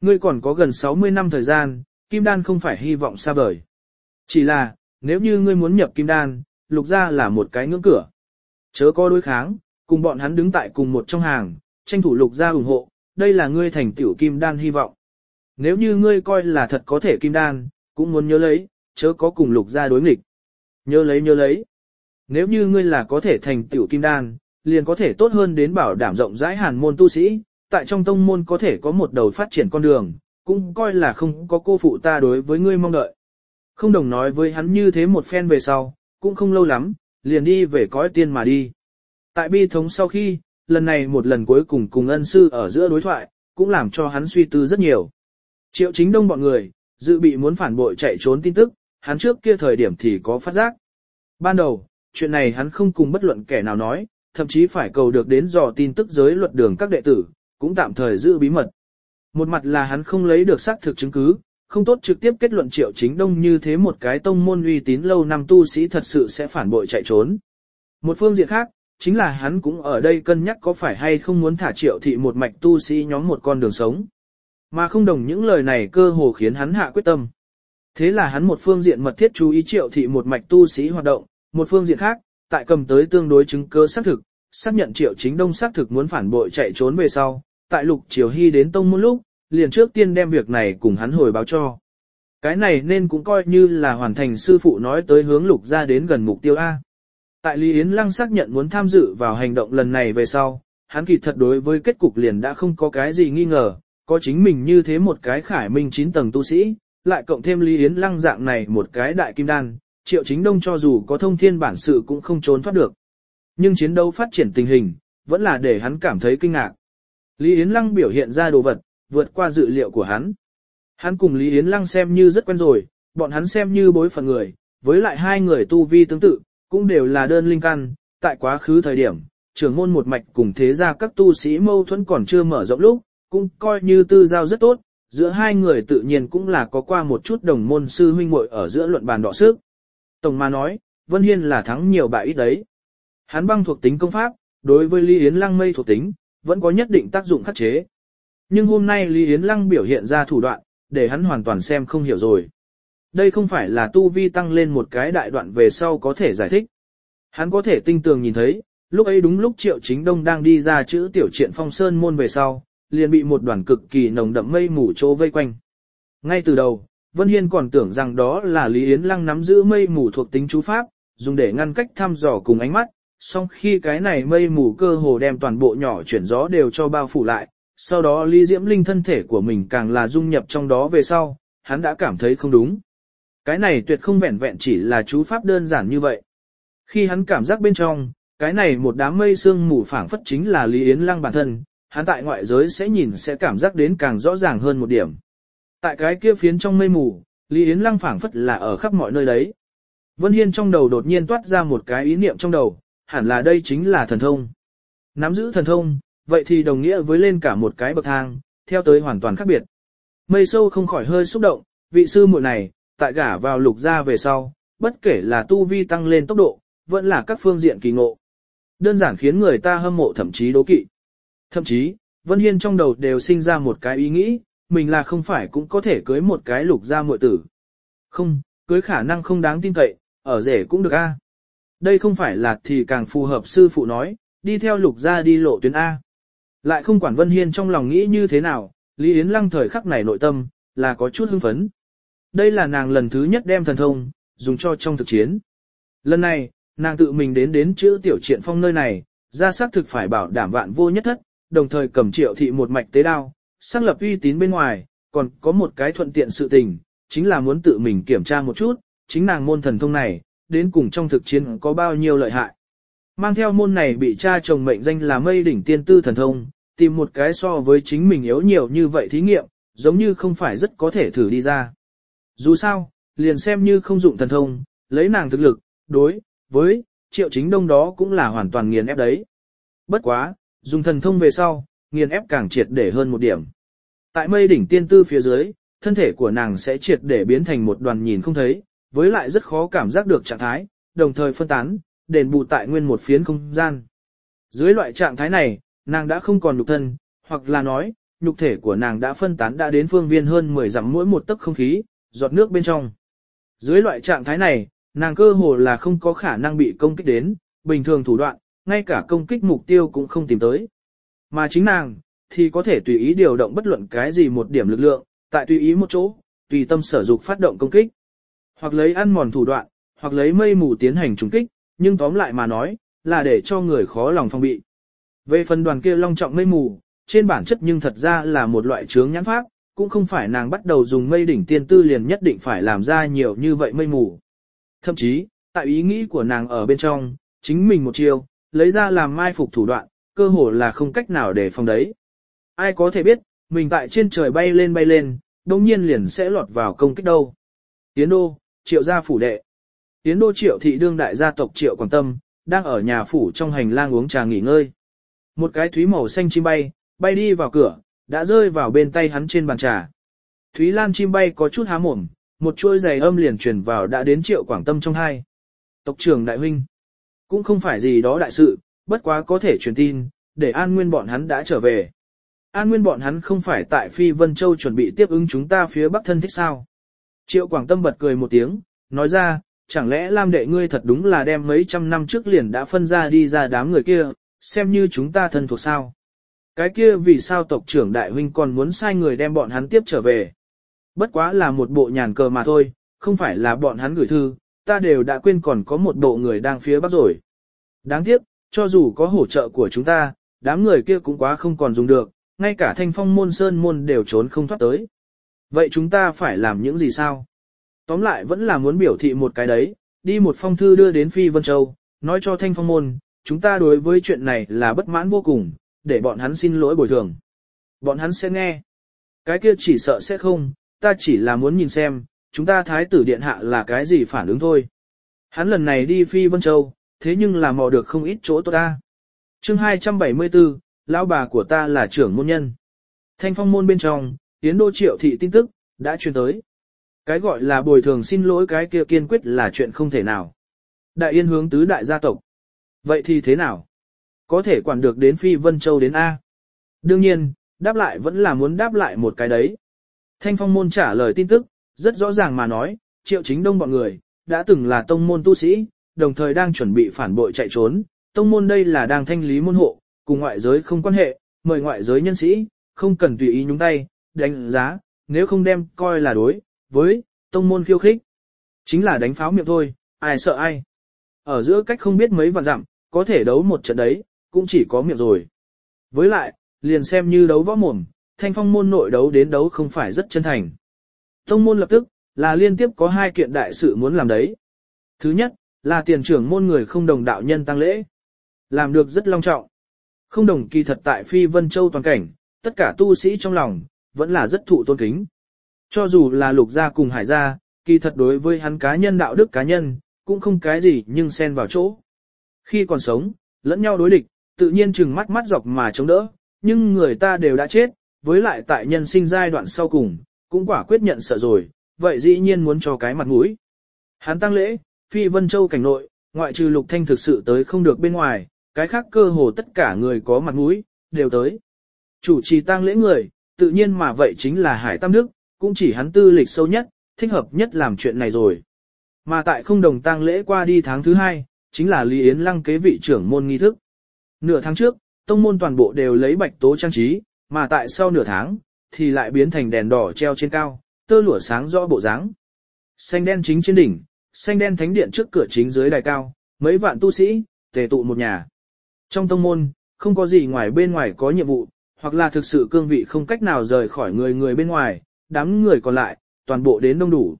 Ngươi còn có gần 60 năm thời gian, kim đan không phải hy vọng xa vời. Chỉ là, nếu như ngươi muốn nhập kim đan, lục gia là một cái ngưỡng cửa. Chớ có đối kháng, cùng bọn hắn đứng tại cùng một trong hàng, tranh thủ lục gia ủng hộ, đây là ngươi thành tiểu kim đan hy vọng. Nếu như ngươi coi là thật có thể kim đan, cũng muốn nhớ lấy, chớ có cùng lục gia đối nghịch. Nhớ lấy nhớ lấy. Nếu như ngươi là có thể thành tiểu kim đan, liền có thể tốt hơn đến bảo đảm rộng rãi hàn môn tu sĩ, tại trong tông môn có thể có một đầu phát triển con đường, cũng coi là không có cô phụ ta đối với ngươi mong đợi. Không đồng nói với hắn như thế một phen về sau, cũng không lâu lắm, liền đi về cõi tiên mà đi. Tại bi thống sau khi, lần này một lần cuối cùng cùng ân sư ở giữa đối thoại, cũng làm cho hắn suy tư rất nhiều. Triệu chính đông bọn người, dự bị muốn phản bội chạy trốn tin tức, hắn trước kia thời điểm thì có phát giác. Ban đầu, chuyện này hắn không cùng bất luận kẻ nào nói, thậm chí phải cầu được đến dò tin tức giới luật đường các đệ tử, cũng tạm thời giữ bí mật. Một mặt là hắn không lấy được xác thực chứng cứ, không tốt trực tiếp kết luận triệu chính đông như thế một cái tông môn uy tín lâu năm tu sĩ thật sự sẽ phản bội chạy trốn. Một phương diện khác, chính là hắn cũng ở đây cân nhắc có phải hay không muốn thả triệu thị một mạch tu sĩ nhóm một con đường sống. Mà không đồng những lời này cơ hồ khiến hắn hạ quyết tâm. Thế là hắn một phương diện mật thiết chú ý triệu thị một mạch tu sĩ hoạt động, một phương diện khác, tại cầm tới tương đối chứng cơ xác thực, xác nhận triệu chính đông xác thực muốn phản bội chạy trốn về sau, tại lục triều hy đến tông môn lúc, liền trước tiên đem việc này cùng hắn hồi báo cho. Cái này nên cũng coi như là hoàn thành sư phụ nói tới hướng lục ra đến gần mục tiêu A. Tại Lý Yến Lăng xác nhận muốn tham dự vào hành động lần này về sau, hắn kỳ thật đối với kết cục liền đã không có cái gì nghi ngờ, có chính mình như thế một cái khải minh chín tầng tu sĩ, lại cộng thêm Lý Yến Lăng dạng này một cái đại kim đan, triệu chính đông cho dù có thông thiên bản sự cũng không trốn thoát được. Nhưng chiến đấu phát triển tình hình, vẫn là để hắn cảm thấy kinh ngạc. Lý Yến Lăng biểu hiện ra đồ vật, vượt qua dự liệu của hắn. Hắn cùng Lý Yến Lăng xem như rất quen rồi, bọn hắn xem như bối phận người, với lại hai người tu vi tương tự, cũng đều là đơn linh căn, tại quá khứ thời điểm, trưởng môn một mạch cùng thế gia các tu sĩ mâu thuẫn còn chưa mở rộng lúc, cũng coi như tư giao rất tốt, giữa hai người tự nhiên cũng là có qua một chút đồng môn sư huynh muội ở giữa luận bàn đọ sức. Tổng mà nói, Vân Hiên là thắng nhiều bại ít đấy. Hắn băng thuộc tính công pháp, đối với Lý Yến Lăng mây thuộc tính, vẫn có nhất định tác dụng khắc chế. Nhưng hôm nay Lý Yến Lăng biểu hiện ra thủ đoạn, để hắn hoàn toàn xem không hiểu rồi. Đây không phải là tu vi tăng lên một cái đại đoạn về sau có thể giải thích. Hắn có thể tinh tường nhìn thấy, lúc ấy đúng lúc Triệu Chính Đông đang đi ra chữ tiểu triện phong sơn môn về sau, liền bị một đoàn cực kỳ nồng đậm mây mù chỗ vây quanh. Ngay từ đầu, Vân Hiên còn tưởng rằng đó là Lý Yến Lăng nắm giữ mây mù thuộc tính chú pháp, dùng để ngăn cách thăm dò cùng ánh mắt, song khi cái này mây mù cơ hồ đem toàn bộ nhỏ chuyển gió đều cho bao phủ lại, sau đó Lý Diễm Linh thân thể của mình càng là dung nhập trong đó về sau, hắn đã cảm thấy không đúng. Cái này tuyệt không vẹn vẹn chỉ là chú pháp đơn giản như vậy. Khi hắn cảm giác bên trong, cái này một đám mây sương mù phảng phất chính là Lý Yến Lăng bản thân, hắn tại ngoại giới sẽ nhìn sẽ cảm giác đến càng rõ ràng hơn một điểm. Tại cái kia phiến trong mây mù, Lý Yến Lăng phảng phất là ở khắp mọi nơi đấy. Vân Hiên trong đầu đột nhiên toát ra một cái ý niệm trong đầu, hẳn là đây chính là thần thông. Nắm giữ thần thông, vậy thì đồng nghĩa với lên cả một cái bậc thang, theo tới hoàn toàn khác biệt. Mây sâu không khỏi hơi xúc động, vị sư muội này, tại gả vào lục gia về sau, bất kể là tu vi tăng lên tốc độ, vẫn là các phương diện kỳ ngộ. Đơn giản khiến người ta hâm mộ thậm chí đố kỵ. Thậm chí, Vân Hiên trong đầu đều sinh ra một cái ý nghĩ, mình là không phải cũng có thể cưới một cái lục gia muội tử. Không, cưới khả năng không đáng tin cậy, ở rể cũng được a. Đây không phải là thì càng phù hợp sư phụ nói, đi theo lục gia đi lộ tuyến A. Lại không quản Vân Hiên trong lòng nghĩ như thế nào, Lý Yến Lăng thời khắc này nội tâm, là có chút hưng phấn. Đây là nàng lần thứ nhất đem thần thông, dùng cho trong thực chiến. Lần này, nàng tự mình đến đến chữ tiểu triện phong nơi này, ra xác thực phải bảo đảm vạn vô nhất thất, đồng thời cầm triệu thị một mạch tế đao, xác lập uy tín bên ngoài, còn có một cái thuận tiện sự tình, chính là muốn tự mình kiểm tra một chút, chính nàng môn thần thông này, đến cùng trong thực chiến có bao nhiêu lợi hại. Mang theo môn này bị cha chồng mệnh danh là mây đỉnh tiên tư thần thông, tìm một cái so với chính mình yếu nhiều như vậy thí nghiệm, giống như không phải rất có thể thử đi ra. Dù sao, liền xem như không dụng thần thông, lấy nàng thực lực, đối, với, triệu chính đông đó cũng là hoàn toàn nghiền ép đấy. Bất quá, dùng thần thông về sau, nghiền ép càng triệt để hơn một điểm. Tại mây đỉnh tiên tư phía dưới, thân thể của nàng sẽ triệt để biến thành một đoàn nhìn không thấy, với lại rất khó cảm giác được trạng thái, đồng thời phân tán, đền bù tại nguyên một phiến không gian. Dưới loại trạng thái này, nàng đã không còn nhục thân, hoặc là nói, nhục thể của nàng đã phân tán đã đến phương viên hơn 10 dặm mỗi một tấc không khí, giọt nước bên trong. Dưới loại trạng thái này, nàng cơ hồ là không có khả năng bị công kích đến, bình thường thủ đoạn, ngay cả công kích mục tiêu cũng không tìm tới. Mà chính nàng, thì có thể tùy ý điều động bất luận cái gì một điểm lực lượng, tại tùy ý một chỗ, tùy tâm sở dục phát động công kích. Hoặc lấy ăn mòn thủ đoạn, hoặc lấy mây mù tiến hành trùng kích, nhưng tóm lại mà nói, là để cho người khó lòng phong bị. Về phần đoàn kia long trọng mây mù, trên bản chất nhưng thật ra là một loại chướng nhãn pháp, cũng không phải nàng bắt đầu dùng mây đỉnh tiên tư liền nhất định phải làm ra nhiều như vậy mây mù. Thậm chí, tại ý nghĩ của nàng ở bên trong, chính mình một chiều, lấy ra làm mai phục thủ đoạn, cơ hồ là không cách nào để phòng đấy. Ai có thể biết, mình tại trên trời bay lên bay lên, đồng nhiên liền sẽ lọt vào công kích đâu. Tiến đô, triệu gia phủ đệ. Tiến đô triệu thị đương đại gia tộc triệu Quảng Tâm, đang ở nhà phủ trong hành lang uống trà nghỉ ngơi. Một cái thúy màu xanh chim bay, bay đi vào cửa, đã rơi vào bên tay hắn trên bàn trà. Thúy Lan chim bay có chút há mồm, một chuôi giày âm liền truyền vào đã đến triệu Quảng Tâm trong hai. Tộc trưởng đại huynh, cũng không phải gì đó đại sự, bất quá có thể truyền tin, để an nguyên bọn hắn đã trở về. An nguyên bọn hắn không phải tại Phi Vân Châu chuẩn bị tiếp ứng chúng ta phía bắc thân thích sao. Triệu Quảng Tâm bật cười một tiếng, nói ra, chẳng lẽ Lam đệ ngươi thật đúng là đem mấy trăm năm trước liền đã phân ra đi ra đám người kia, xem như chúng ta thân thuộc sao. Cái kia vì sao tộc trưởng đại huynh còn muốn sai người đem bọn hắn tiếp trở về. Bất quá là một bộ nhàn cờ mà thôi, không phải là bọn hắn gửi thư, ta đều đã quên còn có một bộ người đang phía bắc rồi. Đáng tiếc, cho dù có hỗ trợ của chúng ta, đám người kia cũng quá không còn dùng được, ngay cả thanh phong môn sơn môn đều trốn không thoát tới. Vậy chúng ta phải làm những gì sao? Tóm lại vẫn là muốn biểu thị một cái đấy, đi một phong thư đưa đến Phi Vân Châu, nói cho thanh phong môn, chúng ta đối với chuyện này là bất mãn vô cùng, để bọn hắn xin lỗi bồi thường. Bọn hắn sẽ nghe. Cái kia chỉ sợ sẽ không, ta chỉ là muốn nhìn xem, chúng ta thái tử điện hạ là cái gì phản ứng thôi. Hắn lần này đi Phi Vân Châu, thế nhưng là mò được không ít chỗ tốt ta. chương 274, lão bà của ta là trưởng môn nhân. Thanh phong môn bên trong, tiến đô triệu thị tin tức, đã truyền tới. Cái gọi là bồi thường xin lỗi cái kia kiên quyết là chuyện không thể nào. Đại yên hướng tứ đại gia tộc. Vậy thì thế nào? Có thể quản được đến Phi Vân Châu đến A. Đương nhiên, đáp lại vẫn là muốn đáp lại một cái đấy. Thanh phong môn trả lời tin tức, rất rõ ràng mà nói, triệu chính đông bọn người, đã từng là tông môn tu sĩ, đồng thời đang chuẩn bị phản bội chạy trốn. Tông môn đây là đang thanh lý môn hộ, cùng ngoại giới không quan hệ, mời ngoại giới nhân sĩ, không cần tùy ý nhúng tay, đánh giá, nếu không đem coi là đối, với, tông môn khiêu khích. Chính là đánh pháo miệng thôi, ai sợ ai. Ở giữa cách không biết mấy vạn dặm, có thể đấu một trận đấy, cũng chỉ có miệng rồi. Với lại, liền xem như đấu võ mồm, thanh phong môn nội đấu đến đấu không phải rất chân thành. Tông môn lập tức, là liên tiếp có hai kiện đại sự muốn làm đấy. Thứ nhất, là tiền trưởng môn người không đồng đạo nhân tăng lễ. Làm được rất long trọng. Không đồng kỳ thật tại Phi Vân Châu toàn cảnh, tất cả tu sĩ trong lòng, vẫn là rất thụ tôn kính. Cho dù là lục gia cùng hải gia, kỳ thật đối với hắn cá nhân đạo đức cá nhân, cũng không cái gì nhưng xen vào chỗ. Khi còn sống, lẫn nhau đối địch, tự nhiên chừng mắt mắt dọc mà chống đỡ, nhưng người ta đều đã chết, với lại tại nhân sinh giai đoạn sau cùng, cũng quả quyết nhận sợ rồi, vậy dĩ nhiên muốn cho cái mặt mũi. Hắn tăng lễ, phi vân châu cảnh nội, ngoại trừ lục thanh thực sự tới không được bên ngoài, cái khác cơ hồ tất cả người có mặt mũi, đều tới. Chủ trì tang lễ người, tự nhiên mà vậy chính là Hải Tam Đức, cũng chỉ hắn tư lịch sâu nhất, thích hợp nhất làm chuyện này rồi. Mà tại không đồng tang lễ qua đi tháng thứ hai, chính là Lý Yến Lăng kế vị trưởng môn nghi thức. Nửa tháng trước, tông môn toàn bộ đều lấy bạch tố trang trí, mà tại sau nửa tháng, thì lại biến thành đèn đỏ treo trên cao, tơ lụa sáng rõ bộ dáng. Xanh đen chính trên đỉnh, xanh đen thánh điện trước cửa chính dưới đài cao, mấy vạn tu sĩ, tề tụ một nhà. Trong tông môn, không có gì ngoài bên ngoài có nhiệm vụ, hoặc là thực sự cương vị không cách nào rời khỏi người người bên ngoài, đám người còn lại, toàn bộ đến đông đủ.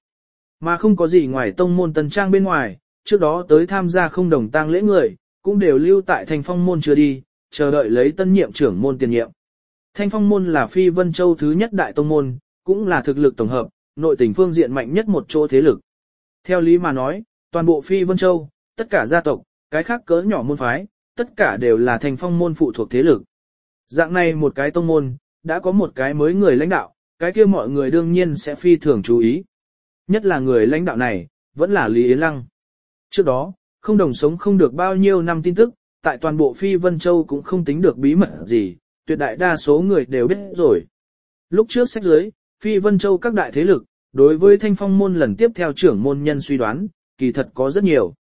Mà không có gì ngoài tông môn tân trang bên ngoài, trước đó tới tham gia không đồng tang lễ người, cũng đều lưu tại thanh phong môn chưa đi, chờ đợi lấy tân nhiệm trưởng môn tiền nhiệm. Thanh phong môn là phi vân châu thứ nhất đại tông môn, cũng là thực lực tổng hợp, nội tình phương diện mạnh nhất một chỗ thế lực. Theo lý mà nói, toàn bộ phi vân châu, tất cả gia tộc, cái khác cỡ nhỏ môn phái, tất cả đều là thanh phong môn phụ thuộc thế lực. Dạng này một cái tông môn, đã có một cái mới người lãnh đạo, cái kia mọi người đương nhiên sẽ phi thường chú ý. Nhất là người lãnh đạo này, vẫn là Lý Yến Lăng. Trước đó, không đồng sống không được bao nhiêu năm tin tức, tại toàn bộ Phi Vân Châu cũng không tính được bí mật gì, tuyệt đại đa số người đều biết rồi. Lúc trước sách dưới, Phi Vân Châu các đại thế lực, đối với thanh phong môn lần tiếp theo trưởng môn nhân suy đoán, kỳ thật có rất nhiều.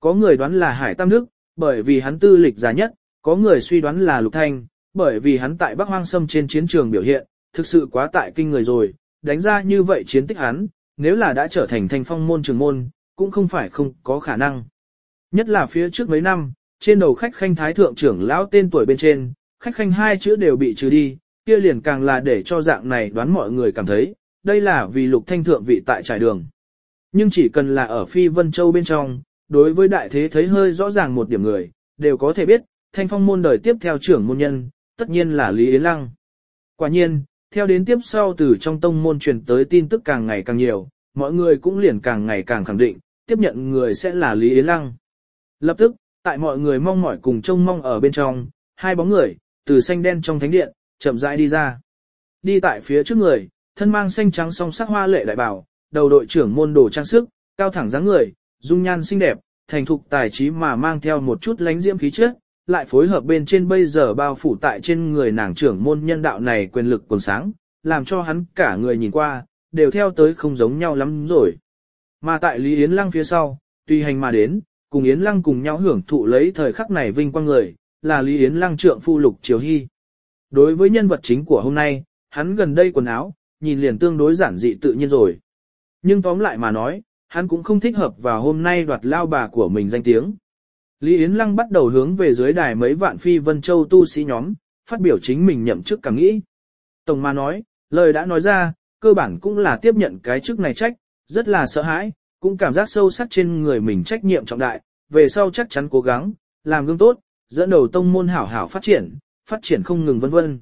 Có người đoán là Hải Tam Đức, bởi vì hắn tư lịch già nhất, có người suy đoán là Lục Thanh, bởi vì hắn tại Bắc Hoang Sâm trên chiến trường biểu hiện, thực sự quá tại kinh người rồi, đánh ra như vậy chiến tích hắn, nếu là đã trở thành thanh phong môn trường môn, cũng không phải không có khả năng. Nhất là phía trước mấy năm, trên đầu khách khanh thái thượng trưởng lão tên tuổi bên trên, khách khanh hai chữ đều bị trừ đi, kia liền càng là để cho dạng này đoán mọi người cảm thấy, đây là vì lục thanh thượng vị tại trải đường. Nhưng chỉ cần là ở phi vân châu bên trong, đối với đại thế thấy hơi rõ ràng một điểm người, đều có thể biết, thanh phong môn đời tiếp theo trưởng môn nhân, tất nhiên là Lý Yến Lăng. Quả nhiên, theo đến tiếp sau từ trong tông môn truyền tới tin tức càng ngày càng nhiều, mọi người cũng liền càng ngày càng khẳng định, tiếp nhận người sẽ là Lý Yến Lăng. Lập tức, tại mọi người mong mỏi cùng trông mong ở bên trong, hai bóng người, từ xanh đen trong thánh điện, chậm rãi đi ra. Đi tại phía trước người, thân mang xanh trắng song sắc hoa lệ đại bảo, đầu đội trưởng môn đồ trang sức, cao thẳng dáng người, dung nhan xinh đẹp, thành thục tài trí mà mang theo một chút lánh diễm khí chất, lại phối hợp bên trên bây giờ bao phủ tại trên người nàng trưởng môn nhân đạo này quyền lực còn sáng, làm cho hắn cả người nhìn qua, đều theo tới không giống nhau lắm rồi. Mà tại Lý Yến Lăng phía sau, tùy hành mà đến, cùng Yến Lăng cùng nhau hưởng thụ lấy thời khắc này vinh quang người, là Lý Yến Lăng trượng phu Lục Triều Hy. Đối với nhân vật chính của hôm nay, hắn gần đây quần áo, nhìn liền tương đối giản dị tự nhiên rồi. Nhưng tóm lại mà nói, hắn cũng không thích hợp vào hôm nay đoạt lao bà của mình danh tiếng. Lý Yến Lăng bắt đầu hướng về dưới đài mấy vạn phi vân châu tu sĩ nhóm, phát biểu chính mình nhậm chức cảm nghĩ. Tổng mà nói, lời đã nói ra, cơ bản cũng là tiếp nhận cái chức này trách, rất là sợ hãi, cũng cảm giác sâu sắc trên người mình trách nhiệm trọng đại, về sau chắc chắn cố gắng, làm gương tốt, dẫn đầu tông môn hảo hảo phát triển, phát triển không ngừng vân vân.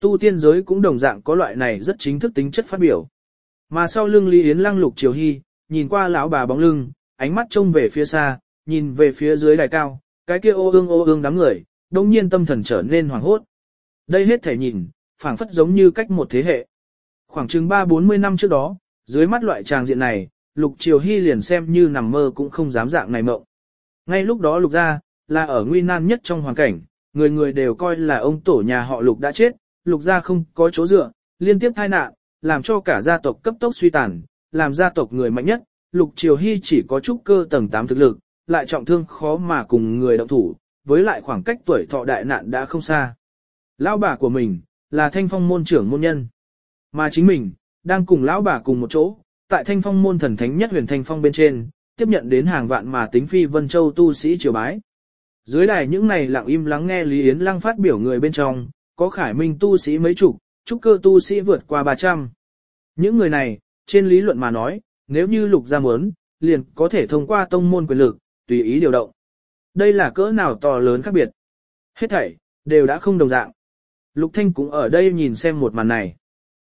Tu tiên giới cũng đồng dạng có loại này rất chính thức tính chất phát biểu. Mà sau lưng Lý Yến Lăng lục triều hy, nhìn qua lão bà bóng lưng, ánh mắt trông về phía xa, nhìn về phía dưới đài cao, cái kia ô ương ô ương đám người, đồng nhiên tâm thần trở nên hoảng hốt. Đây hết thể nhìn, phảng phất giống như cách một thế hệ. Khoảng chừng 3-40 năm trước đó, dưới mắt loại tràng diện này, Lục Triều Hy liền xem như nằm mơ cũng không dám dạng này mộng. Ngay lúc đó Lục ra là ở nguy nan nhất trong hoàn cảnh, người người đều coi là ông tổ nhà họ Lục đã chết, Lục gia không có chỗ dựa, liên tiếp tai nạn, làm cho cả gia tộc cấp tốc suy tàn, làm gia tộc người mạnh nhất, Lục Triều Hy chỉ có chút cơ tầng 8 thực lực, lại trọng thương khó mà cùng người động thủ, với lại khoảng cách tuổi thọ đại nạn đã không xa. Lão bà của mình, là thanh phong môn trưởng môn nhân. Mà chính mình, đang cùng lão bà cùng một chỗ, tại thanh phong môn thần thánh nhất huyền thanh phong bên trên, tiếp nhận đến hàng vạn mà tính phi vân châu tu sĩ triều bái. Dưới đài những này lặng im lắng nghe Lý Yến Lăng phát biểu người bên trong, có khải minh tu sĩ mấy chục, trúc cơ tu sĩ vượt qua 300. Những người này, trên lý luận mà nói, nếu như lục gia muốn, liền có thể thông qua tông môn quyền lực, tùy ý điều động. Đây là cỡ nào to lớn khác biệt. Hết thảy, đều đã không đồng dạng. Lục Thanh cũng ở đây nhìn xem một màn này.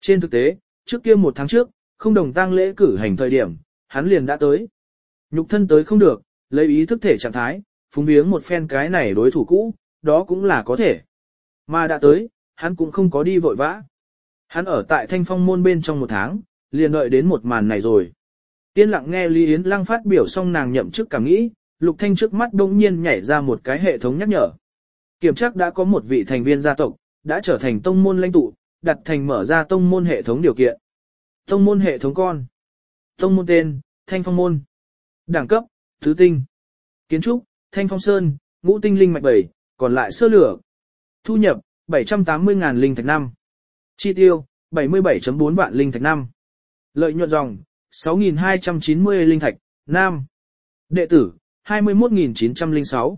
Trên thực tế, trước kia một tháng trước, không đồng tang lễ cử hành thời điểm, hắn liền đã tới. Nhục thân tới không được, lấy ý thức thể trạng thái, phúng viếng một phen cái này đối thủ cũ, đó cũng là có thể. Mà đã tới, hắn cũng không có đi vội vã. Hắn ở tại thanh phong môn bên trong một tháng, liền đợi đến một màn này rồi. Tiên lặng nghe Lý Yến Lăng phát biểu xong nàng nhậm chức cảm nghĩ, Lục Thanh trước mắt đông nhiên nhảy ra một cái hệ thống nhắc nhở. Kiểm tra đã có một vị thành viên gia tộc, đã trở thành tông môn lãnh tụ, đặt thành mở ra tông môn hệ thống điều kiện. Tông môn hệ thống con. Tông môn tên, Thanh Phong Môn. Đẳng cấp, Thứ Tinh. Kiến trúc, Thanh Phong Sơn, ngũ tinh linh mạch 7, còn lại sơ lửa. Thu nhập, 780.000 linh thạch năm. Chi tiêu, 77.4 vạn linh thạch năm. Lợi nhuận dòng, 6.290 linh thạch, nam. Đệ tử, 21.906.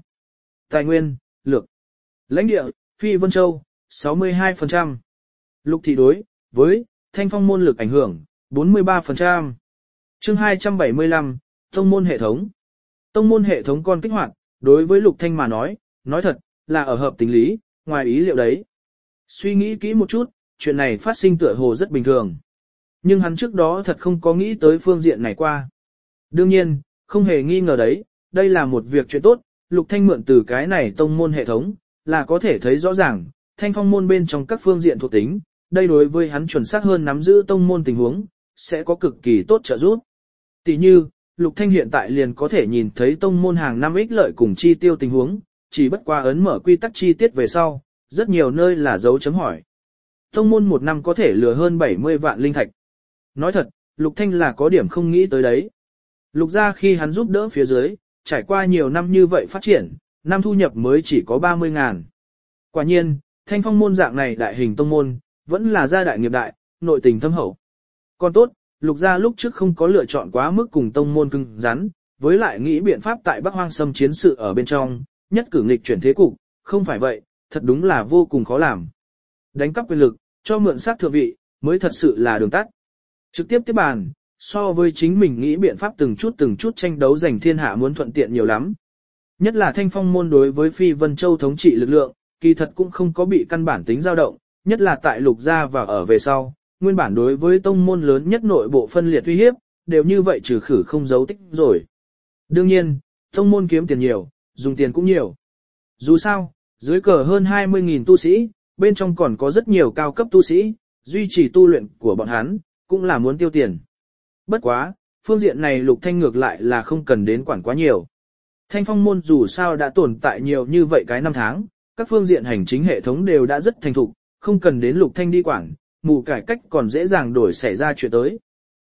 Tài nguyên, lược. Lãnh địa, Phi Vân Châu, 62%. Lục thị đối, với, thanh phong môn lực ảnh hưởng, 43%. chương 275, tông môn hệ thống. Tông môn hệ thống con kích hoạt, đối với lục thanh mà nói, nói thật, là ở hợp tình lý, ngoài ý liệu đấy. Suy nghĩ kỹ một chút, chuyện này phát sinh tựa hồ rất bình thường. Nhưng hắn trước đó thật không có nghĩ tới phương diện này qua. Đương nhiên, không hề nghi ngờ đấy, đây là một việc chuyện tốt, Lục Thanh mượn từ cái này tông môn hệ thống, là có thể thấy rõ ràng, thanh phong môn bên trong các phương diện thuộc tính, đây đối với hắn chuẩn xác hơn nắm giữ tông môn tình huống, sẽ có cực kỳ tốt trợ giúp. Tỷ như, Lục Thanh hiện tại liền có thể nhìn thấy tông môn hàng năm ích lợi cùng chi tiêu tình huống, chỉ bất qua ấn mở quy tắc chi tiết về sau, rất nhiều nơi là dấu chấm hỏi. Tông môn một năm có thể lừa hơn 70 vạn linh thạch. Nói thật, Lục Thanh là có điểm không nghĩ tới đấy. Lục gia khi hắn giúp đỡ phía dưới, trải qua nhiều năm như vậy phát triển, năm thu nhập mới chỉ có 30 ngàn. Quả nhiên, thanh phong môn dạng này đại hình tông môn, vẫn là gia đại nghiệp đại, nội tình thâm hậu. Còn tốt, lục gia lúc trước không có lựa chọn quá mức cùng tông môn cưng rắn, với lại nghĩ biện pháp tại Bắc Hoang xâm chiến sự ở bên trong, nhất cử nghịch chuyển thế cục, không phải vậy, thật đúng là vô cùng khó làm. Đánh cắp quyền lực, cho mượn sát thượng vị, mới thật sự là đường tắt. Trực tiếp tiếp bàn, so với chính mình nghĩ biện pháp từng chút từng chút tranh đấu giành thiên hạ muốn thuận tiện nhiều lắm. Nhất là thanh phong môn đối với Phi Vân Châu thống trị lực lượng, kỳ thật cũng không có bị căn bản tính dao động, nhất là tại lục gia và ở về sau, nguyên bản đối với tông môn lớn nhất nội bộ phân liệt uy hiếp, đều như vậy trừ khử không giấu tích rồi. Đương nhiên, tông môn kiếm tiền nhiều, dùng tiền cũng nhiều. Dù sao, dưới cờ hơn 20.000 tu sĩ, bên trong còn có rất nhiều cao cấp tu sĩ, duy trì tu luyện của bọn hắn, cũng là muốn tiêu tiền. Bất quá, phương diện này lục thanh ngược lại là không cần đến quản quá nhiều. Thanh phong môn dù sao đã tồn tại nhiều như vậy cái năm tháng, các phương diện hành chính hệ thống đều đã rất thành thục, không cần đến lục thanh đi quản, mù cải cách còn dễ dàng đổi xảy ra chuyện tới.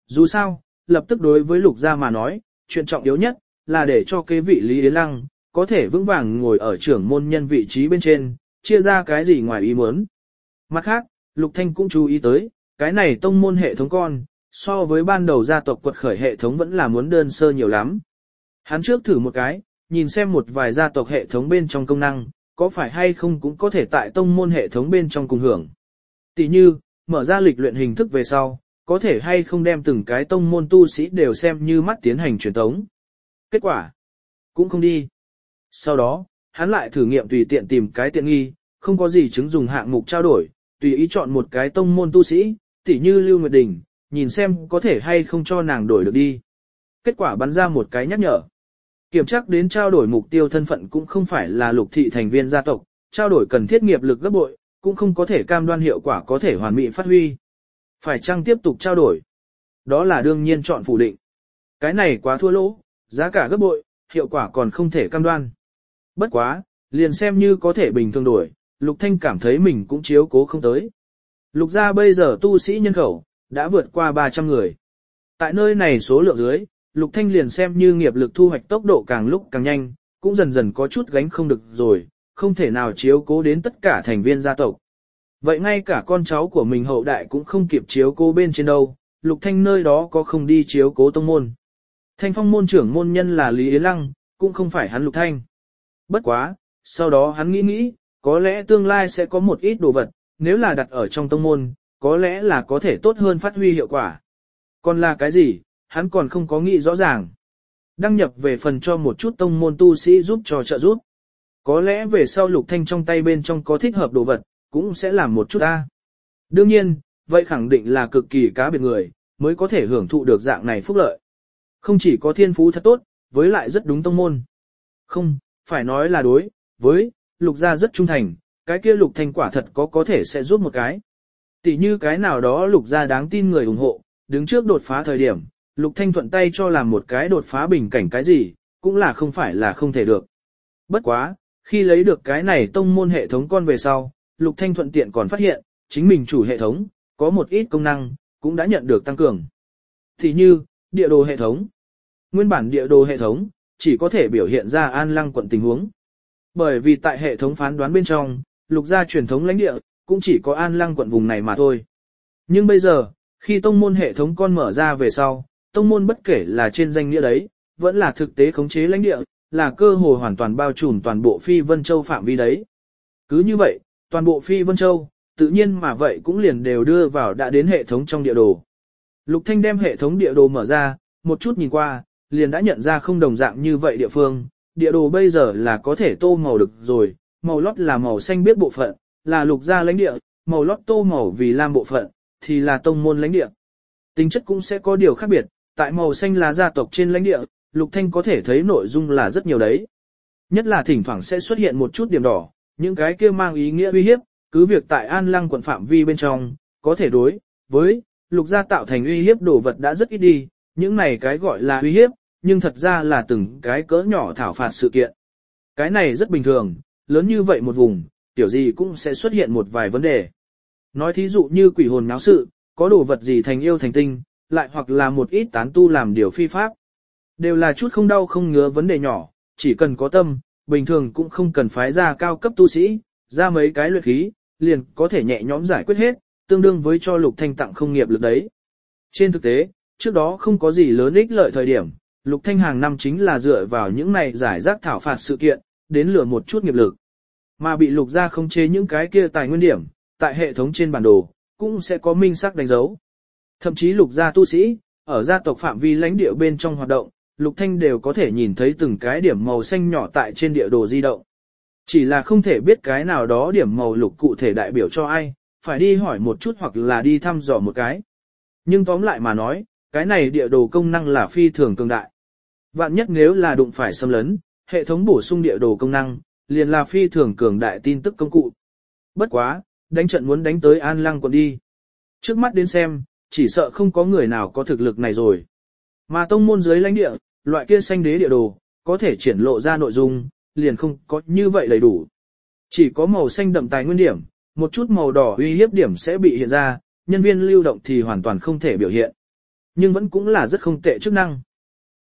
Dù sao, lập tức đối với lục gia mà nói, chuyện trọng yếu nhất, là để cho kế vị Lý Yến Lăng, có thể vững vàng ngồi ở trưởng môn nhân vị trí bên trên, chia ra cái gì ngoài ý muốn. Mặt khác, Lục Thanh cũng chú ý tới, cái này tông môn hệ thống con, so với ban đầu gia tộc quật khởi hệ thống vẫn là muốn đơn sơ nhiều lắm. Hắn trước thử một cái, nhìn xem một vài gia tộc hệ thống bên trong công năng, có phải hay không cũng có thể tại tông môn hệ thống bên trong cùng hưởng. Tỷ như, mở ra lịch luyện hình thức về sau, có thể hay không đem từng cái tông môn tu sĩ đều xem như mắt tiến hành truyền tống. Kết quả, cũng không đi. Sau đó, hắn lại thử nghiệm tùy tiện tìm cái tiện nghi, không có gì chứng dùng hạng mục trao đổi, tùy ý chọn một cái tông môn tu sĩ, tỉ như Lưu Nguyệt Đình, nhìn xem có thể hay không cho nàng đổi được đi. Kết quả bắn ra một cái nhắc nhở. Kiểm tra đến trao đổi mục tiêu thân phận cũng không phải là lục thị thành viên gia tộc, trao đổi cần thiết nghiệp lực gấp bội, cũng không có thể cam đoan hiệu quả có thể hoàn mỹ phát huy. Phải chăng tiếp tục trao đổi? Đó là đương nhiên chọn phủ định. Cái này quá thua lỗ, giá cả gấp bội, hiệu quả còn không thể cam đoan. Bất quá, liền xem như có thể bình thường đổi, Lục Thanh cảm thấy mình cũng chiếu cố không tới. Lục gia bây giờ tu sĩ nhân khẩu, đã vượt qua 300 người. Tại nơi này số lượng dưới, Lục Thanh liền xem như nghiệp lực thu hoạch tốc độ càng lúc càng nhanh, cũng dần dần có chút gánh không được rồi, không thể nào chiếu cố đến tất cả thành viên gia tộc. Vậy ngay cả con cháu của mình hậu đại cũng không kịp chiếu cố bên trên đâu, Lục Thanh nơi đó có không đi chiếu cố tông môn. Thanh phong môn trưởng môn nhân là Lý Yến Lăng, cũng không phải hắn Lục Thanh. Bất quá, sau đó hắn nghĩ nghĩ, có lẽ tương lai sẽ có một ít đồ vật, nếu là đặt ở trong tông môn, có lẽ là có thể tốt hơn phát huy hiệu quả. Còn là cái gì, hắn còn không có nghĩ rõ ràng. Đăng nhập về phần cho một chút tông môn tu sĩ giúp cho trợ giúp. Có lẽ về sau lục thanh trong tay bên trong có thích hợp đồ vật, cũng sẽ làm một chút ta. Đương nhiên, vậy khẳng định là cực kỳ cá biệt người, mới có thể hưởng thụ được dạng này phúc lợi. Không chỉ có thiên phú thật tốt, với lại rất đúng tông môn. Không, phải nói là đối, với, lục gia rất trung thành, cái kia lục thanh quả thật có có thể sẽ giúp một cái. Tỷ như cái nào đó lục gia đáng tin người ủng hộ, đứng trước đột phá thời điểm, lục thanh thuận tay cho làm một cái đột phá bình cảnh cái gì, cũng là không phải là không thể được. Bất quá, khi lấy được cái này tông môn hệ thống con về sau, lục thanh thuận tiện còn phát hiện, chính mình chủ hệ thống, có một ít công năng, cũng đã nhận được tăng cường. Thì như, địa đồ hệ thống. Nguyên bản địa đồ hệ thống, chỉ có thể biểu hiện ra an lăng quận tình huống. Bởi vì tại hệ thống phán đoán bên trong, lục gia truyền thống lãnh địa, cũng chỉ có an lăng quận vùng này mà thôi. Nhưng bây giờ, khi tông môn hệ thống con mở ra về sau, tông môn bất kể là trên danh nghĩa đấy, vẫn là thực tế khống chế lãnh địa, là cơ hội hoàn toàn bao trùm toàn bộ phi vân châu phạm vi đấy. Cứ như vậy, toàn bộ phi vân châu, tự nhiên mà vậy cũng liền đều đưa vào đã đến hệ thống trong địa đồ. Lục Thanh đem hệ thống địa đồ mở ra, một chút nhìn qua, liền đã nhận ra không đồng dạng như vậy địa phương, địa đồ bây giờ là có thể tô màu được rồi, màu lót là màu xanh biết bộ phận, là lục gia lãnh địa, màu lót tô màu vì lam bộ phận, thì là tông môn lãnh địa. Tính chất cũng sẽ có điều khác biệt, tại màu xanh là gia tộc trên lãnh địa, lục thanh có thể thấy nội dung là rất nhiều đấy. Nhất là thỉnh thoảng sẽ xuất hiện một chút điểm đỏ, những cái kia mang ý nghĩa uy hiếp, cứ việc tại An Lăng quận phạm vi bên trong, có thể đối với lục gia tạo thành uy hiếp đồ vật đã rất ít đi, những này cái gọi là uy hiếp, nhưng thật ra là từng cái cỡ nhỏ thảo phạt sự kiện. Cái này rất bình thường, lớn như vậy một vùng, tiểu gì cũng sẽ xuất hiện một vài vấn đề. Nói thí dụ như quỷ hồn náo sự, có đồ vật gì thành yêu thành tinh, lại hoặc là một ít tán tu làm điều phi pháp. Đều là chút không đau không ngứa vấn đề nhỏ, chỉ cần có tâm, bình thường cũng không cần phái ra cao cấp tu sĩ, ra mấy cái luyện khí, liền có thể nhẹ nhõm giải quyết hết, tương đương với cho lục thanh tặng không nghiệp lực đấy. Trên thực tế, trước đó không có gì lớn ích lợi thời điểm, lục thanh hàng năm chính là dựa vào những này giải rác thảo phạt sự kiện, đến lừa một chút nghiệp lực. Mà bị lục gia không chế những cái kia tài nguyên điểm, tại hệ thống trên bản đồ, cũng sẽ có minh sắc đánh dấu. Thậm chí lục gia tu sĩ, ở gia tộc phạm vi lãnh địa bên trong hoạt động, lục thanh đều có thể nhìn thấy từng cái điểm màu xanh nhỏ tại trên địa đồ di động. Chỉ là không thể biết cái nào đó điểm màu lục cụ thể đại biểu cho ai, phải đi hỏi một chút hoặc là đi thăm dò một cái. Nhưng tóm lại mà nói, cái này địa đồ công năng là phi thường cường đại. Vạn nhất nếu là đụng phải xâm lấn, hệ thống bổ sung địa đồ công năng, liền là phi thường cường đại tin tức công cụ. Bất quá, đánh trận muốn đánh tới An Lăng còn đi. Trước mắt đến xem, chỉ sợ không có người nào có thực lực này rồi. Mà tông môn dưới lãnh địa, loại kia xanh đế địa đồ, có thể triển lộ ra nội dung, liền không có như vậy đầy đủ. Chỉ có màu xanh đậm tài nguyên điểm, một chút màu đỏ uy hiếp điểm sẽ bị hiện ra, nhân viên lưu động thì hoàn toàn không thể biểu hiện. Nhưng vẫn cũng là rất không tệ chức năng.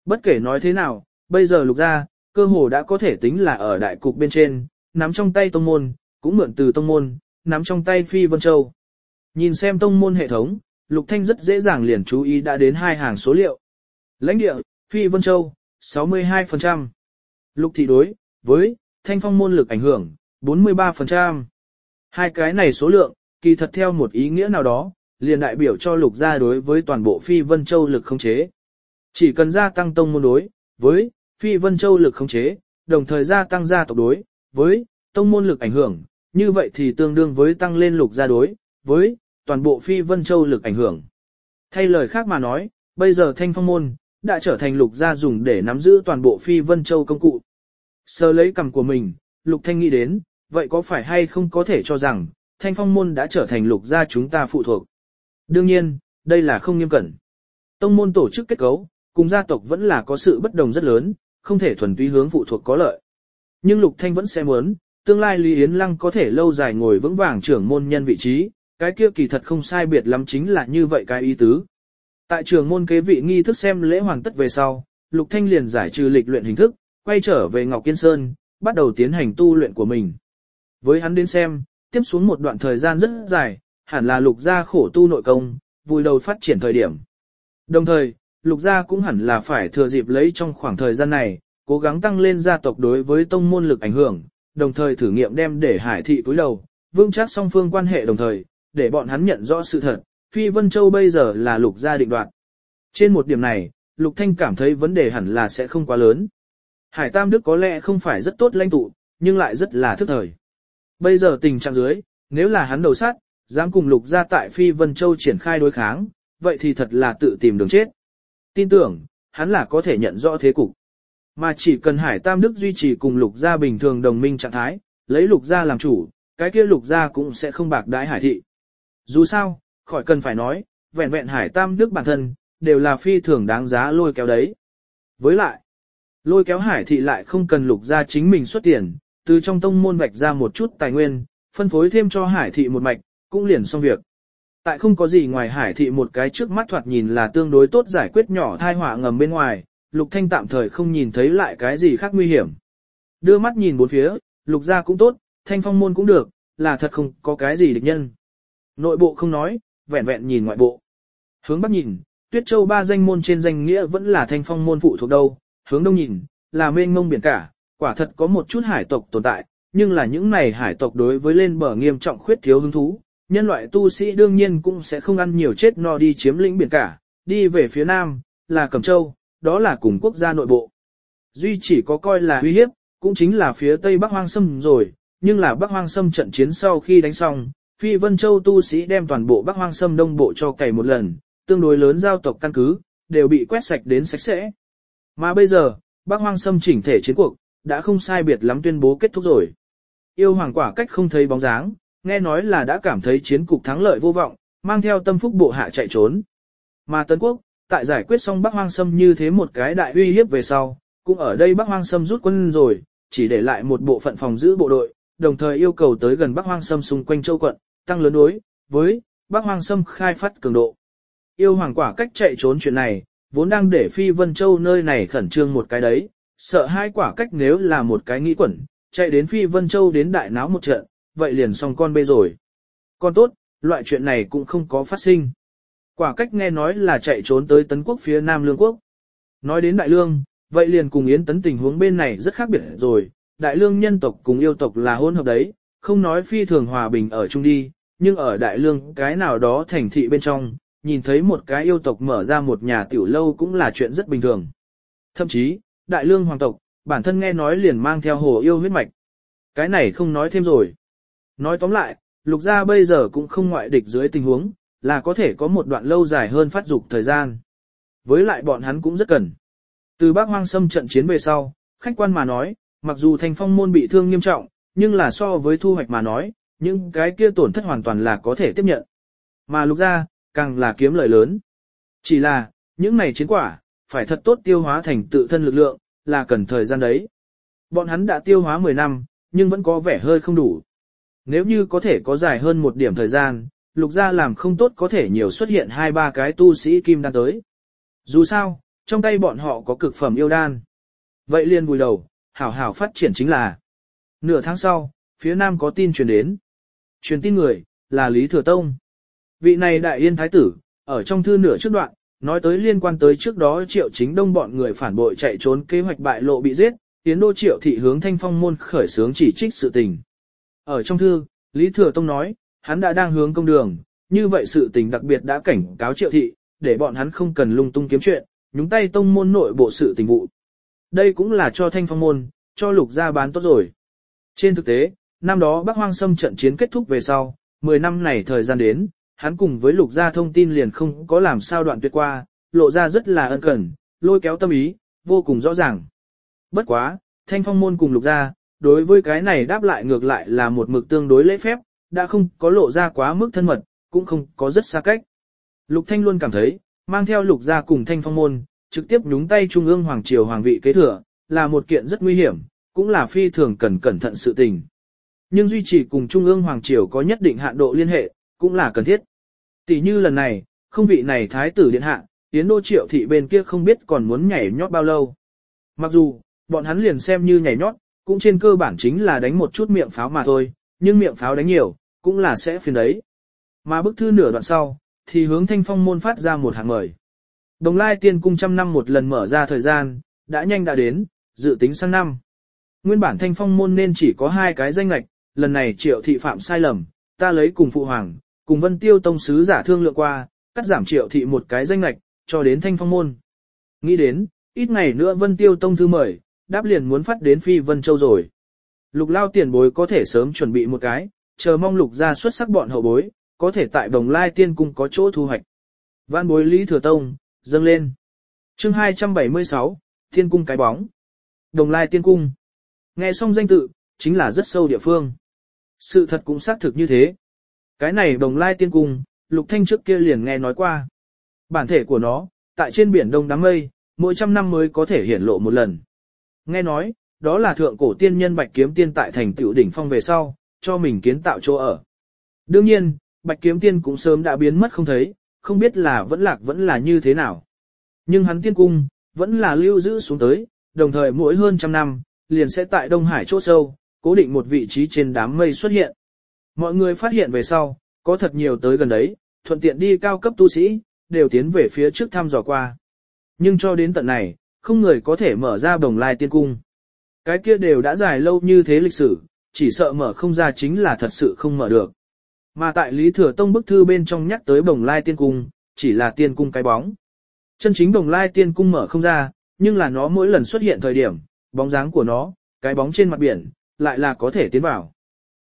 Bất kể nói thế nào, bây giờ lục gia, cơ hồ đã có thể tính là ở đại cục bên trên, nắm trong tay tông môn, cũng mượn từ tông môn, nắm trong tay Phi Vân Châu. Nhìn xem tông môn hệ thống, Lục Thanh rất dễ dàng liền chú ý đã đến hai hàng số liệu. Lãnh địa, Phi Vân Châu, 62%. Lục thị đối, với, thanh phong môn lực ảnh hưởng, 43%. Hai cái này số lượng, kỳ thật theo một ý nghĩa nào đó, liền đại biểu cho lục gia đối với toàn bộ Phi Vân Châu lực không chế. Chỉ cần gia tăng tông môn đối, với, Phi Vân Châu lực không chế, đồng thời gia tăng gia tộc đối, với, tông môn lực ảnh hưởng, như vậy thì tương đương với tăng lên lục gia đối, với, toàn bộ Phi Vân Châu lực ảnh hưởng. Thay lời khác mà nói, bây giờ thanh phong môn, đã trở thành lục gia dùng để nắm giữ toàn bộ Phi Vân Châu công cụ. Sơ lấy cầm của mình, lục thanh nghĩ đến, vậy có phải hay không có thể cho rằng, thanh phong môn đã trở thành lục gia chúng ta phụ thuộc. Đương nhiên, đây là không nghiêm cẩn. Tông môn tổ chức kết cấu, cùng gia tộc vẫn là có sự bất đồng rất lớn, không thể thuần túy hướng phụ thuộc có lợi. Nhưng Lục Thanh vẫn sẽ muốn, tương lai Lý Yến Lăng có thể lâu dài ngồi vững vàng trưởng môn nhân vị trí, cái kia kỳ thật không sai biệt lắm chính là như vậy cái ý tứ. Tại trường môn kế vị nghi thức xem lễ hoàn tất về sau, Lục Thanh liền giải trừ lịch luyện hình thức, quay trở về Ngọc Kiên Sơn, bắt đầu tiến hành tu luyện của mình. Với hắn đến xem, tiếp xuống một đoạn thời gian rất dài, hẳn là Lục gia khổ tu nội công, vui đầu phát triển thời điểm. Đồng thời, Lục gia cũng hẳn là phải thừa dịp lấy trong khoảng thời gian này, cố gắng tăng lên gia tộc đối với tông môn lực ảnh hưởng, đồng thời thử nghiệm đem để hải thị cúi đầu, vương chắc song phương quan hệ đồng thời, để bọn hắn nhận rõ sự thật, Phi Vân Châu bây giờ là lục gia định đoạt. Trên một điểm này, Lục Thanh cảm thấy vấn đề hẳn là sẽ không quá lớn. Hải Tam Đức có lẽ không phải rất tốt lãnh tụ, nhưng lại rất là thức thời. Bây giờ tình trạng dưới, nếu là hắn đầu sát, dám cùng Lục gia tại Phi Vân Châu triển khai đối kháng, vậy thì thật là tự tìm đường chết. Tin tưởng, hắn là có thể nhận rõ thế cục. Mà chỉ cần Hải Tam Đức duy trì cùng lục gia bình thường đồng minh trạng thái, lấy lục gia làm chủ, cái kia lục gia cũng sẽ không bạc đái hải thị. Dù sao, khỏi cần phải nói, vẹn vẹn Hải Tam Đức bản thân, đều là phi thường đáng giá lôi kéo đấy. Với lại, lôi kéo hải thị lại không cần lục gia chính mình xuất tiền, từ trong tông môn vạch ra một chút tài nguyên, phân phối thêm cho hải thị một mạch, cũng liền xong việc. Tại không có gì ngoài hải thị một cái trước mắt thoạt nhìn là tương đối tốt giải quyết nhỏ thai họa ngầm bên ngoài, Lục Thanh tạm thời không nhìn thấy lại cái gì khác nguy hiểm. Đưa mắt nhìn bốn phía, Lục gia cũng tốt, Thanh Phong môn cũng được, là thật không có cái gì địch nhân. Nội bộ không nói, vẹn vẹn nhìn ngoại bộ. Hướng bắc nhìn, Tuyết Châu ba danh môn trên danh nghĩa vẫn là Thanh Phong môn phụ thuộc đâu, hướng đông nhìn, là mênh mông biển cả, quả thật có một chút hải tộc tồn tại, nhưng là những này hải tộc đối với lên bờ nghiêm trọng khuyết thiếu hứng thú, nhân loại tu sĩ đương nhiên cũng sẽ không ăn nhiều chết no đi chiếm lĩnh biển cả, đi về phía nam, là Cẩm Châu, đó là cùng quốc gia nội bộ. Duy chỉ có coi là uy hiếp, cũng chính là phía tây Bắc Hoang Sâm rồi, nhưng là Bắc Hoang Sâm trận chiến sau khi đánh xong, Phi Vân Châu tu sĩ đem toàn bộ Bắc Hoang Sâm đông bộ cho cày một lần, tương đối lớn giao tộc căn cứ, đều bị quét sạch đến sạch sẽ. Mà bây giờ, Bắc Hoang Sâm chỉnh thể chiến cuộc, đã không sai biệt lắm tuyên bố kết thúc rồi. Yêu hoàng quả cách không thấy bóng dáng, nghe nói là đã cảm thấy chiến cục thắng lợi vô vọng, mang theo tâm phúc bộ hạ chạy trốn. Mà Tân Quốc, tại giải quyết xong Bắc Hoang Sâm như thế một cái đại uy hiếp về sau, cũng ở đây Bắc Hoang Sâm rút quân rồi, chỉ để lại một bộ phận phòng giữ bộ đội, đồng thời yêu cầu tới gần Bắc Hoang Sâm xung quanh châu quận, tăng lớn đối với Bắc Hoang Sâm khai phát cường độ. Yêu hoàng quả cách chạy trốn chuyện này, vốn đang để Phi Vân Châu nơi này khẩn trương một cái đấy, sợ hai quả cách nếu là một cái nghĩ quẩn, chạy đến Phi Vân Châu đến đại náo một trận, vậy liền xong con bê rồi. Con tốt, loại chuyện này cũng không có phát sinh. Quả cách nghe nói là chạy trốn tới tấn quốc phía Nam Lương Quốc. Nói đến Đại Lương, vậy liền cùng Yến tấn tình huống bên này rất khác biệt rồi, Đại Lương nhân tộc cùng yêu tộc là hôn hợp đấy, không nói phi thường hòa bình ở chung đi, nhưng ở Đại Lương cái nào đó thành thị bên trong, nhìn thấy một cái yêu tộc mở ra một nhà tiểu lâu cũng là chuyện rất bình thường. Thậm chí, Đại Lương hoàng tộc, bản thân nghe nói liền mang theo hồ yêu huyết mạch. Cái này không nói thêm rồi. Nói tóm lại, lục gia bây giờ cũng không ngoại địch dưới tình huống, là có thể có một đoạn lâu dài hơn phát dục thời gian. Với lại bọn hắn cũng rất cần. Từ bác hoang xâm trận chiến về sau, khách quan mà nói, mặc dù thành phong môn bị thương nghiêm trọng, nhưng là so với thu hoạch mà nói, những cái kia tổn thất hoàn toàn là có thể tiếp nhận. Mà lục gia, càng là kiếm lợi lớn. Chỉ là, những này chiến quả, phải thật tốt tiêu hóa thành tự thân lực lượng, là cần thời gian đấy. Bọn hắn đã tiêu hóa 10 năm, nhưng vẫn có vẻ hơi không đủ. Nếu như có thể có dài hơn một điểm thời gian, lục gia làm không tốt có thể nhiều xuất hiện hai ba cái tu sĩ kim đan tới. Dù sao, trong tay bọn họ có cực phẩm yêu đan. Vậy liền vùi đầu, hảo hảo phát triển chính là. Nửa tháng sau, phía nam có tin truyền đến. Truyền tin người, là Lý Thừa Tông. Vị này đại yên thái tử, ở trong thư nửa trước đoạn, nói tới liên quan tới trước đó triệu chính đông bọn người phản bội chạy trốn kế hoạch bại lộ bị giết, tiến đô triệu thị hướng thanh phong môn khởi sướng chỉ trích sự tình. Ở trong thư, Lý Thừa Tông nói, hắn đã đang hướng công đường, như vậy sự tình đặc biệt đã cảnh cáo triệu thị, để bọn hắn không cần lung tung kiếm chuyện, nhúng tay tông môn nội bộ sự tình vụ. Đây cũng là cho thanh phong môn, cho lục gia bán tốt rồi. Trên thực tế, năm đó Bắc Hoang Sâm trận chiến kết thúc về sau, 10 năm này thời gian đến, hắn cùng với lục gia thông tin liền không có làm sao đoạn tuyệt qua, lộ ra rất là ân cần, lôi kéo tâm ý, vô cùng rõ ràng. Bất quá, thanh phong môn cùng lục gia, đối với cái này đáp lại ngược lại là một mực tương đối lễ phép, đã không có lộ ra quá mức thân mật, cũng không có rất xa cách. Lục Thanh luôn cảm thấy, mang theo lục gia cùng thanh phong môn, trực tiếp nhúng tay trung ương hoàng triều hoàng vị kế thừa, là một kiện rất nguy hiểm, cũng là phi thường cần cẩn thận sự tình. Nhưng duy trì cùng trung ương hoàng triều có nhất định hạn độ liên hệ, cũng là cần thiết. Tỷ như lần này, không vị này thái tử điện hạ, tiến đô triệu thị bên kia không biết còn muốn nhảy nhót bao lâu. Mặc dù, bọn hắn liền xem như nhảy nhót, cũng trên cơ bản chính là đánh một chút miệng pháo mà thôi, nhưng miệng pháo đánh nhiều, cũng là sẽ phiền đấy. Mà bức thư nửa đoạn sau, thì hướng thanh phong môn phát ra một hàng mời. Đồng lai tiên cung trăm năm một lần mở ra thời gian, đã nhanh đã đến, dự tính sang năm. Nguyên bản thanh phong môn nên chỉ có hai cái danh lạch, lần này triệu thị phạm sai lầm, ta lấy cùng phụ hoàng, cùng vân tiêu tông sứ giả thương lượng qua, cắt giảm triệu thị một cái danh lạch, cho đến thanh phong môn. Nghĩ đến, ít ngày nữa vân tiêu tông thư mời, đáp liền muốn phát đến phi vân châu rồi. Lục lao tiền bối có thể sớm chuẩn bị một cái, chờ mong lục ra xuất sắc bọn hậu bối, có thể tại đồng lai tiên cung có chỗ thu hoạch. Văn bối Lý Thừa Tông, dâng lên. chương 276, Tiên cung cái bóng. Đồng lai tiên cung. Nghe xong danh tự, chính là rất sâu địa phương. Sự thật cũng xác thực như thế. Cái này đồng lai tiên cung, lục thanh trước kia liền nghe nói qua. Bản thể của nó, tại trên biển đông đám mây, mỗi trăm năm mới có thể hiển lộ một lần. Nghe nói, đó là thượng cổ tiên nhân bạch kiếm tiên tại thành tựu đỉnh phong về sau, cho mình kiến tạo chỗ ở. Đương nhiên, bạch kiếm tiên cũng sớm đã biến mất không thấy, không biết là vẫn lạc vẫn là như thế nào. Nhưng hắn tiên cung, vẫn là lưu giữ xuống tới, đồng thời mỗi hơn trăm năm, liền sẽ tại Đông Hải chỗ sâu, cố định một vị trí trên đám mây xuất hiện. Mọi người phát hiện về sau, có thật nhiều tới gần đấy, thuận tiện đi cao cấp tu sĩ, đều tiến về phía trước thăm dò qua. Nhưng cho đến tận này, không người có thể mở ra đồng lai tiên cung. Cái kia đều đã dài lâu như thế lịch sử, chỉ sợ mở không ra chính là thật sự không mở được. Mà tại Lý Thừa Tông bức thư bên trong nhắc tới Bồng Lai Tiên Cung, chỉ là Tiên Cung cái bóng. Chân chính Bồng Lai Tiên Cung mở không ra, nhưng là nó mỗi lần xuất hiện thời điểm, bóng dáng của nó, cái bóng trên mặt biển, lại là có thể tiến vào.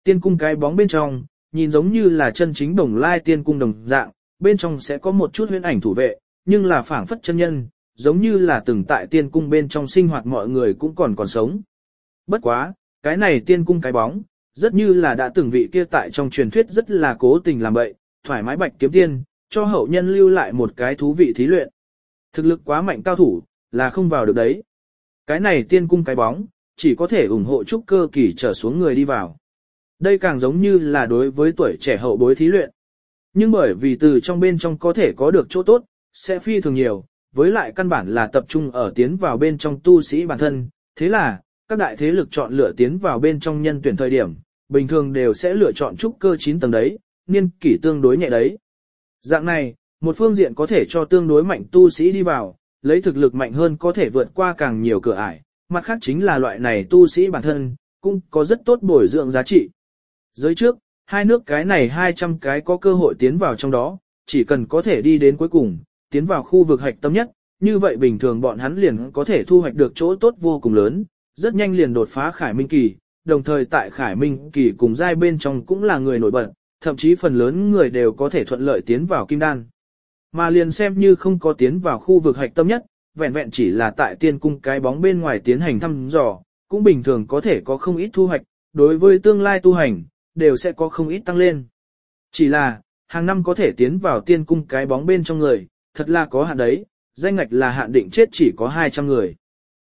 Tiên Cung cái bóng bên trong, nhìn giống như là chân chính đồng Lai Tiên Cung đồng dạng, bên trong sẽ có một chút huyễn ảnh thủ vệ, nhưng là phảng phất chân nhân, giống như là từng tại Tiên Cung bên trong sinh hoạt mọi người cũng còn còn sống. Bất quá, cái này Tiên Cung cái bóng, rất như là đã từng vị kia tại trong truyền thuyết rất là cố tình làm bậy, thoải mái bạch kiếm tiên, cho hậu nhân lưu lại một cái thú vị thí luyện. Thực lực quá mạnh cao thủ, là không vào được đấy. Cái này tiên cung cái bóng, chỉ có thể ủng hộ trúc cơ kỳ trở xuống người đi vào. Đây càng giống như là đối với tuổi trẻ hậu bối thí luyện. Nhưng bởi vì từ trong bên trong có thể có được chỗ tốt, sẽ phi thường nhiều, với lại căn bản là tập trung ở tiến vào bên trong tu sĩ bản thân, thế là, các đại thế lực chọn lựa tiến vào bên trong nhân tuyển thời điểm, bình thường đều sẽ lựa chọn trúc cơ 9 tầng đấy, niên kỷ tương đối nhẹ đấy. Dạng này, một phương diện có thể cho tương đối mạnh tu sĩ đi vào, lấy thực lực mạnh hơn có thể vượt qua càng nhiều cửa ải, mặt khác chính là loại này tu sĩ bản thân, cũng có rất tốt bồi dưỡng giá trị. Giới trước, hai nước cái này 200 cái có cơ hội tiến vào trong đó, chỉ cần có thể đi đến cuối cùng, tiến vào khu vực hạch tâm nhất, như vậy bình thường bọn hắn liền có thể thu hoạch được chỗ tốt vô cùng lớn, rất nhanh liền đột phá khải minh kỳ, đồng thời tại Khải Minh kỳ cùng giai bên trong cũng là người nổi bật, thậm chí phần lớn người đều có thể thuận lợi tiến vào kim đan. Mà liền xem như không có tiến vào khu vực hạch tâm nhất, vẹn vẹn chỉ là tại tiên cung cái bóng bên ngoài tiến hành thăm dò, cũng bình thường có thể có không ít thu hoạch, đối với tương lai tu hành, đều sẽ có không ít tăng lên. Chỉ là, hàng năm có thể tiến vào tiên cung cái bóng bên trong người, thật là có hạn đấy, danh ngạch là hạn định chết chỉ có 200 người.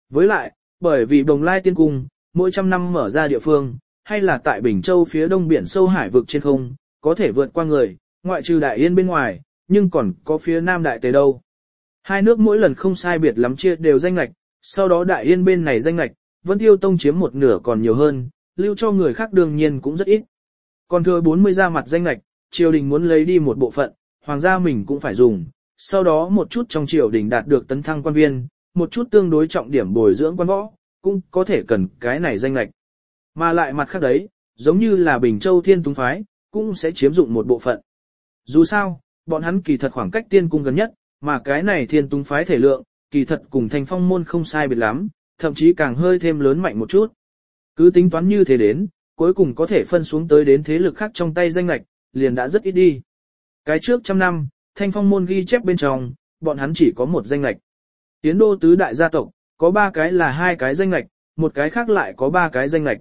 Với lại, bởi vì đồng lai tiên cung, mỗi trăm năm mở ra địa phương, hay là tại Bình Châu phía đông biển sâu hải vực trên không, có thể vượt qua người, ngoại trừ Đại Yên bên ngoài, nhưng còn có phía Nam Đại Tề đâu. Hai nước mỗi lần không sai biệt lắm chia đều danh lạch, sau đó Đại Yên bên này danh lạch, Vân Tiêu Tông chiếm một nửa còn nhiều hơn, lưu cho người khác đương nhiên cũng rất ít. Còn thừa 40 ra mặt danh lạch, triều đình muốn lấy đi một bộ phận, hoàng gia mình cũng phải dùng, sau đó một chút trong triều đình đạt được tấn thăng quan viên, một chút tương đối trọng điểm bồi dưỡng quan võ, cũng có thể cần cái này danh lạch. Mà lại mặt khác đấy, giống như là Bình Châu Thiên Túng Phái, cũng sẽ chiếm dụng một bộ phận. Dù sao, bọn hắn kỳ thật khoảng cách tiên cung gần nhất, mà cái này Thiên Túng Phái thể lượng, kỳ thật cùng thanh phong môn không sai biệt lắm, thậm chí càng hơi thêm lớn mạnh một chút. Cứ tính toán như thế đến, cuối cùng có thể phân xuống tới đến thế lực khác trong tay danh lạch, liền đã rất ít đi. Cái trước trăm năm, thanh phong môn ghi chép bên trong, bọn hắn chỉ có một danh lạch. Tiến đô tứ đại gia tộc, có ba cái là hai cái danh lạch, một cái khác lại có ba cái danh lạch.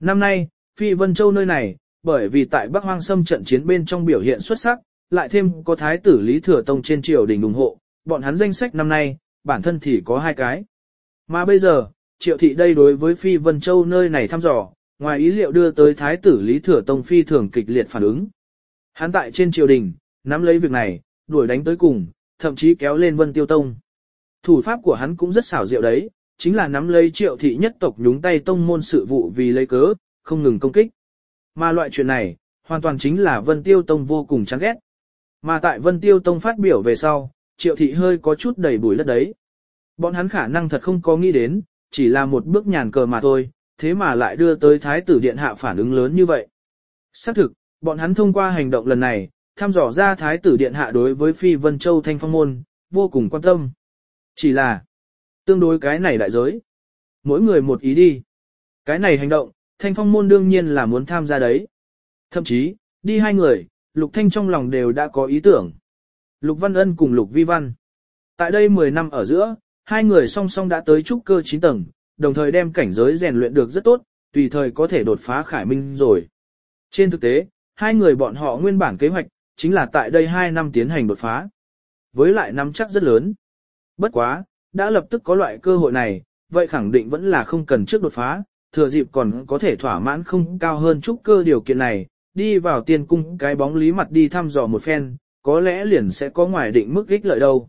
Năm nay, Phi Vân Châu nơi này, bởi vì tại Bắc Hoang Sâm trận chiến bên trong biểu hiện xuất sắc, lại thêm có thái tử Lý Thừa Tông trên triều đình ủng hộ, bọn hắn danh sách năm nay, bản thân thì có hai cái. Mà bây giờ, triệu thị đây đối với Phi Vân Châu nơi này thăm dò, ngoài ý liệu đưa tới thái tử Lý Thừa Tông phi thường kịch liệt phản ứng. Hắn tại trên triều đình, nắm lấy việc này, đuổi đánh tới cùng, thậm chí kéo lên Vân Tiêu Tông. Thủ pháp của hắn cũng rất xảo diệu đấy, chính là nắm lấy triệu thị nhất tộc nhúng tay tông môn sự vụ vì lấy cớ, không ngừng công kích. Mà loại chuyện này, hoàn toàn chính là Vân Tiêu Tông vô cùng chán ghét. Mà tại Vân Tiêu Tông phát biểu về sau, triệu thị hơi có chút đầy bùi lất đấy. Bọn hắn khả năng thật không có nghĩ đến, chỉ là một bước nhàn cờ mà thôi, thế mà lại đưa tới Thái tử Điện Hạ phản ứng lớn như vậy. Xác thực, bọn hắn thông qua hành động lần này, thăm dò ra Thái tử Điện Hạ đối với Phi Vân Châu Thanh Phong Môn, vô cùng quan tâm. Chỉ là, tương đối cái này đại giới. Mỗi người một ý đi. Cái này hành động, thanh phong môn đương nhiên là muốn tham gia đấy. Thậm chí, đi hai người, Lục Thanh trong lòng đều đã có ý tưởng. Lục Văn Ân cùng Lục Vi Văn. Tại đây 10 năm ở giữa, hai người song song đã tới trúc cơ 9 tầng, đồng thời đem cảnh giới rèn luyện được rất tốt, tùy thời có thể đột phá khải minh rồi. Trên thực tế, hai người bọn họ nguyên bản kế hoạch, chính là tại đây 2 năm tiến hành đột phá. Với lại năm chắc rất lớn. Bất quá, đã lập tức có loại cơ hội này, vậy khẳng định vẫn là không cần trước đột phá, thừa dịp còn có thể thỏa mãn không cao hơn trúc cơ điều kiện này, đi vào tiên cung cái bóng lý mặt đi thăm dò một phen, có lẽ liền sẽ có ngoài định mức ích lợi đâu.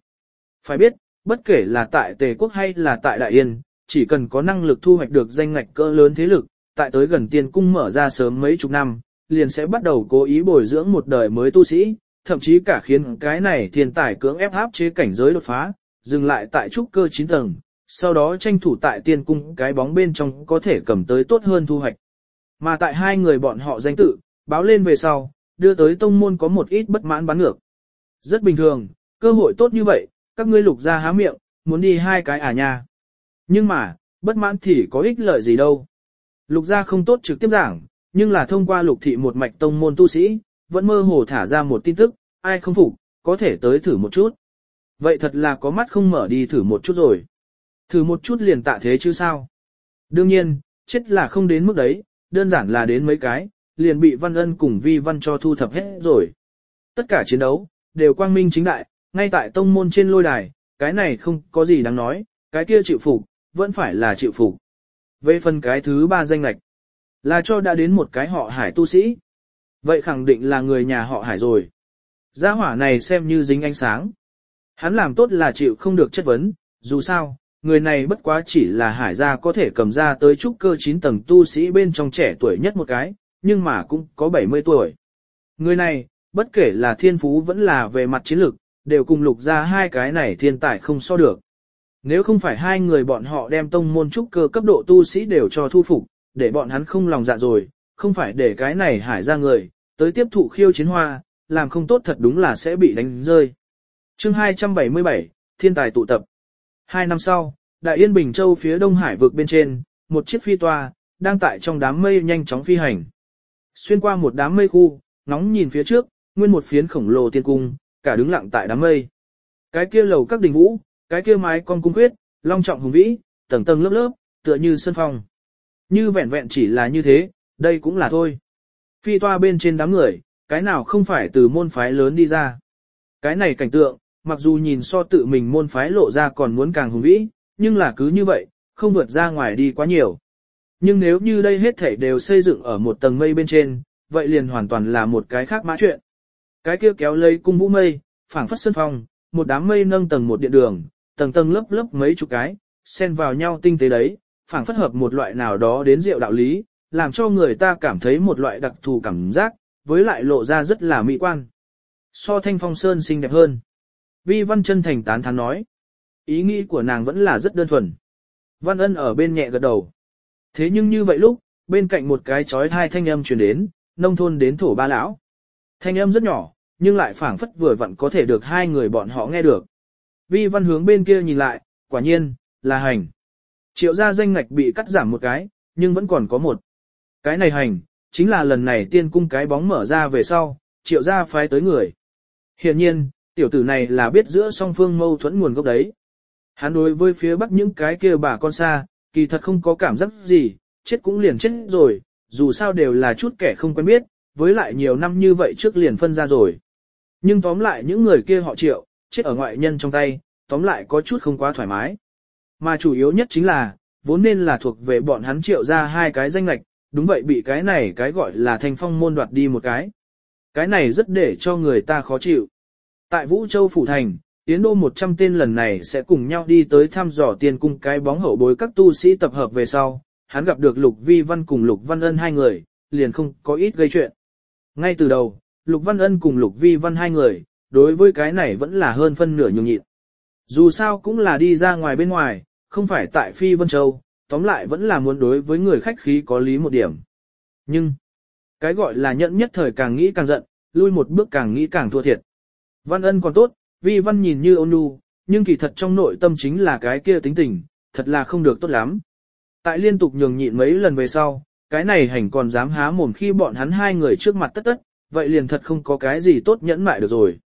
Phải biết, bất kể là tại Tề Quốc hay là tại Đại Yên, chỉ cần có năng lực thu hoạch được danh ngạch cỡ lớn thế lực, tại tới gần tiên cung mở ra sớm mấy chục năm, liền sẽ bắt đầu cố ý bồi dưỡng một đời mới tu sĩ, thậm chí cả khiến cái này thiên tài cưỡng ép áp chế cảnh giới đột phá, dừng lại tại trúc cơ 9 tầng, sau đó tranh thủ tại tiên cung cái bóng bên trong có thể cầm tới tốt hơn thu hoạch. Mà tại hai người bọn họ danh tự, báo lên về sau, đưa tới tông môn có một ít bất mãn bán ngược. Rất bình thường, cơ hội tốt như vậy, các ngươi lục ra há miệng, muốn đi hai cái à nha. Nhưng mà, bất mãn thì có ích lợi gì đâu. Lục gia không tốt trực tiếp giảng, nhưng là thông qua lục thị một mạch tông môn tu sĩ, vẫn mơ hồ thả ra một tin tức, ai không phục, có thể tới thử một chút. Vậy thật là có mắt không mở đi thử một chút rồi. Thử một chút liền tạ thế chứ sao. Đương nhiên, chết là không đến mức đấy, đơn giản là đến mấy cái, liền bị văn ân cùng vi văn cho thu thập hết rồi. Tất cả chiến đấu, đều quang minh chính đại, ngay tại tông môn trên lôi đài, cái này không có gì đáng nói, cái kia chịu phục, vẫn phải là chịu phục. Về phần cái thứ ba danh lạch, là cho đã đến một cái họ hải tu sĩ. Vậy khẳng định là người nhà họ hải rồi. Gia hỏa này xem như dính ánh sáng. Hắn làm tốt là chịu không được chất vấn, dù sao, người này bất quá chỉ là hải gia có thể cầm ra tới trúc cơ 9 tầng tu sĩ bên trong trẻ tuổi nhất một cái, nhưng mà cũng có 70 tuổi. Người này, bất kể là thiên phú vẫn là về mặt chiến lược, đều cùng lục ra hai cái này thiên tài không so được. Nếu không phải hai người bọn họ đem tông môn trúc cơ cấp độ tu sĩ đều cho thu phục, để bọn hắn không lòng dạ rồi, không phải để cái này hải ra người, tới tiếp thụ khiêu chiến hoa, làm không tốt thật đúng là sẽ bị đánh rơi. chương 277, Thiên tài tụ tập. Hai năm sau, Đại Yên Bình Châu phía Đông Hải vực bên trên, một chiếc phi toa, đang tại trong đám mây nhanh chóng phi hành. Xuyên qua một đám mây khu, ngóng nhìn phía trước, nguyên một phiến khổng lồ tiên cung, cả đứng lặng tại đám mây. Cái kia lầu các đình vũ, cái kia mái con cung khuyết, long trọng hùng vĩ, tầng tầng lớp lớp, tựa như sân phong. Như vẹn vẹn chỉ là như thế, đây cũng là thôi. Phi toa bên trên đám người, cái nào không phải từ môn phái lớn đi ra. Cái này cảnh tượng, mặc dù nhìn so tự mình môn phái lộ ra còn muốn càng hùng vĩ, nhưng là cứ như vậy, không vượt ra ngoài đi quá nhiều. Nhưng nếu như đây hết thảy đều xây dựng ở một tầng mây bên trên, vậy liền hoàn toàn là một cái khác mã chuyện. Cái kia kéo lấy cung vũ mây, phảng phất sân phong, một đám mây nâng tầng một điện đường, tầng tầng lớp lớp mấy chục cái, xen vào nhau tinh tế đấy, phảng phất hợp một loại nào đó đến rượu đạo lý, làm cho người ta cảm thấy một loại đặc thù cảm giác, với lại lộ ra rất là mỹ quan. So thanh phong sơn xinh đẹp hơn. Vi văn chân thành tán thán nói. Ý nghĩ của nàng vẫn là rất đơn thuần. Văn ân ở bên nhẹ gật đầu. Thế nhưng như vậy lúc, bên cạnh một cái chói hai thanh âm truyền đến, nông thôn đến thổ ba lão. Thanh âm rất nhỏ, nhưng lại phảng phất vừa vặn có thể được hai người bọn họ nghe được. Vi văn hướng bên kia nhìn lại, quả nhiên, là hành. Triệu gia danh ngạch bị cắt giảm một cái, nhưng vẫn còn có một. Cái này hành, chính là lần này tiên cung cái bóng mở ra về sau, triệu gia phái tới người. Hiện nhiên, tiểu tử này là biết giữa song phương mâu thuẫn nguồn gốc đấy. Hắn đối với phía bắc những cái kia bà con xa, kỳ thật không có cảm giác gì, chết cũng liền chết rồi, dù sao đều là chút kẻ không quen biết, với lại nhiều năm như vậy trước liền phân ra rồi. Nhưng tóm lại những người kia họ triệu, chết ở ngoại nhân trong tay, tóm lại có chút không quá thoải mái. Mà chủ yếu nhất chính là, vốn nên là thuộc về bọn hắn triệu ra hai cái danh lạch, đúng vậy bị cái này cái gọi là thanh phong môn đoạt đi một cái. Cái này rất để cho người ta khó chịu. Tại Vũ Châu Phủ Thành, Tiến đô 100 tên lần này sẽ cùng nhau đi tới thăm dò tiền cung cái bóng hậu bối các tu sĩ tập hợp về sau, hắn gặp được Lục Vi Văn cùng Lục Văn Ân hai người, liền không có ít gây chuyện. Ngay từ đầu, Lục Văn Ân cùng Lục Vi Văn hai người, đối với cái này vẫn là hơn phân nửa nhường nhịn. Dù sao cũng là đi ra ngoài bên ngoài, không phải tại Phi Vân Châu, tóm lại vẫn là muốn đối với người khách khí có lý một điểm. Nhưng, cái gọi là nhẫn nhất thời càng nghĩ càng giận, lui một bước càng nghĩ càng thua thiệt. Văn Ân còn tốt, Vi Văn nhìn như ôn nhu, nhưng kỳ thật trong nội tâm chính là cái kia tính tình, thật là không được tốt lắm. Tại liên tục nhường nhịn mấy lần về sau, cái này hành còn dám há mồm khi bọn hắn hai người trước mặt tất tất, vậy liền thật không có cái gì tốt nhẫn mại được rồi.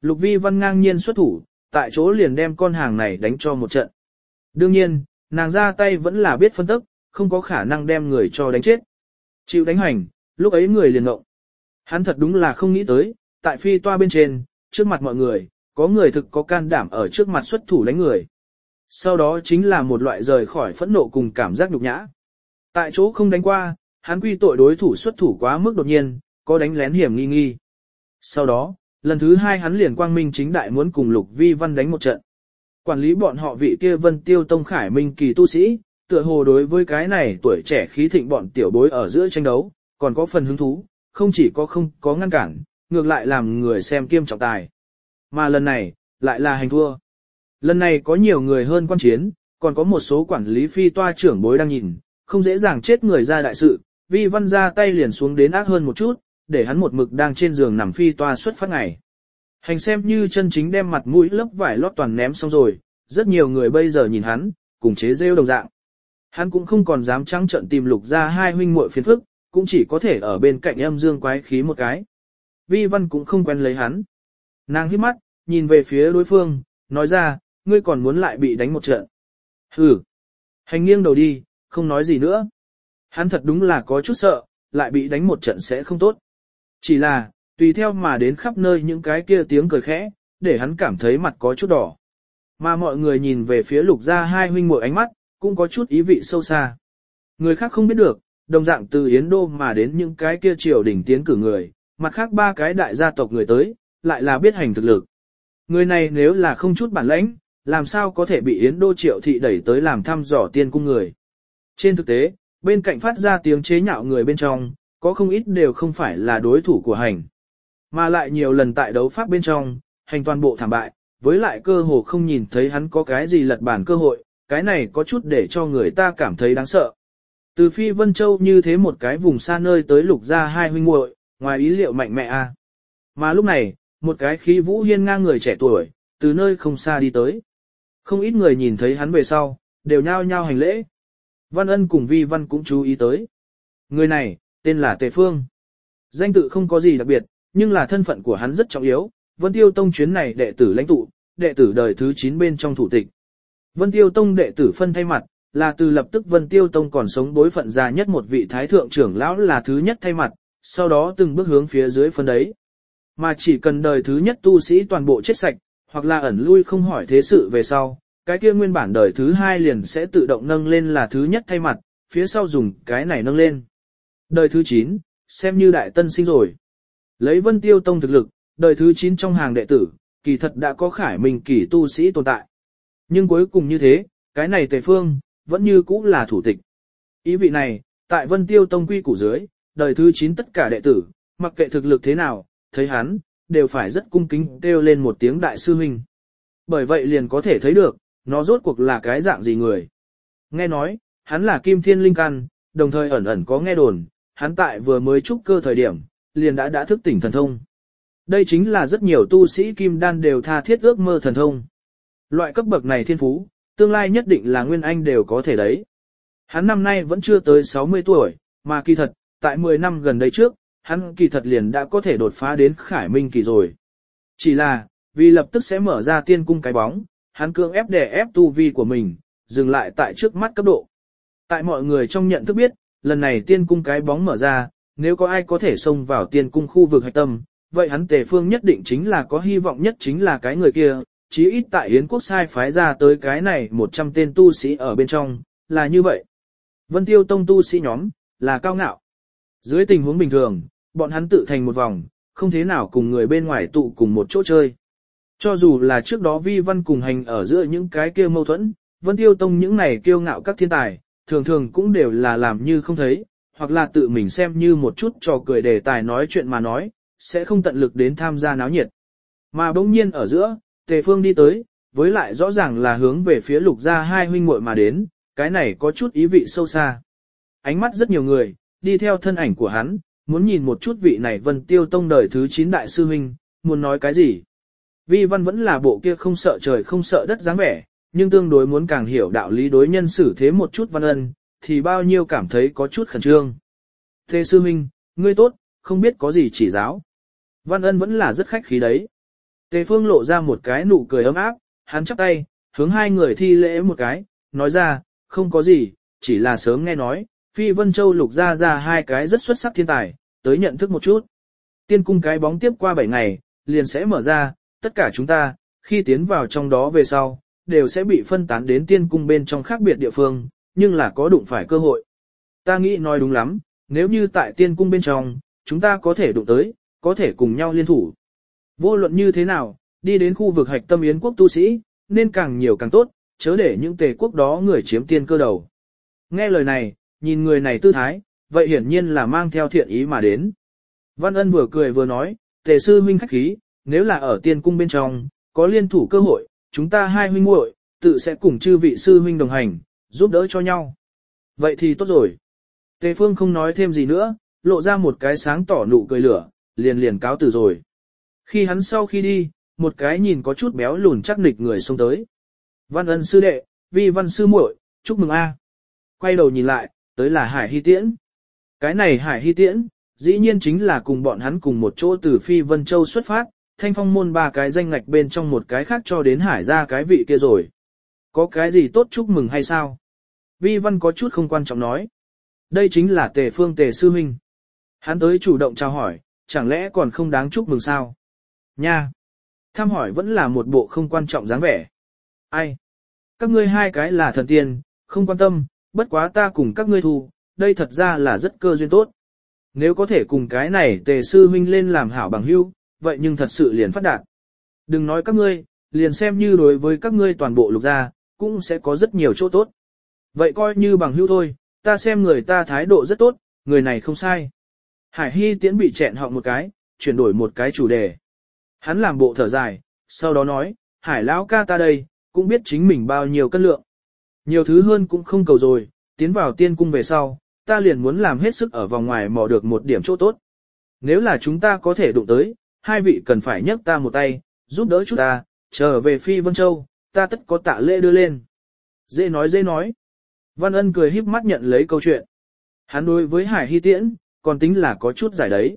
Lục Vi Văn ngang nhiên xuất thủ, tại chỗ liền đem con hàng này đánh cho một trận. Đương nhiên, nàng ra tay vẫn là biết phân tức, không có khả năng đem người cho đánh chết. Chịu đánh hành, lúc ấy người liền ngộng. Hắn thật đúng là không nghĩ tới, tại phi toa bên trên, trước mặt mọi người, có người thực có can đảm ở trước mặt xuất thủ đánh người. Sau đó chính là một loại rời khỏi phẫn nộ cùng cảm giác nhục nhã. Tại chỗ không đánh qua, hắn quy tội đối thủ xuất thủ quá mức đột nhiên, có đánh lén hiểm nghi nghi. Sau đó, lần thứ hai hắn liền quang minh chính đại muốn cùng Lục Vi Văn đánh một trận. Quản lý bọn họ vị kia Vân Tiêu Tông Khải Minh kỳ tu sĩ, tựa hồ đối với cái này tuổi trẻ khí thịnh bọn tiểu bối ở giữa tranh đấu, còn có phần hứng thú, không chỉ có không có ngăn cản, ngược lại làm người xem kiêm trọng tài. Mà lần này, lại là hành thua. Lần này có nhiều người hơn quan chiến, còn có một số quản lý phi toa trưởng bối đang nhìn, không dễ dàng chết người ra đại sự, vi văn ra tay liền xuống đến ác hơn một chút, để hắn một mực đang trên giường nằm phi toa suốt phát ngày. Hành xem như chân chính đem mặt mũi lớp vải lót toàn ném xong rồi, rất nhiều người bây giờ nhìn hắn, cùng chế rêu đồng dạng. Hắn cũng không còn dám trắng trận tìm lục ra hai huynh muội phiền phức, cũng chỉ có thể ở bên cạnh âm dương quái khí một cái. Vi văn cũng không quen lấy hắn. Nàng hít mắt, nhìn về phía đối phương, nói ra, ngươi còn muốn lại bị đánh một trận. Hừ. Hành nghiêng đầu đi, không nói gì nữa. Hắn thật đúng là có chút sợ, lại bị đánh một trận sẽ không tốt. Chỉ là, tùy theo mà đến khắp nơi những cái kia tiếng cười khẽ, để hắn cảm thấy mặt có chút đỏ. Mà mọi người nhìn về phía lục gia hai huynh muội ánh mắt, cũng có chút ý vị sâu xa. Người khác không biết được, đồng dạng từ Yến Đô mà đến những cái kia triều đỉnh tiến cử người, mặt khác ba cái đại gia tộc người tới, lại là biết hành thực lực. Người này nếu là không chút bản lãnh, làm sao có thể bị Yến Đô triệu thị đẩy tới làm thăm dò tiên cung người. Trên thực tế, bên cạnh phát ra tiếng chế nhạo người bên trong, có không ít đều không phải là đối thủ của hành. Mà lại nhiều lần tại đấu pháp bên trong, hành toàn bộ thảm bại, với lại cơ hồ không nhìn thấy hắn có cái gì lật bản cơ hội, cái này có chút để cho người ta cảm thấy đáng sợ. Từ phi Vân Châu như thế một cái vùng xa nơi tới lục ra hai huynh muội, ngoài ý liệu mạnh mẽ a. Mà lúc này, một cái khí vũ hiên ngang người trẻ tuổi, từ nơi không xa đi tới. Không ít người nhìn thấy hắn về sau, đều nhao nhao hành lễ. Văn ân cùng vi văn cũng chú ý tới. Người này, tên là Tề Phương. Danh tự không có gì đặc biệt, nhưng là thân phận của hắn rất trọng yếu. Vân Tiêu Tông chuyến này đệ tử lãnh tụ, đệ tử đời thứ 9 bên trong thủ tịch. Vân Tiêu Tông đệ tử phân thay mặt, là từ lập tức Vân Tiêu Tông còn sống bối phận già nhất một vị thái thượng trưởng lão là thứ nhất thay mặt, sau đó từng bước hướng phía dưới phân đấy. Mà chỉ cần đời thứ nhất tu sĩ toàn bộ chết sạch, hoặc là ẩn lui không hỏi thế sự về sau, cái kia nguyên bản đời thứ hai liền sẽ tự động nâng lên là thứ nhất thay mặt, phía sau dùng cái này nâng lên. Đời thứ 9, xem như đại tân sinh rồi. Lấy Vân Tiêu Tông thực lực, đời thứ 9 trong hàng đệ tử, kỳ thật đã có khải minh kỳ tu sĩ tồn tại. Nhưng cuối cùng như thế, cái này tề phương, vẫn như cũ là thủ tịch. Ý vị này, tại Vân Tiêu Tông quy củ dưới, đời thứ 9 tất cả đệ tử, mặc kệ thực lực thế nào, thấy hắn, đều phải rất cung kính kêu lên một tiếng đại sư huynh. Bởi vậy liền có thể thấy được, nó rốt cuộc là cái dạng gì người. Nghe nói, hắn là Kim Thiên Linh Căn, đồng thời ẩn ẩn có nghe đồn, hắn tại vừa mới trúc cơ thời điểm, liền đã đã thức tỉnh thần thông. Đây chính là rất nhiều tu sĩ Kim Đan đều tha thiết ước mơ thần thông. Loại cấp bậc này thiên phú, tương lai nhất định là Nguyên Anh đều có thể đấy. Hắn năm nay vẫn chưa tới 60 tuổi, mà kỳ thật, tại 10 năm gần đây trước, hắn kỳ thật liền đã có thể đột phá đến khải minh kỳ rồi. Chỉ là, vì lập tức sẽ mở ra tiên cung cái bóng, hắn cưỡng ép đè ép tu vi của mình, dừng lại tại trước mắt cấp độ. Tại mọi người trong nhận thức biết, lần này tiên cung cái bóng mở ra, nếu có ai có thể xông vào tiên cung khu vực hạch tâm, vậy hắn tề phương nhất định chính là có hy vọng nhất chính là cái người kia, chí ít tại Yến quốc sai phái ra tới cái này 100 tên tu sĩ ở bên trong, là như vậy. Vân Tiêu Tông tu sĩ nhóm, là cao ngạo. Dưới tình huống bình thường, bọn hắn tự thành một vòng, không thế nào cùng người bên ngoài tụ cùng một chỗ chơi. Cho dù là trước đó vi văn cùng hành ở giữa những cái kia mâu thuẫn, Vân Tiêu Tông những này kiêu ngạo các thiên tài, thường thường cũng đều là làm như không thấy, hoặc là tự mình xem như một chút trò cười đề tài nói chuyện mà nói, sẽ không tận lực đến tham gia náo nhiệt. Mà bỗng nhiên ở giữa, Tề Phương đi tới, với lại rõ ràng là hướng về phía lục gia hai huynh muội mà đến, cái này có chút ý vị sâu xa. Ánh mắt rất nhiều người, đi theo thân ảnh của hắn, muốn nhìn một chút vị này vân tiêu tông đời thứ 9 đại sư huynh, muốn nói cái gì. Vi văn vẫn là bộ kia không sợ trời không sợ đất dáng vẻ, nhưng tương đối muốn càng hiểu đạo lý đối nhân xử thế một chút văn ân, thì bao nhiêu cảm thấy có chút khẩn trương. Thế sư huynh, ngươi tốt, không biết có gì chỉ giáo. Văn ân vẫn là rất khách khí đấy. Tề phương lộ ra một cái nụ cười ấm áp, hắn chắp tay, hướng hai người thi lễ một cái, nói ra, không có gì, chỉ là sớm nghe nói, Phi Vân Châu lục ra ra hai cái rất xuất sắc thiên tài, tới nhận thức một chút. Tiên cung cái bóng tiếp qua 7 ngày, liền sẽ mở ra, tất cả chúng ta, khi tiến vào trong đó về sau, đều sẽ bị phân tán đến tiên cung bên trong khác biệt địa phương, nhưng là có đụng phải cơ hội. Ta nghĩ nói đúng lắm, nếu như tại tiên cung bên trong, chúng ta có thể đụng tới, có thể cùng nhau liên thủ. Vô luận như thế nào, đi đến khu vực hạch tâm yến quốc tu sĩ, nên càng nhiều càng tốt, chớ để những tề quốc đó người chiếm tiên cơ đầu. Nghe lời này, nhìn người này tư thái, vậy hiển nhiên là mang theo thiện ý mà đến. Văn ân vừa cười vừa nói, tề sư huynh khách khí, nếu là ở tiên cung bên trong, có liên thủ cơ hội, chúng ta hai huynh muội tự sẽ cùng chư vị sư huynh đồng hành, giúp đỡ cho nhau. Vậy thì tốt rồi. Tề phương không nói thêm gì nữa, lộ ra một cái sáng tỏ nụ cười lửa, liền liền cáo từ rồi. Khi hắn sau khi đi, một cái nhìn có chút béo lùn chắc nịch người xông tới. Văn ân sư đệ, vi văn sư muội, chúc mừng a. Quay đầu nhìn lại, tới là Hải Hy Tiễn. Cái này Hải Hy Tiễn, dĩ nhiên chính là cùng bọn hắn cùng một chỗ từ Phi Vân Châu xuất phát, thanh phong môn ba cái danh ngạch bên trong một cái khác cho đến Hải ra cái vị kia rồi. Có cái gì tốt chúc mừng hay sao? Vi Văn có chút không quan trọng nói. Đây chính là tề phương tề sư huynh. Hắn tới chủ động chào hỏi, chẳng lẽ còn không đáng chúc mừng sao? Nha! Tham hỏi vẫn là một bộ không quan trọng dáng vẻ. Ai? Các ngươi hai cái là thần tiên, không quan tâm, bất quá ta cùng các ngươi thù, đây thật ra là rất cơ duyên tốt. Nếu có thể cùng cái này tề sư huynh lên làm hảo bằng hữu, vậy nhưng thật sự liền phát đạt. Đừng nói các ngươi, liền xem như đối với các ngươi toàn bộ lục gia, cũng sẽ có rất nhiều chỗ tốt. Vậy coi như bằng hữu thôi, ta xem người ta thái độ rất tốt, người này không sai. Hải Hy tiễn bị chẹn họng một cái, chuyển đổi một cái chủ đề. Hắn làm bộ thở dài, sau đó nói, Hải lão ca ta đây, cũng biết chính mình bao nhiêu cân lượng. Nhiều thứ hơn cũng không cầu rồi, tiến vào tiên cung về sau, ta liền muốn làm hết sức ở vòng ngoài mò được một điểm chỗ tốt. Nếu là chúng ta có thể đụng tới, hai vị cần phải nhấc ta một tay, giúp đỡ chúng ta, trở về Phi Vân Châu, ta tất có tạ lễ đưa lên. Dễ nói dễ nói. Văn Ân cười híp mắt nhận lấy câu chuyện. Hắn đối với Hải Hy Tiễn, còn tính là có chút giải đấy.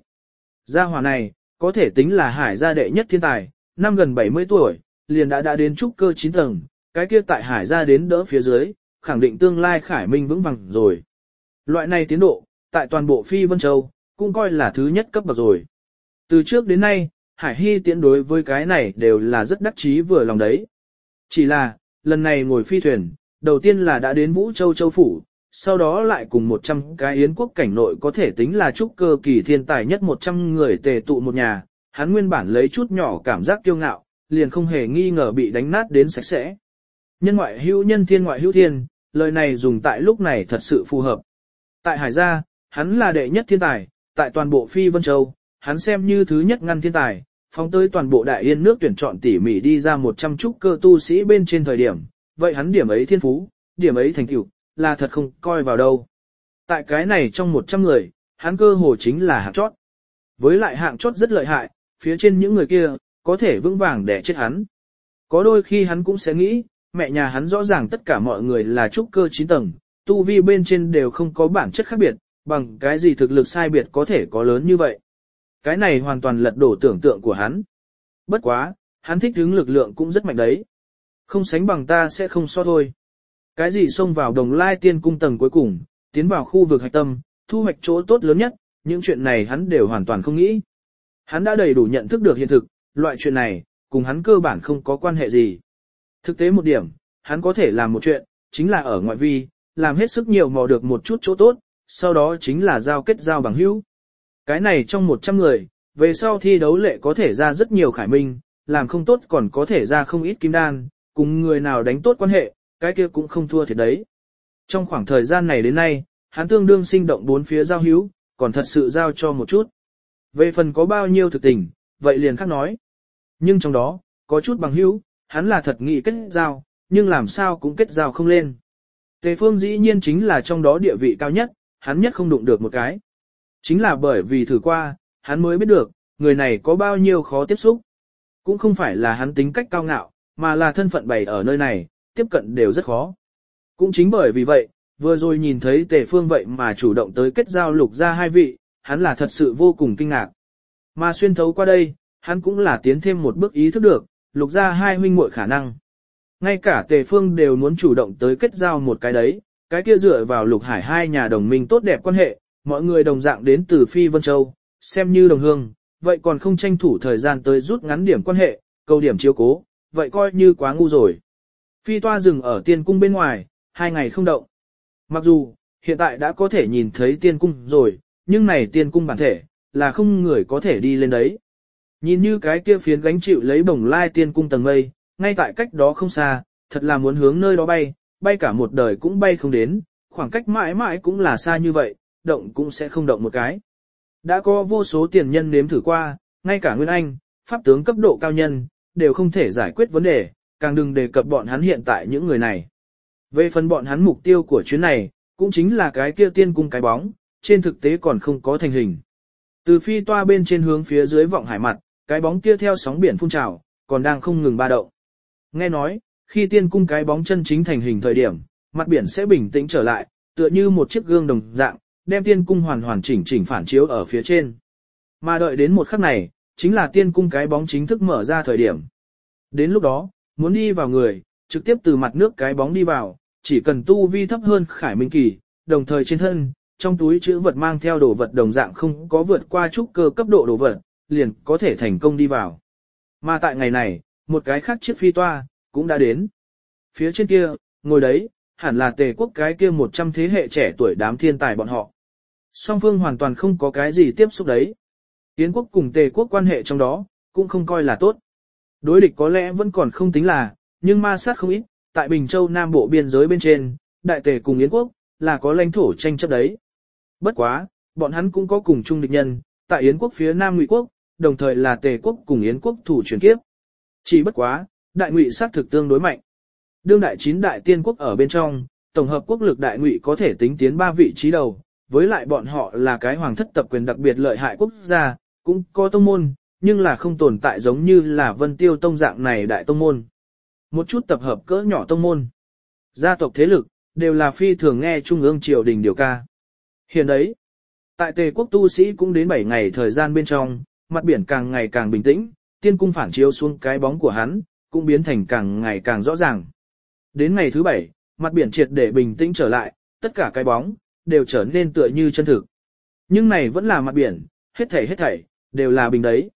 Gia hòa này, có thể tính là Hải gia đệ nhất thiên tài, năm gần 70 tuổi, liền đã đã đến trúc cơ 9 tầng, cái kia tại Hải gia đến đỡ phía dưới, khẳng định tương lai Khải Minh vững vàng rồi. Loại này tiến độ, tại toàn bộ Phi Vân Châu, cũng coi là thứ nhất cấp bậc rồi. Từ trước đến nay, Hải Hy tiễn đối với cái này đều là rất đắc chí vừa lòng đấy. Chỉ là, lần này ngồi phi thuyền, đầu tiên là đã đến Vũ Châu Châu Phủ, sau đó lại cùng 100 cái yến quốc cảnh nội có thể tính là trúc cơ kỳ thiên tài nhất 100 người tề tụ một nhà, hắn nguyên bản lấy chút nhỏ cảm giác kiêu ngạo, liền không hề nghi ngờ bị đánh nát đến sạch sẽ. Nhân ngoại hữu nhân thiên ngoại hữu thiên, lời này dùng tại lúc này thật sự phù hợp. Tại Hải Gia, hắn là đệ nhất thiên tài, tại toàn bộ Phi Vân Châu, hắn xem như thứ nhất ngăn thiên tài, phóng tới toàn bộ đại yên nước tuyển chọn tỉ mỉ đi ra 100 trúc cơ tu sĩ bên trên thời điểm, vậy hắn điểm ấy thiên phú, điểm ấy thành tựu, là thật không coi vào đâu. Tại cái này trong 100 người, hắn cơ hồ chính là hạng chót. Với lại hạng chót rất lợi hại, phía trên những người kia, có thể vững vàng để chết hắn. Có đôi khi hắn cũng sẽ nghĩ, mẹ nhà hắn rõ ràng tất cả mọi người là trúc cơ 9 tầng, tu vi bên trên đều không có bản chất khác biệt, bằng cái gì thực lực sai biệt có thể có lớn như vậy. Cái này hoàn toàn lật đổ tưởng tượng của hắn. Bất quá, hắn thích hứng lực lượng cũng rất mạnh đấy. Không sánh bằng ta sẽ không so thôi. Cái gì xông vào đồng lai tiên cung tầng cuối cùng, tiến vào khu vực hạch tâm, thu hoạch chỗ tốt lớn nhất, những chuyện này hắn đều hoàn toàn không nghĩ. Hắn đã đầy đủ nhận thức được hiện thực, loại chuyện này, cùng hắn cơ bản không có quan hệ gì. Thực tế một điểm, hắn có thể làm một chuyện, chính là ở ngoại vi, làm hết sức nhiều mò được một chút chỗ tốt, sau đó chính là giao kết giao bằng hữu. Cái này trong 100 người, về sau thi đấu lệ có thể ra rất nhiều khải minh, làm không tốt còn có thể ra không ít kim đan, cùng người nào đánh tốt quan hệ, cái kia cũng không thua thiệt đấy. Trong khoảng thời gian này đến nay, hắn tương đương sinh động bốn phía giao hữu, còn thật sự giao cho một chút. Về phần có bao nhiêu thực tình, vậy liền khác nói. Nhưng trong đó, có chút bằng hữu, hắn là thật nghị kết giao, nhưng làm sao cũng kết giao không lên. Tề phương dĩ nhiên chính là trong đó địa vị cao nhất, hắn nhất không đụng được một cái. Chính là bởi vì thử qua, hắn mới biết được, người này có bao nhiêu khó tiếp xúc. Cũng không phải là hắn tính cách cao ngạo, mà là thân phận bày ở nơi này, tiếp cận đều rất khó. Cũng chính bởi vì vậy, vừa rồi nhìn thấy tề phương vậy mà chủ động tới kết giao lục ra hai vị, hắn là thật sự vô cùng kinh ngạc. Mà xuyên thấu qua đây, hắn cũng là tiến thêm một bước ý thức được, lục ra hai huynh muội khả năng. Ngay cả tề phương đều muốn chủ động tới kết giao một cái đấy, cái kia dựa vào lục hải hai nhà đồng minh tốt đẹp quan hệ, mọi người đồng dạng đến từ Phi Vân Châu, xem như đồng hương, vậy còn không tranh thủ thời gian tới rút ngắn điểm quan hệ, câu điểm chiếu cố, vậy coi như quá ngu rồi. Phi toa dừng ở tiên cung bên ngoài, hai ngày không động. Mặc dù, hiện tại đã có thể nhìn thấy tiên cung rồi, nhưng này tiên cung bản thể, là không người có thể đi lên đấy. Nhìn như cái kia phiến gánh chịu lấy bổng lai tiên cung tầng mây, ngay tại cách đó không xa, thật là muốn hướng nơi đó bay, bay cả một đời cũng bay không đến, khoảng cách mãi mãi cũng là xa như vậy, động cũng sẽ không động một cái. Đã có vô số tiền nhân nếm thử qua, ngay cả Nguyên Anh, pháp tướng cấp độ cao nhân, đều không thể giải quyết vấn đề, càng đừng đề cập bọn hắn hiện tại những người này. Về phần bọn hắn mục tiêu của chuyến này, cũng chính là cái kia tiên cung cái bóng, trên thực tế còn không có thành hình. Từ phi toa bên trên hướng phía dưới vọng hải mặt, cái bóng kia theo sóng biển phun trào, còn đang không ngừng ba động. Nghe nói, khi tiên cung cái bóng chân chính thành hình thời điểm, mặt biển sẽ bình tĩnh trở lại, tựa như một chiếc gương đồng dạng, đem tiên cung hoàn hoàn chỉnh chỉnh phản chiếu ở phía trên. Mà đợi đến một khắc này, chính là tiên cung cái bóng chính thức mở ra thời điểm. Đến lúc đó, muốn đi vào người, trực tiếp từ mặt nước cái bóng đi vào, chỉ cần tu vi thấp hơn khải minh kỳ, đồng thời trên thân, trong túi chữ vật mang theo đồ vật đồng dạng không có vượt qua trúc cơ cấp độ đồ vật, liền có thể thành công đi vào. Mà tại ngày này, một cái khác chiếc phi toa, cũng đã đến. Phía trên kia, ngồi đấy, hẳn là tề quốc cái kia 100 thế hệ trẻ tuổi đám thiên tài bọn họ. Song phương hoàn toàn không có cái gì tiếp xúc đấy. Yến quốc cùng tề quốc quan hệ trong đó, cũng không coi là tốt. Đối địch có lẽ vẫn còn không tính là, nhưng ma sát không ít, tại Bình Châu Nam Bộ biên giới bên trên, đại tề cùng Yến quốc, là có lãnh thổ tranh chấp đấy. Bất quá, bọn hắn cũng có cùng chung địch nhân, tại Yến quốc phía Nam Ngụy quốc, đồng thời là tề quốc cùng Yến quốc thủ truyền kiếp. Chỉ bất quá, đại ngụy sát thực tương đối mạnh. Đương đại chín đại tiên quốc ở bên trong, tổng hợp quốc lực đại ngụy có thể tính tiến ba vị trí đầu, với lại bọn họ là cái hoàng thất tập quyền đặc biệt lợi hại quốc gia, cũng có tông môn, nhưng là không tồn tại giống như là vân tiêu tông dạng này đại tông môn. Một chút tập hợp cỡ nhỏ tông môn. Gia tộc thế lực, đều là phi thường nghe trung ương triều đình điều ca. Hiện đấy, tại tề quốc tu sĩ cũng đến 7 ngày thời gian bên trong, mặt biển càng ngày càng bình tĩnh, tiên cung phản chiếu xuống cái bóng của hắn, cũng biến thành càng ngày càng rõ ràng. Đến ngày thứ bảy, mặt biển triệt để bình tĩnh trở lại, tất cả cái bóng, đều trở nên tựa như chân thực. Nhưng này vẫn là mặt biển, hết thảy hết thảy, đều là bình đấy.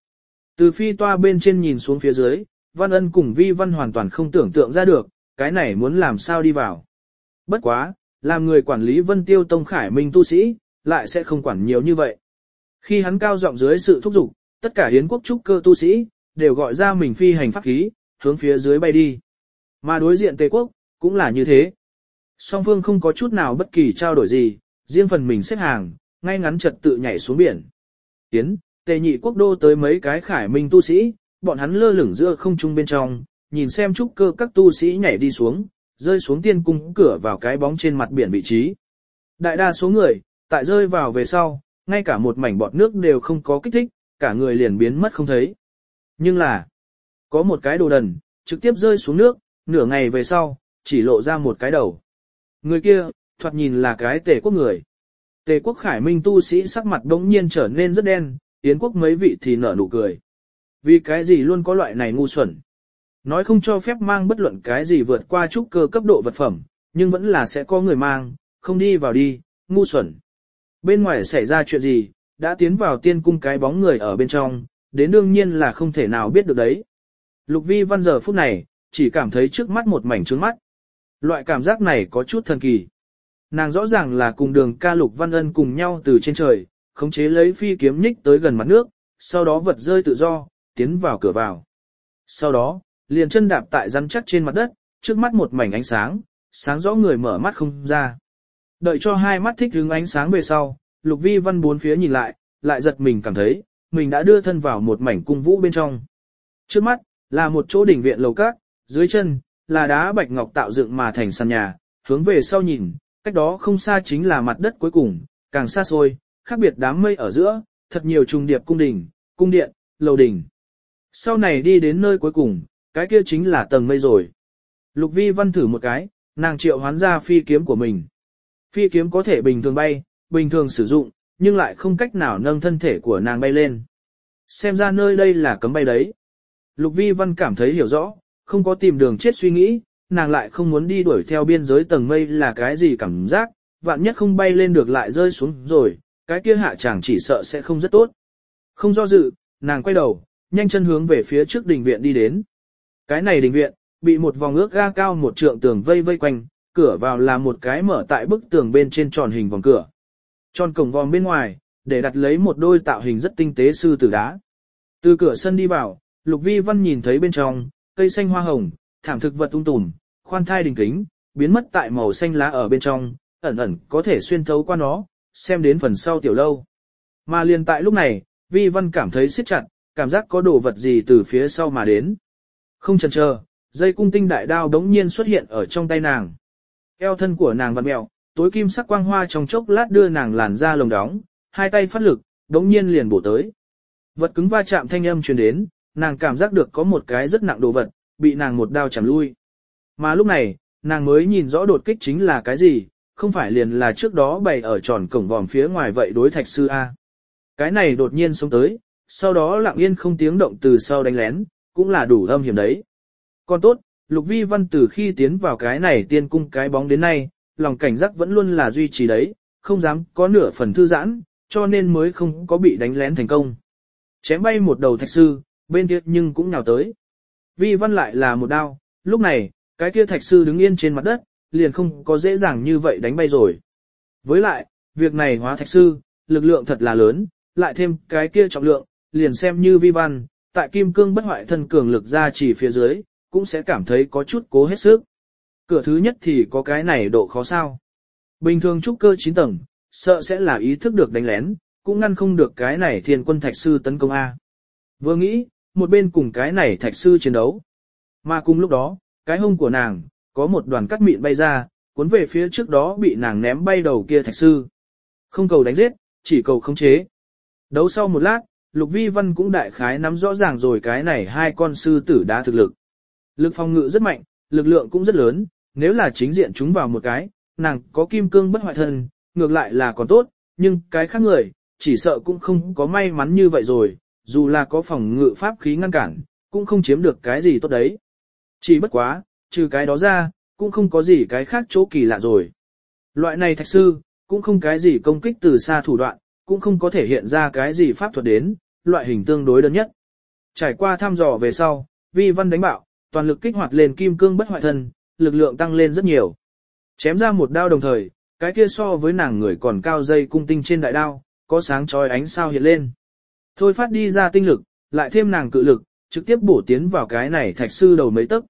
Từ phi toa bên trên nhìn xuống phía dưới, Văn Ân cùng Vi Văn hoàn toàn không tưởng tượng ra được, cái này muốn làm sao đi vào. Bất quá, làm người quản lý Vân Tiêu Tông Khải Minh tu sĩ, lại sẽ không quản nhiều như vậy. Khi hắn cao giọng dưới sự thúc giục, tất cả hiến quốc trúc cơ tu sĩ, đều gọi ra mình phi hành pháp khí, hướng phía dưới bay đi. Mà đối diện Tề quốc, cũng là như thế. Song phương không có chút nào bất kỳ trao đổi gì, riêng phần mình xếp hàng, ngay ngắn trật tự nhảy xuống biển. Tiến, Tề nhị quốc đô tới mấy cái khải minh tu sĩ, bọn hắn lơ lửng giữa không trung bên trong, nhìn xem trúc cơ các tu sĩ nhảy đi xuống, rơi xuống tiên cung cửa vào cái bóng trên mặt biển vị trí. Đại đa số người, tại rơi vào về sau, ngay cả một mảnh bọt nước đều không có kích thích, cả người liền biến mất không thấy. Nhưng là, có một cái đồ đần, trực tiếp rơi xuống nước, nửa ngày về sau, chỉ lộ ra một cái đầu. Người kia, thoạt nhìn là cái tề quốc người. Tề quốc khải minh tu sĩ sắc mặt đống nhiên trở nên rất đen, yến quốc mấy vị thì nở nụ cười. Vì cái gì luôn có loại này ngu xuẩn. Nói không cho phép mang bất luận cái gì vượt qua trúc cơ cấp độ vật phẩm, nhưng vẫn là sẽ có người mang, không đi vào đi, ngu xuẩn. Bên ngoài xảy ra chuyện gì, đã tiến vào tiên cung cái bóng người ở bên trong, đến đương nhiên là không thể nào biết được đấy. Lục vi văn giờ phút này, chỉ cảm thấy trước mắt một mảnh trướng mắt. Loại cảm giác này có chút thần kỳ. Nàng rõ ràng là cùng đường ca lục văn ân cùng nhau từ trên trời, khống chế lấy phi kiếm nhích tới gần mặt nước, sau đó vật rơi tự do, tiến vào cửa vào. Sau đó, liền chân đạp tại rắn chắc trên mặt đất, trước mắt một mảnh ánh sáng, sáng rõ người mở mắt không ra. Đợi cho hai mắt thích hướng ánh sáng về sau, lục vi văn bốn phía nhìn lại, lại giật mình cảm thấy, mình đã đưa thân vào một mảnh cung vũ bên trong. Trước mắt, là một chỗ đỉnh viện lầu các, dưới chân, là đá bạch ngọc tạo dựng mà thành sàn nhà, hướng về sau nhìn, cách đó không xa chính là mặt đất cuối cùng, càng xa xôi, khác biệt đám mây ở giữa, thật nhiều trùng điệp cung đình, cung điện, lầu đình. Sau này đi đến nơi cuối cùng, cái kia chính là tầng mây rồi. Lục vi văn thử một cái, nàng triệu hoán ra phi kiếm của mình. Phi kiếm có thể bình thường bay, bình thường sử dụng, nhưng lại không cách nào nâng thân thể của nàng bay lên. Xem ra nơi đây là cấm bay đấy. Lục vi văn cảm thấy hiểu rõ, không có tìm đường chết suy nghĩ, nàng lại không muốn đi đuổi theo biên giới tầng mây là cái gì cảm giác, vạn nhất không bay lên được lại rơi xuống rồi, cái kia hạ chàng chỉ sợ sẽ không rất tốt. Không do dự, nàng quay đầu, nhanh chân hướng về phía trước đình viện đi đến. Cái này đình viện, bị một vòng ước ga cao một trượng tường vây vây quanh, cửa vào là một cái mở tại bức tường bên trên tròn hình vòng cửa. Tròn cổng vòm bên ngoài, để đặt lấy một đôi tạo hình rất tinh tế sư tử đá. Từ cửa sân đi vào, Lục Vi Văn nhìn thấy bên trong, cây xanh hoa hồng, thảm thực vật tung tùm, khoan thai đình kính, biến mất tại màu xanh lá ở bên trong, ẩn ẩn có thể xuyên thấu qua nó, xem đến phần sau tiểu lâu. Mà liền tại lúc này, Vi Văn cảm thấy siết chặt, cảm giác có đồ vật gì từ phía sau mà đến. Không chần chờ, dây cung tinh đại đao đống nhiên xuất hiện ở trong tay nàng. Eo thân của nàng vặn mèo, tối kim sắc quang hoa trong chốc lát đưa nàng làn ra lồng đóng, hai tay phát lực, đống nhiên liền bổ tới. Vật cứng va chạm thanh âm truyền đến, nàng cảm giác được có một cái rất nặng đồ vật, bị nàng một đao chạm lui. Mà lúc này, nàng mới nhìn rõ đột kích chính là cái gì, không phải liền là trước đó bày ở tròn cổng vòm phía ngoài vậy đối thạch sư A. Cái này đột nhiên xuống tới, sau đó lặng yên không tiếng động từ sau đánh lén, cũng là đủ âm hiểm đấy. Còn tốt, Lục Vi Văn từ khi tiến vào cái này tiên cung cái bóng đến nay, lòng cảnh giác vẫn luôn là duy trì đấy, không dám có nửa phần thư giãn, cho nên mới không có bị đánh lén thành công. Chém bay một đầu thạch sư, bên kia nhưng cũng nhào tới. Vi Văn lại là một đao, lúc này, cái kia thạch sư đứng yên trên mặt đất, liền không có dễ dàng như vậy đánh bay rồi. Với lại, việc này hóa thạch sư, lực lượng thật là lớn, lại thêm cái kia trọng lượng, liền xem như vi văn, tại kim cương bất hoại thân cường lực ra chỉ phía dưới, cũng sẽ cảm thấy có chút cố hết sức. Cửa thứ nhất thì có cái này độ khó sao. Bình thường trúc cơ 9 tầng, sợ sẽ là ý thức được đánh lén, cũng ngăn không được cái này thiên quân thạch sư tấn công A. Vừa nghĩ, một bên cùng cái này thạch sư chiến đấu. Mà cùng lúc đó, cái hông của nàng, có một đoàn cắt mịn bay ra, cuốn về phía trước đó bị nàng ném bay đầu kia thạch sư. Không cầu đánh giết, chỉ cầu khống chế. Đấu sau một lát, Lục Vi Văn cũng đại khái nắm rõ ràng rồi cái này hai con sư tử đã thực lực. Lực phòng ngự rất mạnh, lực lượng cũng rất lớn, nếu là chính diện chúng vào một cái, nàng có kim cương bất hoại thân, ngược lại là còn tốt, nhưng cái khác người, chỉ sợ cũng không có may mắn như vậy rồi, dù là có phòng ngự pháp khí ngăn cản, cũng không chiếm được cái gì tốt đấy. Chỉ bất quá, trừ cái đó ra, cũng không có gì cái khác chỗ kỳ lạ rồi. Loại này thạch sư, cũng không cái gì công kích từ xa thủ đoạn, cũng không có thể hiện ra cái gì pháp thuật đến, loại hình tương đối đơn nhất. Trải qua thăm dò về sau, vi văn đánh bạo, toàn lực kích hoạt lên kim cương bất hoại thân, lực lượng tăng lên rất nhiều. Chém ra một đao đồng thời, cái kia so với nàng người còn cao dây cung tinh trên đại đao, có sáng chói ánh sao hiện lên. Thôi phát đi ra tinh lực, lại thêm nàng cự lực, trực tiếp bổ tiến vào cái này thạch sư đầu mấy tấc.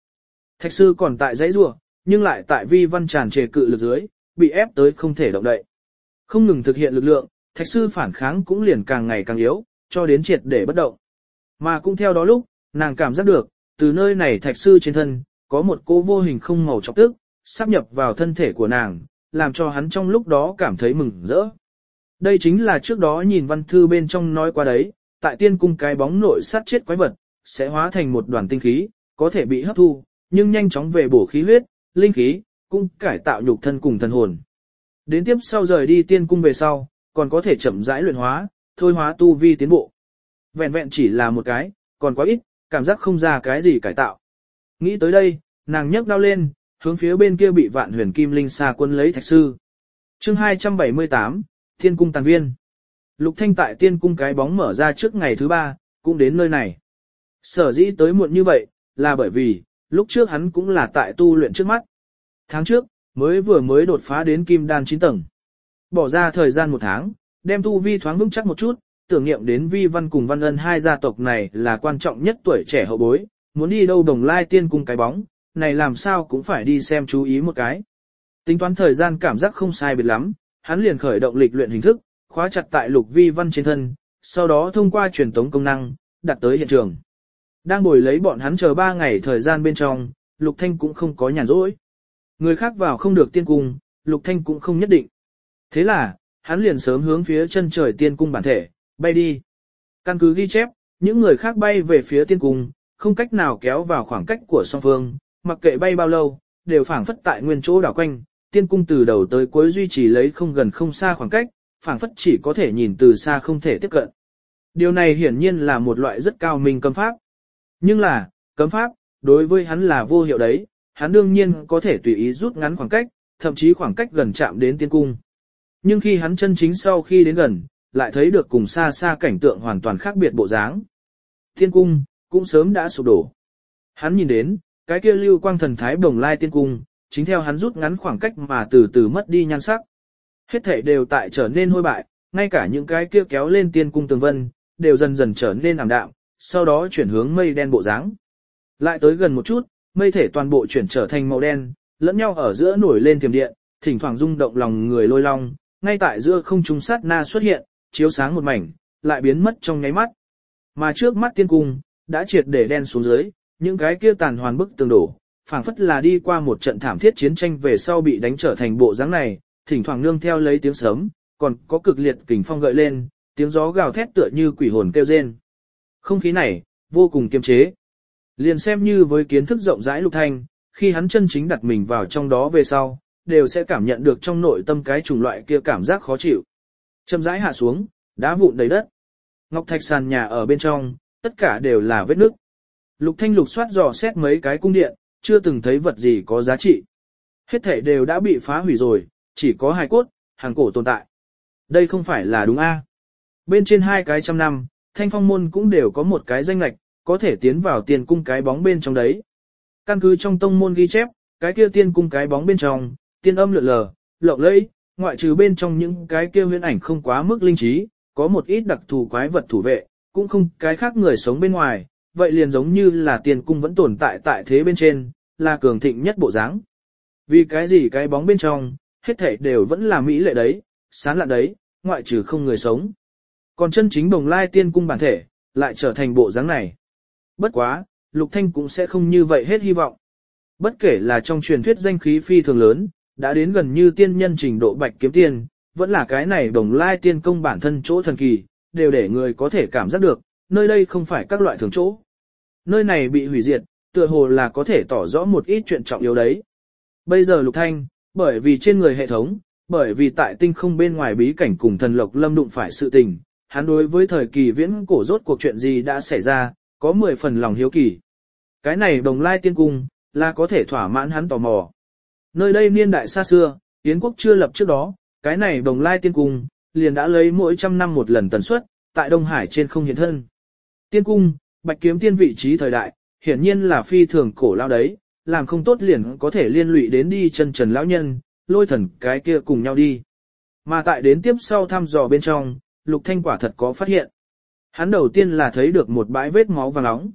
Thạch sư còn tại dãy rùa, nhưng lại tại vi văn tràn trề cự lực dưới, bị ép tới không thể động đậy. Không ngừng thực hiện lực lượng, thạch sư phản kháng cũng liền càng ngày càng yếu, cho đến triệt để bất động. Mà cũng theo đó lúc, nàng cảm giác được, từ nơi này thạch sư trên thân, có một cô vô hình không màu chọc tức, sắp nhập vào thân thể của nàng, làm cho hắn trong lúc đó cảm thấy mừng rỡ. Đây chính là trước đó nhìn văn thư bên trong nói qua đấy, tại tiên cung cái bóng nội sát chết quái vật, sẽ hóa thành một đoàn tinh khí, có thể bị hấp thu, nhưng nhanh chóng về bổ khí huyết, linh khí, cũng cải tạo nhục thân cùng thần hồn. Đến tiếp sau rời đi tiên cung về sau, còn có thể chậm rãi luyện hóa, thôi hóa tu vi tiến bộ. Vẹn vẹn chỉ là một cái, còn quá ít, cảm giác không ra cái gì cải tạo. Nghĩ tới đây, nàng nhấc đao lên, hướng phía bên kia bị vạn huyền kim linh xa quân lấy thạch sư. chương 278, Thiên cung tàn viên. Lục Thanh tại tiên cung cái bóng mở ra trước ngày thứ ba, cũng đến nơi này. Sở dĩ tới muộn như vậy, là bởi vì, lúc trước hắn cũng là tại tu luyện trước mắt. Tháng trước, mới vừa mới đột phá đến kim đan 9 tầng. Bỏ ra thời gian một tháng, đem tu vi thoáng vững chắc một chút, tưởng niệm đến vi văn cùng văn ân hai gia tộc này là quan trọng nhất tuổi trẻ hậu bối, muốn đi đâu đồng lai tiên cung cái bóng, này làm sao cũng phải đi xem chú ý một cái. Tính toán thời gian cảm giác không sai biệt lắm, hắn liền khởi động lịch luyện hình thức, khóa chặt tại lục vi văn trên thân, sau đó thông qua truyền tống công năng, đặt tới hiện trường. Đang ngồi lấy bọn hắn chờ 3 ngày thời gian bên trong, Lục Thanh cũng không có nhàn rỗi. Người khác vào không được tiên cung, Lục Thanh cũng không nhất định. Thế là, hắn liền sớm hướng phía chân trời tiên cung bản thể, bay đi. Căn cứ ghi chép, những người khác bay về phía tiên cung, không cách nào kéo vào khoảng cách của song phương, mặc kệ bay bao lâu, đều phảng phất tại nguyên chỗ đảo quanh, tiên cung từ đầu tới cuối duy trì lấy không gần không xa khoảng cách, phảng phất chỉ có thể nhìn từ xa không thể tiếp cận. Điều này hiển nhiên là một loại rất cao minh cấm pháp. Nhưng là, cấm pháp, đối với hắn là vô hiệu đấy, hắn đương nhiên có thể tùy ý rút ngắn khoảng cách, thậm chí khoảng cách gần chạm đến tiên cung. Nhưng khi hắn chân chính sau khi đến gần, lại thấy được cùng xa xa cảnh tượng hoàn toàn khác biệt bộ dáng. Tiên cung, cũng sớm đã sụp đổ. Hắn nhìn đến, cái kia lưu quang thần thái bồng lai tiên cung, chính theo hắn rút ngắn khoảng cách mà từ từ mất đi nhan sắc. Hết thể đều tại trở nên hôi bại, ngay cả những cái kia kéo lên tiên cung tường vân, đều dần dần trở nên ảm đạm, sau đó chuyển hướng mây đen bộ dáng. Lại tới gần một chút, mây thể toàn bộ chuyển trở thành màu đen, lẫn nhau ở giữa nổi lên thiểm điện, thỉnh thoảng rung động lòng người lôi long, ngay tại giữa không trung sát na xuất hiện, chiếu sáng một mảnh, lại biến mất trong nháy mắt. Mà trước mắt tiên cung, đã triệt để đen xuống dưới, những cái kia tàn hoàn bức tường đổ, phảng phất là đi qua một trận thảm thiết chiến tranh về sau bị đánh trở thành bộ dáng này, thỉnh thoảng nương theo lấy tiếng sấm, còn có cực liệt kình phong gợi lên, tiếng gió gào thét tựa như quỷ hồn kêu rên. Không khí này, vô cùng kiềm chế. Liền xem như với kiến thức rộng rãi lục thanh, khi hắn chân chính đặt mình vào trong đó về sau, đều sẽ cảm nhận được trong nội tâm cái chủng loại kia cảm giác khó chịu. Châm rãi hạ xuống, đá vụn đầy đất. Ngọc thạch sàn nhà ở bên trong, tất cả đều là vết nước. Lục thanh lục soát dò xét mấy cái cung điện, chưa từng thấy vật gì có giá trị. Hết thể đều đã bị phá hủy rồi, chỉ có hài cốt, hàng cổ tồn tại. Đây không phải là đúng a? Bên trên hai cái trăm năm, thanh phong môn cũng đều có một cái danh lạch, có thể tiến vào tiền cung cái bóng bên trong đấy. Căn cứ trong tông môn ghi chép, cái kia tiên cung cái bóng bên trong, tiên âm lượn lờ, lộng lẫy, ngoại trừ bên trong những cái kia huyễn ảnh không quá mức linh trí, có một ít đặc thù quái vật thủ vệ, cũng không cái khác người sống bên ngoài, vậy liền giống như là tiền cung vẫn tồn tại tại thế bên trên, là cường thịnh nhất bộ dáng. Vì cái gì cái bóng bên trong, hết thảy đều vẫn là mỹ lệ đấy, sán lạ đấy, ngoại trừ không người sống. Còn chân chính đồng lai tiên cung bản thể, lại trở thành bộ dáng này. Bất quá, Lục Thanh cũng sẽ không như vậy hết hy vọng. Bất kể là trong truyền thuyết danh khí phi thường lớn, đã đến gần như tiên nhân trình độ bạch kiếm tiên, vẫn là cái này đồng lai tiên công bản thân chỗ thần kỳ, đều để người có thể cảm giác được, nơi đây không phải các loại thường chỗ. Nơi này bị hủy diệt, tựa hồ là có thể tỏ rõ một ít chuyện trọng yếu đấy. Bây giờ Lục Thanh, bởi vì trên người hệ thống, bởi vì tại tinh không bên ngoài bí cảnh cùng thần lộc lâm đụng phải sự tình, hắn đối với thời kỳ viễn cổ rốt cuộc chuyện gì đã xảy ra, có 10 phần lòng hiếu kỳ. Cái này đồng lai tiên cung, là có thể thỏa mãn hắn tò mò. Nơi đây niên đại xa xưa, Yến quốc chưa lập trước đó, cái này đồng lai tiên cung, liền đã lấy mỗi trăm năm một lần tần suất, tại Đông Hải trên không hiện thân. Tiên cung, bạch kiếm tiên vị trí thời đại, hiển nhiên là phi thường cổ lao đấy, làm không tốt liền có thể liên lụy đến đi chân trần lão nhân, lôi thần cái kia cùng nhau đi. Mà tại đến tiếp sau thăm dò bên trong, lục thanh quả thật có phát hiện. Hắn đầu tiên là thấy được một bãi vết máu vàng nóng.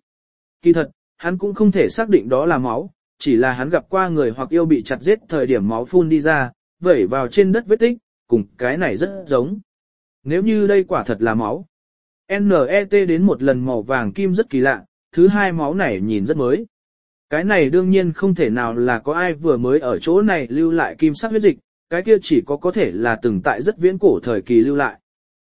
Kỳ thật, hắn cũng không thể xác định đó là máu, chỉ là hắn gặp qua người hoặc yêu bị chặt giết thời điểm máu phun đi ra, vẩy vào trên đất vết tích, cùng cái này rất giống. Nếu như đây quả thật là máu. NET đến một lần màu vàng kim rất kỳ lạ, thứ hai máu này nhìn rất mới. Cái này đương nhiên không thể nào là có ai vừa mới ở chỗ này lưu lại kim sắc huyết dịch, cái kia chỉ có có thể là từng tại rất viễn cổ thời kỳ lưu lại.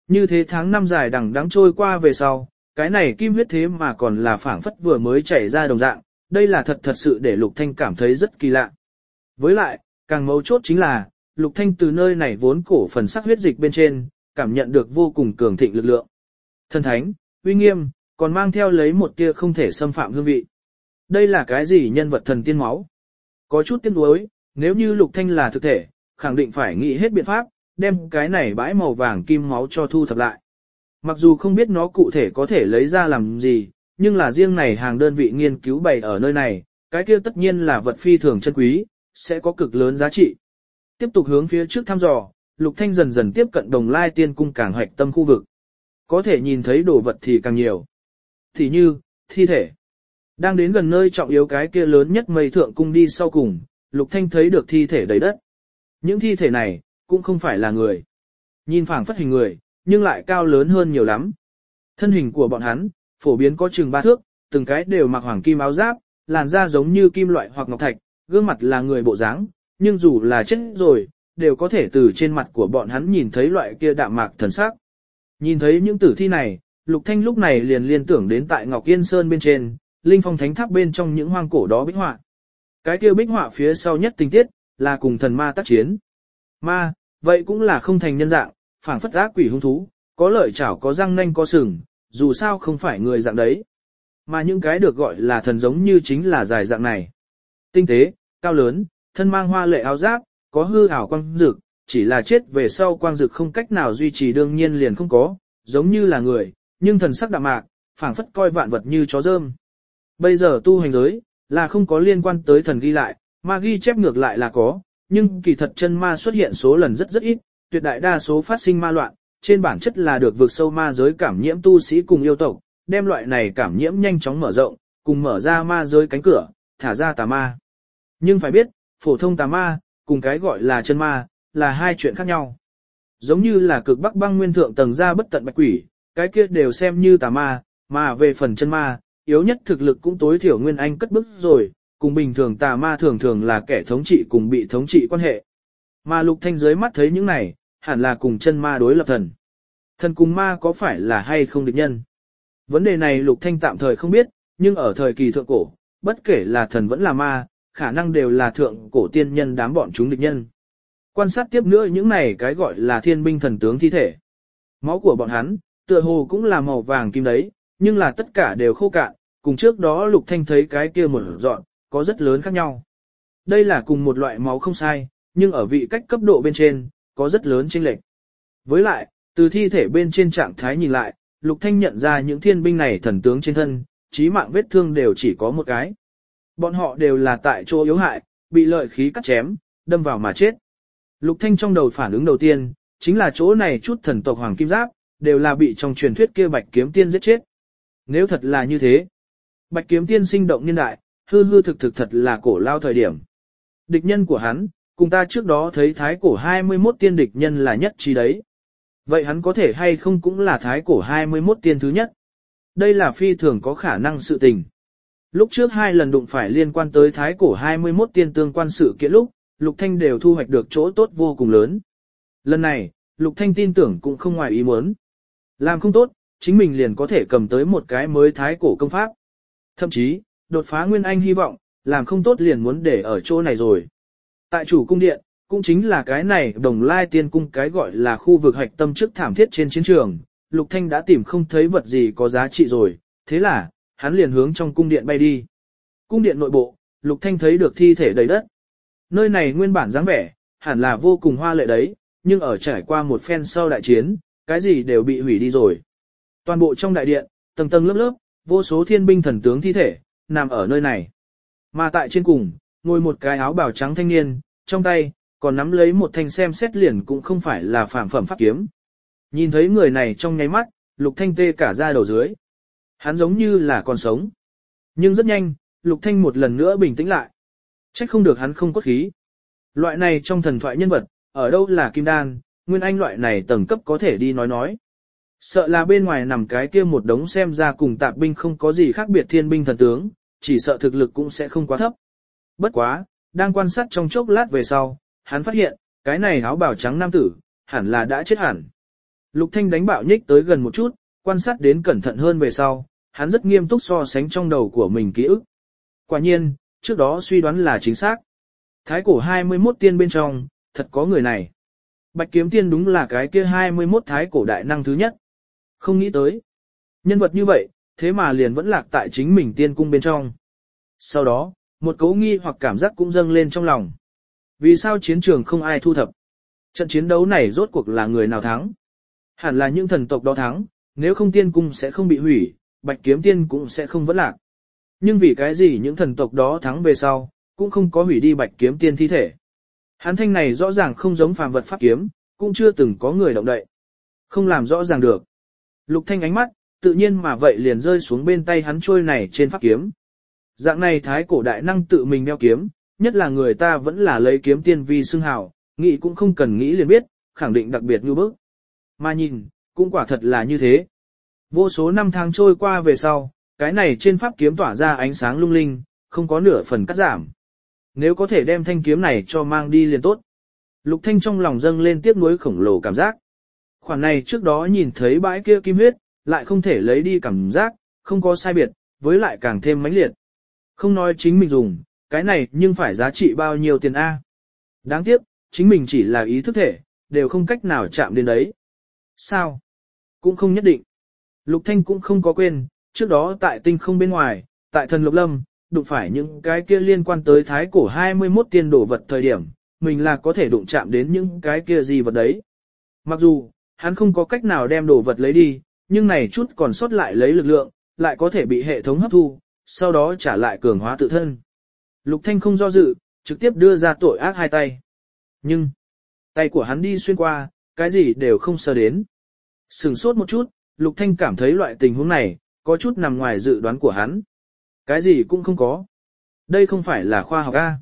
Như thế tháng năm dài đằng đắng trôi qua về sau, cái này kim huyết thế mà còn là phảng phất vừa mới chảy ra đồng dạng, đây là thật thật sự để Lục Thanh cảm thấy rất kỳ lạ. Với lại, càng mấu chốt chính là, Lục Thanh từ nơi này vốn cổ phần sắc huyết dịch bên trên, cảm nhận được vô cùng cường thịnh lực lượng. Thần thánh, uy nghiêm, còn mang theo lấy một tia không thể xâm phạm hương vị. Đây là cái gì nhân vật thần tiên máu? Có chút tiếc nuối, nếu như Lục Thanh là thực thể, khẳng định phải nghĩ hết biện pháp, đem cái này bãi màu vàng kim máu cho thu thập lại. Mặc dù không biết nó cụ thể có thể lấy ra làm gì, nhưng là riêng này hàng đơn vị nghiên cứu bày ở nơi này, cái kia tất nhiên là vật phi thường chân quý, sẽ có cực lớn giá trị. Tiếp tục hướng phía trước thăm dò, Lục Thanh dần dần tiếp cận đồng lai tiên cung càng hoạch tâm khu vực. Có thể nhìn thấy đồ vật thì càng nhiều. Thì như, thi thể. Đang đến gần nơi trọng yếu cái kia lớn nhất mây thượng cung đi sau cùng, Lục Thanh thấy được thi thể đầy đất. Những thi thể này, cũng không phải là người. Nhìn phảng phất hình người, nhưng lại cao lớn hơn nhiều lắm. Thân hình của bọn hắn, phổ biến có chừng ba thước, từng cái đều mặc hoàng kim áo giáp, làn da giống như kim loại hoặc ngọc thạch, gương mặt là người bộ dáng, nhưng dù là chết rồi, đều có thể từ trên mặt của bọn hắn nhìn thấy loại kia đạm mạc thần sắc. Nhìn thấy những tử thi này, Lục Thanh lúc này liền liên tưởng đến tại Ngọc Yên Sơn bên trên, Linh Phong Thánh Tháp bên trong những hoang cổ đó bích họa. Cái kia bích họa phía sau nhất tình tiết, là cùng thần ma tác chiến. Ma, vậy cũng là không thành nhân dạng, phảng phất ác quỷ hung thú, có lợi chảo có răng nanh có sừng, dù sao không phải người dạng đấy. Mà những cái được gọi là thần giống như chính là dài dạng này. Tinh tế, cao lớn, thân mang hoa lệ áo giáp, có hư ảo quang dực, chỉ là chết về sau quang dực không cách nào duy trì đương nhiên liền không có, giống như là người, nhưng thần sắc đạm mạc, phảng phất coi vạn vật như chó rơm. Bây giờ tu hành giới, là không có liên quan tới thần ghi lại, mà ghi chép ngược lại là có, nhưng kỳ thật chân ma xuất hiện số lần rất rất ít, tuyệt đại đa số phát sinh ma loạn, trên bản chất là được vượt sâu ma giới cảm nhiễm tu sĩ cùng yêu tộc, đem loại này cảm nhiễm nhanh chóng mở rộng, cùng mở ra ma giới cánh cửa, thả ra tà ma. Nhưng phải biết, phổ thông tà ma, cùng cái gọi là chân ma, là hai chuyện khác nhau. Giống như là cực bắc băng nguyên thượng tầng ra bất tận bạch quỷ, cái kia đều xem như tà ma, mà về phần chân ma, yếu nhất thực lực cũng tối thiểu nguyên anh cất bức rồi, cùng bình thường tà ma thường thường là kẻ thống trị cùng bị thống trị quan hệ. Mà Lục Thanh dưới mắt thấy những này, hẳn là cùng chân ma đối lập thần. Thần cùng ma có phải là hay không địch nhân? Vấn đề này Lục Thanh tạm thời không biết, nhưng ở thời kỳ thượng cổ, bất kể là thần vẫn là ma, khả năng đều là thượng cổ tiên nhân đám bọn chúng địch nhân. Quan sát tiếp nữa những này cái gọi là thiên binh thần tướng thi thể. Máu của bọn hắn, tựa hồ cũng là màu vàng kim đấy, nhưng là tất cả đều khô cạn, cùng trước đó Lục Thanh thấy cái kia một dọn, có rất lớn khác nhau. Đây là cùng một loại máu không sai, nhưng ở vị cách cấp độ bên trên, có rất lớn chênh lệch. Với lại, từ thi thể bên trên trạng thái nhìn lại, Lục Thanh nhận ra những thiên binh này thần tướng trên thân, chí mạng vết thương đều chỉ có một cái. Bọn họ đều là tại chỗ yếu hại, bị lợi khí cắt chém, đâm vào mà chết. Lục Thanh trong đầu phản ứng đầu tiên, chính là chỗ này chút thần tộc hoàng kim giáp, đều là bị trong truyền thuyết kia bạch kiếm tiên giết chết. Nếu thật là như thế, bạch kiếm tiên sinh động niên đại, hư hư thực thực thật là cổ lao thời điểm. Địch nhân của hắn, cùng ta trước đó thấy thái cổ 21 tiên địch nhân là nhất trí đấy. Vậy hắn có thể hay không cũng là thái cổ 21 tiên thứ nhất? Đây là phi thường có khả năng sự tình. Lúc trước hai lần đụng phải liên quan tới thái cổ 21 tiên tương quan sự kiện lúc, Lục Thanh đều thu hoạch được chỗ tốt vô cùng lớn. Lần này, Lục Thanh tin tưởng cũng không ngoài ý muốn. Làm không tốt, chính mình liền có thể cầm tới một cái mới thái cổ công pháp. Thậm chí, đột phá Nguyên Anh hy vọng, làm không tốt liền muốn để ở chỗ này rồi. Tại chủ cung điện, cũng chính là cái này đồng lai tiên cung cái gọi là khu vực hạch tâm trước thảm thiết trên chiến trường, Lục Thanh đã tìm không thấy vật gì có giá trị rồi, thế là, hắn liền hướng trong cung điện bay đi. Cung điện nội bộ, Lục Thanh thấy được thi thể đầy đất. Nơi này nguyên bản dáng vẻ, hẳn là vô cùng hoa lệ đấy, nhưng ở trải qua một phen sau đại chiến, cái gì đều bị hủy đi rồi. Toàn bộ trong đại điện, tầng tầng lớp lớp, vô số thiên binh thần tướng thi thể, nằm ở nơi này. Mà tại trên cùng, ngồi một cái áo bào trắng thanh niên, trong tay, còn nắm lấy một thanh xem xét liền cũng không phải là phàm phẩm pháp kiếm. Nhìn thấy người này trong nháy mắt, lục thanh tê cả da đầu dưới. Hắn giống như là còn sống. Nhưng rất nhanh, lục thanh một lần nữa bình tĩnh lại. Trách không được hắn không cốt khí. Loại này trong thần thoại nhân vật, ở đâu là kim đan, nguyên anh loại này tầng cấp có thể đi nói nói. Sợ là bên ngoài nằm cái kia một đống xem ra cùng tạp binh không có gì khác biệt thiên binh thần tướng, chỉ sợ thực lực cũng sẽ không quá thấp. Bất quá, đang quan sát trong chốc lát về sau, hắn phát hiện, cái này áo bào trắng nam tử, hẳn là đã chết hẳn. Lục Thanh đánh bạo nhích tới gần một chút, quan sát đến cẩn thận hơn về sau, hắn rất nghiêm túc so sánh trong đầu của mình ký ức. Quả nhiên, trước đó suy đoán là chính xác. Thái cổ 21 tiên bên trong, thật có người này. Bạch kiếm tiên đúng là cái kia 21 thái cổ đại năng thứ nhất. Không nghĩ tới. Nhân vật như vậy, thế mà liền vẫn lạc tại chính mình tiên cung bên trong. Sau đó, một cấu nghi hoặc cảm giác cũng dâng lên trong lòng. Vì sao chiến trường không ai thu thập? Trận chiến đấu này rốt cuộc là người nào thắng? Hẳn là những thần tộc đó thắng, nếu không tiên cung sẽ không bị hủy, bạch kiếm tiên cũng sẽ không vẫn lạc. Nhưng vì cái gì những thần tộc đó thắng về sau, cũng không có hủy đi bạch kiếm tiên thi thể. Hắn thanh này rõ ràng không giống phàm vật pháp kiếm, cũng chưa từng có người động đậy. Không làm rõ ràng được. Lục thanh ánh mắt, tự nhiên mà vậy liền rơi xuống bên tay hắn trôi này trên pháp kiếm. Dạng này thái cổ đại năng tự mình đeo kiếm, nhất là người ta vẫn là lấy kiếm tiên vi xưng hào, nghĩ cũng không cần nghĩ liền biết, khẳng định đặc biệt như bức. Mà nhìn, cũng quả thật là như thế. Vô số năm tháng trôi qua về sau, cái này trên pháp kiếm tỏa ra ánh sáng lung linh, không có nửa phần cắt giảm. Nếu có thể đem thanh kiếm này cho mang đi liền tốt. Lục Thanh trong lòng dâng lên tiếc nuối khổng lồ cảm giác. Khoản này trước đó nhìn thấy bãi kia kim huyết, lại không thể lấy đi cảm giác, không có sai biệt, với lại càng thêm mãnh liệt. Không nói chính mình dùng, cái này nhưng phải giá trị bao nhiêu tiền A. Đáng tiếc, chính mình chỉ là ý thức thể, đều không cách nào chạm đến đấy. Sao? Cũng không nhất định. Lục Thanh cũng không có quên, trước đó tại tinh không bên ngoài, tại thần lục lâm, đụng phải những cái kia liên quan tới thái cổ 21 tiên đổ vật thời điểm, mình là có thể đụng chạm đến những cái kia gì vật đấy. Mặc dù, hắn không có cách nào đem đồ vật lấy đi, nhưng này chút còn sót lại lấy lực lượng, lại có thể bị hệ thống hấp thu, sau đó trả lại cường hóa tự thân. Lục Thanh không do dự, trực tiếp đưa ra tội ác hai tay. Nhưng, tay của hắn đi xuyên qua, cái gì đều không sờ đến. Sừng sốt một chút, Lục Thanh cảm thấy loại tình huống này, có chút nằm ngoài dự đoán của hắn. Cái gì cũng không có. Đây không phải là khoa học A.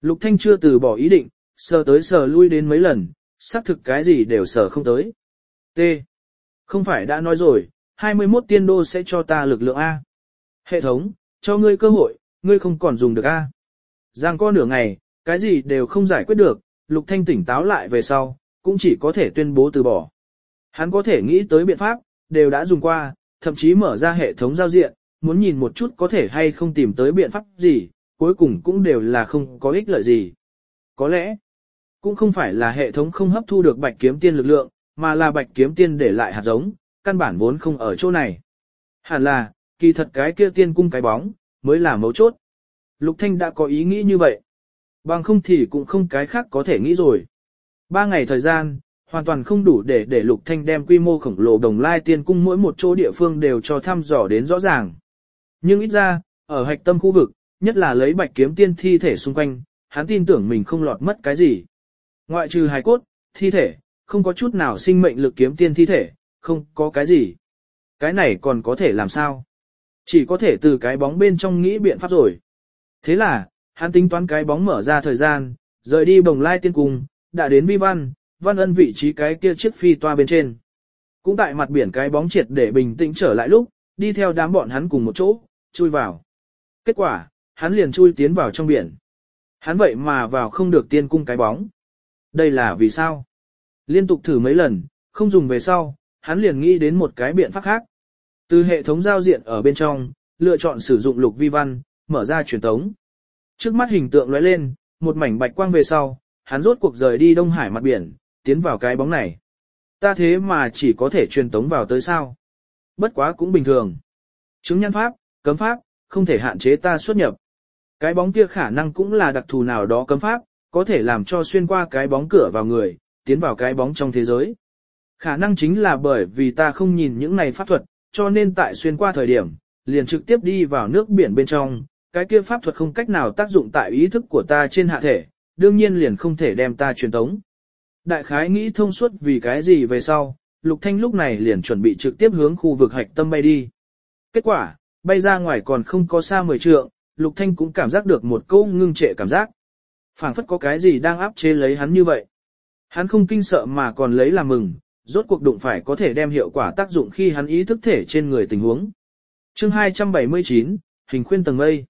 Lục Thanh chưa từ bỏ ý định, sờ tới sờ lui đến mấy lần, xác thực cái gì đều sờ không tới. T. Không phải đã nói rồi, 21 tiên đô sẽ cho ta lực lượng A. Hệ thống, cho ngươi cơ hội, ngươi không còn dùng được A. Giang co nửa ngày, cái gì đều không giải quyết được, Lục Thanh tỉnh táo lại về sau, cũng chỉ có thể tuyên bố từ bỏ. Hắn có thể nghĩ tới biện pháp, đều đã dùng qua, thậm chí mở ra hệ thống giao diện, muốn nhìn một chút có thể hay không tìm tới biện pháp gì, cuối cùng cũng đều là không có ích lợi gì. Có lẽ, cũng không phải là hệ thống không hấp thu được bạch kiếm tiên lực lượng, mà là bạch kiếm tiên để lại hạt giống, căn bản vốn không ở chỗ này. Hẳn là, kỳ thật cái kia tiên cung cái bóng, mới là mấu chốt. Lục Thanh đã có ý nghĩ như vậy. Bằng không thì cũng không cái khác có thể nghĩ rồi. Ba ngày thời gian, hoàn toàn không đủ để để Lục Thanh đem quy mô khổng lồ đồng lai tiên cung mỗi một chỗ địa phương đều cho thăm dò đến rõ ràng. Nhưng ít ra, ở hạch tâm khu vực, nhất là lấy bạch kiếm tiên thi thể xung quanh, hắn tin tưởng mình không lọt mất cái gì. Ngoại trừ hài cốt, thi thể, không có chút nào sinh mệnh lực kiếm tiên thi thể, không có cái gì. Cái này còn có thể làm sao? Chỉ có thể từ cái bóng bên trong nghĩ biện pháp rồi. Thế là, hắn tính toán cái bóng mở ra thời gian, rời đi bồng lai tiên cung, đã đến vi văn, văn ân vị trí cái kia chiếc phi toa bên trên. Cũng tại mặt biển cái bóng triệt để bình tĩnh trở lại lúc, đi theo đám bọn hắn cùng một chỗ, chui vào. Kết quả, hắn liền chui tiến vào trong biển. Hắn vậy mà vào không được tiên cung cái bóng. Đây là vì sao? Liên tục thử mấy lần, không dùng về sau, hắn liền nghĩ đến một cái biện pháp khác. Từ hệ thống giao diện ở bên trong, lựa chọn sử dụng lục vi văn, mở ra truyền tống. Trước mắt hình tượng lóe lên, một mảnh bạch quang về sau, hắn rốt cuộc rời đi Đông Hải mặt biển, tiến vào cái bóng này. Ta thế mà chỉ có thể truyền tống vào tới sao. Bất quá cũng bình thường. Chứng nhân pháp, cấm pháp, không thể hạn chế ta xuất nhập. Cái bóng kia khả năng cũng là đặc thù nào đó cấm pháp, có thể làm cho xuyên qua cái bóng cửa vào người, tiến vào cái bóng trong thế giới. Khả năng chính là bởi vì ta không nhìn những này pháp thuật, cho nên tại xuyên qua thời điểm, liền trực tiếp đi vào nước biển bên trong, cái kia pháp thuật không cách nào tác dụng tại ý thức của ta trên hạ thể, đương nhiên liền không thể đem ta truyền tống. Đại khái nghĩ thông suốt vì cái gì về sau, Lục Thanh lúc này liền chuẩn bị trực tiếp hướng khu vực hạch tâm bay đi. Kết quả, bay ra ngoài còn không có xa 10 trượng, Lục Thanh cũng cảm giác được một câu ngưng trệ cảm giác. phảng phất có cái gì đang áp chế lấy hắn như vậy. Hắn không kinh sợ mà còn lấy làm mừng, rốt cuộc đụng phải có thể đem hiệu quả tác dụng khi hắn ý thức thể trên người tình huống. Chương 279, hình khuyên tầng mây.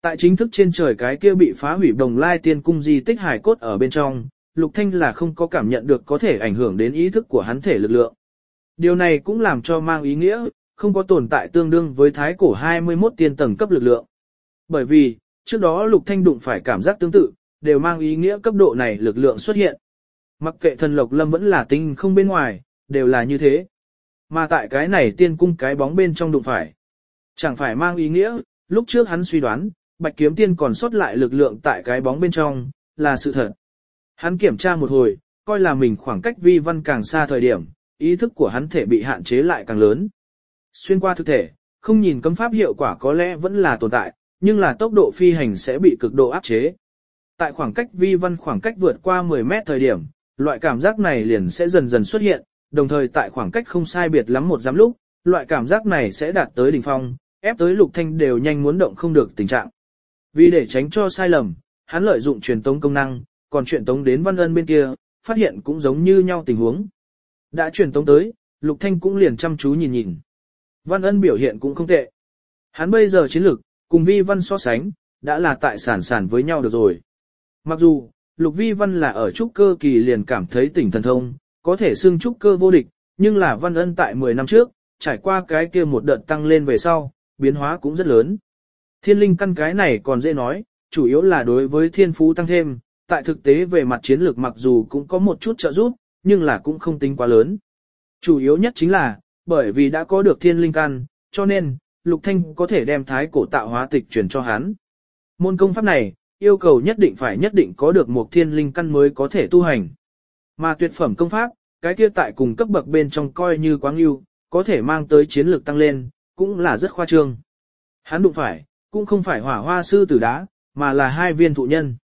Tại chính thức trên trời cái kia bị phá hủy đồng lai tiên cung di tích hải cốt ở bên trong, Lục Thanh là không có cảm nhận được có thể ảnh hưởng đến ý thức của hắn thể lực lượng. Điều này cũng làm cho mang ý nghĩa, không có tồn tại tương đương với thái cổ 21 tiên tầng cấp lực lượng. Bởi vì, trước đó Lục Thanh đụng phải cảm giác tương tự, đều mang ý nghĩa cấp độ này lực lượng xuất hiện. Mặc kệ thần lộc lâm vẫn là tinh không bên ngoài, đều là như thế. Mà tại cái này tiên cung cái bóng bên trong đụng phải. Chẳng phải mang ý nghĩa, lúc trước hắn suy đoán, bạch kiếm tiên còn sót lại lực lượng tại cái bóng bên trong, là sự thật. Hắn kiểm tra một hồi, coi là mình khoảng cách vi văn càng xa thời điểm, ý thức của hắn thể bị hạn chế lại càng lớn. Xuyên qua thực thể, không nhìn cấm pháp hiệu quả có lẽ vẫn là tồn tại, nhưng là tốc độ phi hành sẽ bị cực độ áp chế. Tại khoảng cách vi văn khoảng cách vượt qua 10 mét thời điểm, loại cảm giác này liền sẽ dần dần xuất hiện, đồng thời tại khoảng cách không sai biệt lắm một giám lúc, loại cảm giác này sẽ đạt tới đỉnh phong, ép tới lục thanh đều nhanh muốn động không được tình trạng. Vì để tránh cho sai lầm, hắn lợi dụng truyền tống công năng, còn chuyện tống đến văn ân bên kia, phát hiện cũng giống như nhau tình huống. Đã truyền tống tới, lục thanh cũng liền chăm chú nhìn nhìn. Văn ân biểu hiện cũng không tệ. Hắn bây giờ chiến lược, cùng vi văn so sánh, đã là tại sản sản với nhau được rồi. Mặc dù, Lục Vi Văn là ở trúc cơ kỳ liền cảm thấy tỉnh thần thông, có thể xưng trúc cơ vô địch, nhưng là Văn Ân tại 10 năm trước, trải qua cái kia một đợt tăng lên về sau, biến hóa cũng rất lớn. Thiên linh căn cái này còn dễ nói, chủ yếu là đối với thiên phú tăng thêm, tại thực tế về mặt chiến lược mặc dù cũng có một chút trợ giúp, nhưng là cũng không tính quá lớn. Chủ yếu nhất chính là, bởi vì đã có được thiên linh căn, cho nên, Lục Thanh có thể đem thái cổ tạo hóa tịch truyền cho hắn. Môn công pháp này, yêu cầu nhất định phải nhất định có được một thiên linh căn mới có thể tu hành. Mà tuyệt phẩm công pháp, cái kia tại cùng cấp bậc bên trong coi như quá ưu, có thể mang tới chiến lược tăng lên, cũng là rất khoa trương. Hắn đụng phải, cũng không phải hỏa hoa sư tử đá, mà là hai viên thụ nhân.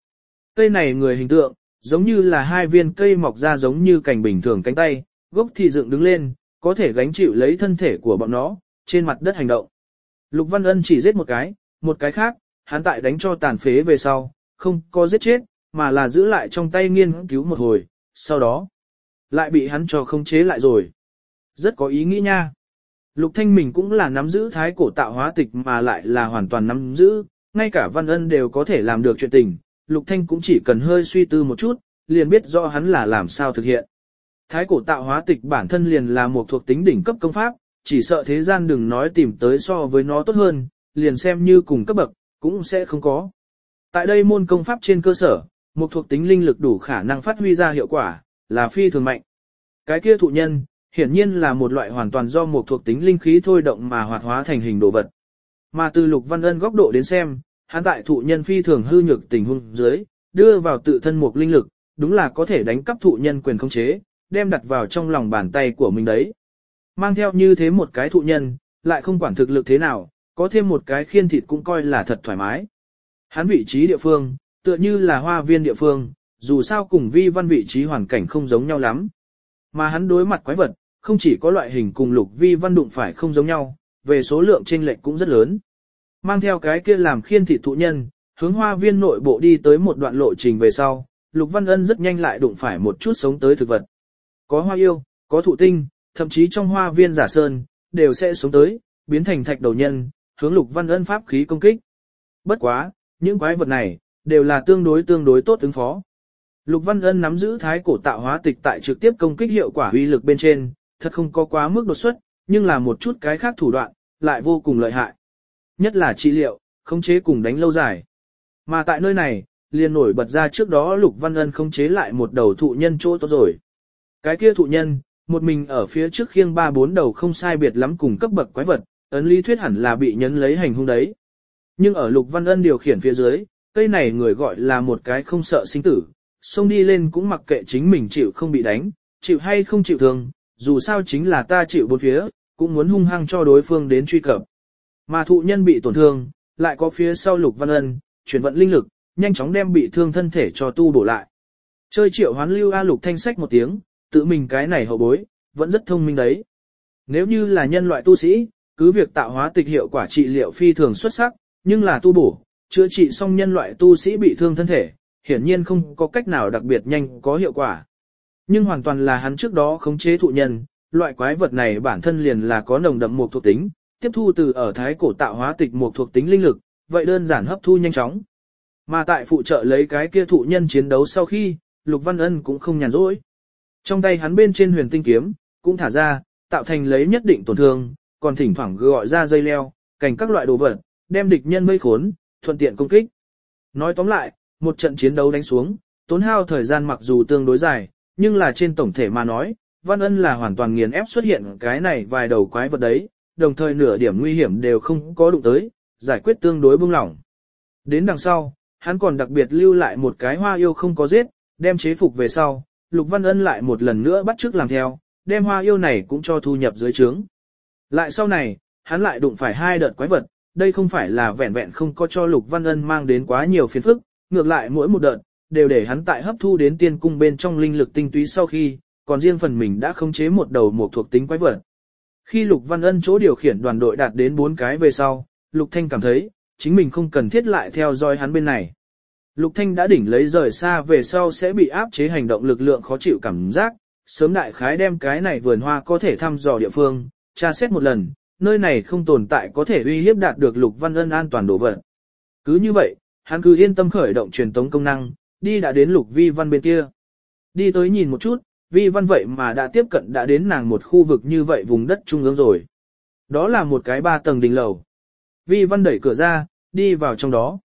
Cây này người hình tượng, giống như là hai viên cây mọc ra giống như cành bình thường cánh tay, gốc thì dựng đứng lên, có thể gánh chịu lấy thân thể của bọn nó, trên mặt đất hành động. Lục Văn Ân chỉ giết một cái, một cái khác, hắn tại đánh cho tàn phế về sau, không có giết chết, mà là giữ lại trong tay nghiên cứu một hồi, sau đó, lại bị hắn cho không chế lại rồi. Rất có ý nghĩ nha. Lục Thanh mình cũng là nắm giữ thái cổ tạo hóa tịch mà lại là hoàn toàn nắm giữ, ngay cả Văn Ân đều có thể làm được chuyện tình, Lục Thanh cũng chỉ cần hơi suy tư một chút, liền biết rõ hắn là làm sao thực hiện. Thái cổ tạo hóa tịch bản thân liền là một thuộc tính đỉnh cấp công pháp, chỉ sợ thế gian đừng nói tìm tới so với nó tốt hơn, liền xem như cùng cấp bậc, cũng sẽ không có. Tại đây môn công pháp trên cơ sở, một thuộc tính linh lực đủ khả năng phát huy ra hiệu quả, là phi thường mạnh. Cái kia thụ nhân, hiển nhiên là một loại hoàn toàn do một thuộc tính linh khí thôi động mà hoạt hóa thành hình đồ vật. Mà từ Lục Văn Ân góc độ đến xem, hắn tại thụ nhân phi thường hư nhược tình huống dưới, đưa vào tự thân một linh lực, đúng là có thể đánh cắp thụ nhân quyền khống chế, đem đặt vào trong lòng bàn tay của mình đấy. Mang theo như thế một cái thụ nhân, lại không quản thực lực thế nào, có thêm một cái khiên thịt cũng coi là thật thoải mái. Hắn vị trí địa phương, tựa như là hoa viên địa phương, dù sao cùng vi văn vị trí hoàn cảnh không giống nhau lắm. Mà hắn đối mặt quái vật, không chỉ có loại hình cùng lục vi văn đụng phải không giống nhau, về số lượng chênh lệch cũng rất lớn. Mang theo cái kia làm khiên thị thụ nhân, hướng hoa viên nội bộ đi tới một đoạn lộ trình về sau, lục văn ân rất nhanh lại đụng phải một chút sống tới thực vật. Có hoa yêu, có thụ tinh, thậm chí trong hoa viên giả sơn, đều sẽ sống tới, biến thành thạch đầu nhân, hướng lục văn ân pháp khí công kích. Bất quá, những quái vật này, đều là tương đối tương đối tốt ứng phó. Lục Văn Ân nắm giữ thái cổ tạo hóa tịch tại trực tiếp công kích hiệu quả uy lực bên trên, thật không có quá mức đột xuất, nhưng là một chút cái khác thủ đoạn, lại vô cùng lợi hại. Nhất là trị liệu, khống chế cùng đánh lâu dài. Mà tại nơi này, liền nổi bật ra trước đó Lục Văn Ân khống chế lại một đầu thụ nhân chỗ tốt rồi. Cái kia thụ nhân, một mình ở phía trước khiêng ba bốn đầu không sai biệt lắm cùng cấp bậc quái vật, ấn lý thuyết hẳn là bị nhấn lấy hành hung đấy. Nhưng ở Lục Văn Ân điều khiển phía dưới, cây này người gọi là một cái không sợ sinh tử, xông đi lên cũng mặc kệ chính mình chịu không bị đánh, chịu hay không chịu thương, dù sao chính là ta chịu bốn phía, cũng muốn hung hăng cho đối phương đến truy cập. Mà thụ nhân bị tổn thương, lại có phía sau Lục Văn Ân, chuyển vận linh lực, nhanh chóng đem bị thương thân thể cho tu bổ lại. Chơi triệu hoán lưu A Lục thanh sách một tiếng, tự mình cái này hậu bối, vẫn rất thông minh đấy. Nếu như là nhân loại tu sĩ, cứ việc tạo hóa tịch hiệu quả trị liệu phi thường xuất sắc, nhưng là tu bổ, chữa trị xong nhân loại tu sĩ bị thương thân thể, hiển nhiên không có cách nào đặc biệt nhanh có hiệu quả. Nhưng hoàn toàn là hắn trước đó khống chế thụ nhân, loại quái vật này bản thân liền là có nồng đậm một thuộc tính, tiếp thu từ ở thái cổ tạo hóa tịch một thuộc tính linh lực, vậy đơn giản hấp thu nhanh chóng. Mà tại phụ trợ lấy cái kia thụ nhân chiến đấu sau khi, Lục Văn Ân cũng không nhàn rỗi. Trong tay hắn bên trên huyền tinh kiếm, cũng thả ra, tạo thành lấy nhất định tổn thương, còn thỉnh thoảng gọi ra dây leo, cành các loại đồ vật, đem địch nhân vây khốn, thuận tiện công kích. Nói tóm lại, một trận chiến đấu đánh xuống, tốn hao thời gian mặc dù tương đối dài, nhưng là trên tổng thể mà nói, Văn Ân là hoàn toàn nghiền ép xuất hiện cái này vài đầu quái vật đấy, đồng thời nửa điểm nguy hiểm đều không có đụng tới, giải quyết tương đối bưng lỏng. Đến đằng sau, hắn còn đặc biệt lưu lại một cái hoa yêu không có giết, đem chế phục về sau, Lục Văn Ân lại một lần nữa bắt chước làm theo, đem hoa yêu này cũng cho thu nhập dưới trướng. Lại sau này, hắn lại đụng phải hai đợt quái vật, đây không phải là vẹn vẹn không có cho Lục Văn Ân mang đến quá nhiều phiền phức, ngược lại mỗi một đợt, đều để hắn tại hấp thu đến tiên cung bên trong linh lực tinh túy sau khi, còn riêng phần mình đã khống chế một đầu một thuộc tính quái vật. Khi Lục Văn Ân chỗ điều khiển đoàn đội đạt đến bốn cái về sau, Lục Thanh cảm thấy, chính mình không cần thiết lại theo dõi hắn bên này. Lục Thanh đã đỉnh lấy rời xa về sau sẽ bị áp chế hành động lực lượng khó chịu cảm giác, sớm đại khái đem cái này vườn hoa có thể thăm dò địa phương, tra xét một lần, nơi này không tồn tại có thể uy hiếp đạt được Lục Văn Ân an toàn đồ vật. Cứ như vậy, hắn cứ yên tâm khởi động truyền tống công năng, đi đã đến Lục Vi Văn bên kia. Đi tới nhìn một chút, Vi Văn vậy mà đã tiếp cận đã đến nàng một khu vực như vậy vùng đất trung ương rồi. Đó là một cái ba tầng đình lầu. Vi Văn đẩy cửa ra, đi vào trong đó.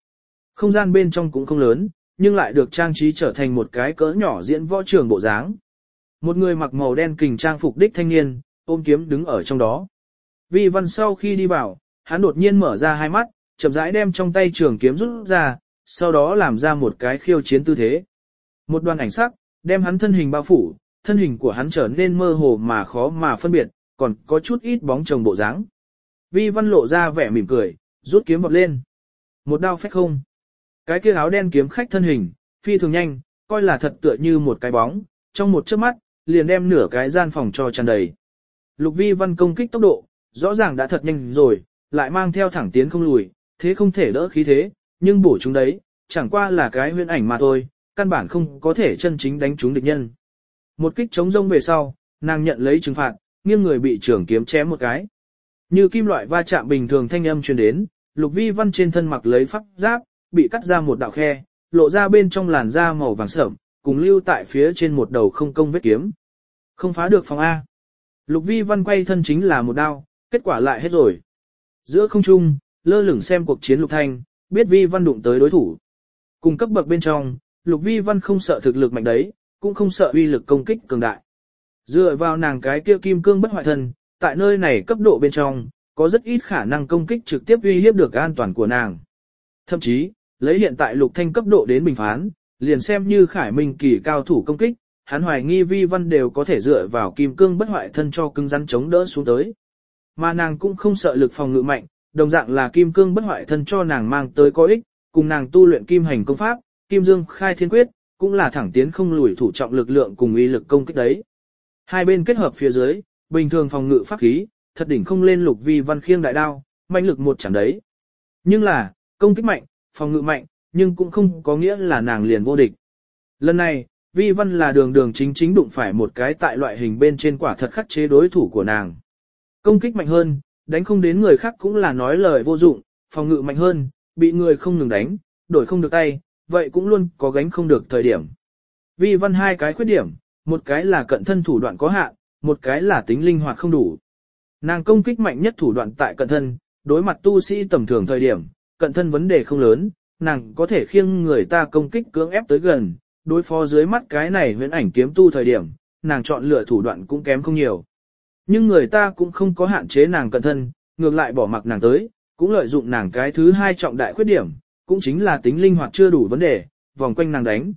Không gian bên trong cũng không lớn, nhưng lại được trang trí trở thành một cái cỡ nhỏ diễn võ trường bộ dáng. Một người mặc màu đen kình trang phục đích thanh niên, ôm kiếm đứng ở trong đó. Vi văn sau khi đi vào, hắn đột nhiên mở ra hai mắt, chậm rãi đem trong tay trường kiếm rút ra, sau đó làm ra một cái khiêu chiến tư thế. Một đoàn ảnh sắc, đem hắn thân hình bao phủ, thân hình của hắn trở nên mơ hồ mà khó mà phân biệt, còn có chút ít bóng chồng bộ dáng. Vi văn lộ ra vẻ mỉm cười, rút kiếm vọt lên. Một đao phách không. Cái kia áo đen kiếm khách thân hình, phi thường nhanh, coi là thật tựa như một cái bóng, trong một chớp mắt, liền đem nửa cái gian phòng cho tràn đầy. Lục vi văn công kích tốc độ, rõ ràng đã thật nhanh rồi, lại mang theo thẳng tiến không lùi, thế không thể đỡ khí thế, nhưng bổ chúng đấy, chẳng qua là cái huyễn ảnh mà thôi, căn bản không có thể chân chính đánh chúng địch nhân. Một kích chống rông về sau, nàng nhận lấy trừng phạt, nghiêng người bị trưởng kiếm chém một cái. Như kim loại va chạm bình thường thanh âm truyền đến, Lục Vi Văn trên thân mặc lấy pháp giáp, bị cắt ra một đạo khe, lộ ra bên trong làn da màu vàng sẫm, cùng lưu tại phía trên một đầu không công vết kiếm. Không phá được phòng A. Lục vi văn quay thân chính là một đao, kết quả lại hết rồi. Giữa không trung, lơ lửng xem cuộc chiến lục thanh, biết vi văn đụng tới đối thủ. Cùng cấp bậc bên trong, lục vi văn không sợ thực lực mạnh đấy, cũng không sợ uy lực công kích cường đại. Dựa vào nàng cái kia kim cương bất hoại thân, tại nơi này cấp độ bên trong, có rất ít khả năng công kích trực tiếp uy hiếp được an toàn của nàng. Thậm chí, lấy hiện tại lục thanh cấp độ đến bình phán, liền xem như khải minh kỳ cao thủ công kích, hắn hoài nghi vi văn đều có thể dựa vào kim cương bất hoại thân cho cứng rắn chống đỡ xuống tới. Mà nàng cũng không sợ lực phòng ngự mạnh, đồng dạng là kim cương bất hoại thân cho nàng mang tới có ích, cùng nàng tu luyện kim hành công pháp, kim dương khai thiên quyết, cũng là thẳng tiến không lùi thủ trọng lực lượng cùng uy lực công kích đấy. Hai bên kết hợp phía dưới, bình thường phòng ngự pháp khí, thật đỉnh không lên lục vi văn khiêng đại đao, mạnh lực một chẳng đấy. Nhưng là, công kích mạnh, phòng ngự mạnh, nhưng cũng không có nghĩa là nàng liền vô địch. Lần này, vi văn là đường đường chính chính đụng phải một cái tại loại hình bên trên quả thật khắc chế đối thủ của nàng. Công kích mạnh hơn, đánh không đến người khác cũng là nói lời vô dụng, phòng ngự mạnh hơn, bị người không ngừng đánh, đổi không được tay, vậy cũng luôn có gánh không được thời điểm. Vi văn hai cái khuyết điểm, một cái là cận thân thủ đoạn có hạn, một cái là tính linh hoạt không đủ. Nàng công kích mạnh nhất thủ đoạn tại cận thân, đối mặt tu sĩ tầm thường thời điểm, cận thân vấn đề không lớn, nàng có thể khiêng người ta công kích cưỡng ép tới gần, đối phó dưới mắt cái này huyễn ảnh kiếm tu thời điểm, nàng chọn lựa thủ đoạn cũng kém không nhiều. Nhưng người ta cũng không có hạn chế nàng cận thân, ngược lại bỏ mặc nàng tới, cũng lợi dụng nàng cái thứ hai trọng đại khuyết điểm, cũng chính là tính linh hoạt chưa đủ vấn đề, vòng quanh nàng đánh.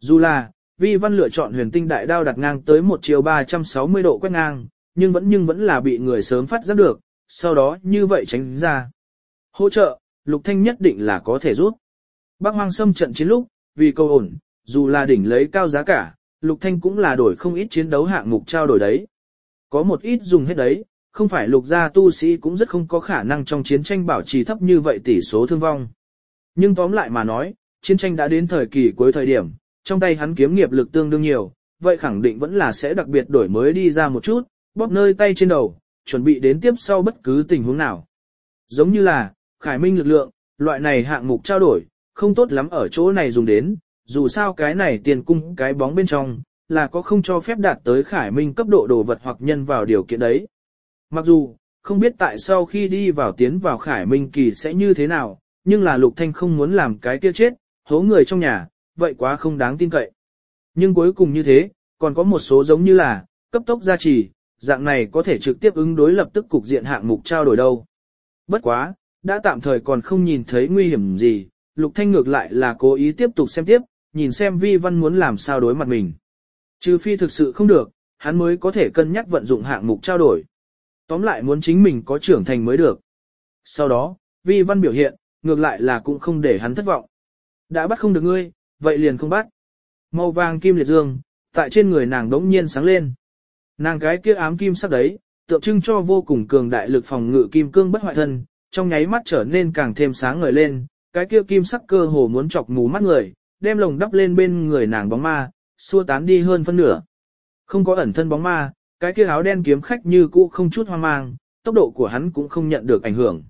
Dù là, vi văn lựa chọn huyền tinh đại đao đặt ngang tới một chiều 360 độ quét ngang, nhưng vẫn nhưng vẫn là bị người sớm phát giác được, sau đó như vậy tránh ra. Hỗ trợ, Lục Thanh nhất định là có thể rút. Bác hoang xâm trận chiến lúc, vì câu ổn, dù là đỉnh lấy cao giá cả, Lục Thanh cũng là đổi không ít chiến đấu hạng mục trao đổi đấy. Có một ít dùng hết đấy, không phải lục gia tu sĩ cũng rất không có khả năng trong chiến tranh bảo trì thấp như vậy tỷ số thương vong. Nhưng tóm lại mà nói, chiến tranh đã đến thời kỳ cuối thời điểm, trong tay hắn kiếm nghiệp lực tương đương nhiều, vậy khẳng định vẫn là sẽ đặc biệt đổi mới đi ra một chút, bóp nơi tay trên đầu, chuẩn bị đến tiếp sau bất cứ tình huống nào. Giống như là, khải minh lực lượng, loại này hạng mục trao đổi, không tốt lắm ở chỗ này dùng đến, dù sao cái này tiền cung cái bóng bên trong, là có không cho phép đạt tới khải minh cấp độ đồ vật hoặc nhân vào điều kiện đấy. Mặc dù, không biết tại sao khi đi vào tiến vào khải minh kỳ sẽ như thế nào, nhưng là lục thanh không muốn làm cái kia chết, hố người trong nhà, vậy quá không đáng tin cậy. Nhưng cuối cùng như thế, còn có một số giống như là, cấp tốc gia trì, dạng này có thể trực tiếp ứng đối lập tức cục diện hạng mục trao đổi đâu. Bất quá, đã tạm thời còn không nhìn thấy nguy hiểm gì, Lục Thanh ngược lại là cố ý tiếp tục xem tiếp, nhìn xem Vi Văn muốn làm sao đối mặt mình. Trừ phi thực sự không được, hắn mới có thể cân nhắc vận dụng hạng mục trao đổi. Tóm lại muốn chính mình có trưởng thành mới được. Sau đó, Vi Văn biểu hiện, ngược lại là cũng không để hắn thất vọng. Đã bắt không được ngươi, vậy liền không bắt. Màu vàng kim liệt dương, tại trên người nàng đống nhiên sáng lên. Nàng cái kia ám kim sắc đấy, tượng trưng cho vô cùng cường đại lực phòng ngự kim cương bất hoại thân, trong nháy mắt trở nên càng thêm sáng ngời lên, cái kia kim sắc cơ hồ muốn chọc mù mắt người, đem lồng đắp lên bên người nàng bóng ma, xua tán đi hơn phân nửa. Không có ẩn thân bóng ma, cái kia áo đen kiếm khách như cũ không chút hoang mang, tốc độ của hắn cũng không nhận được ảnh hưởng.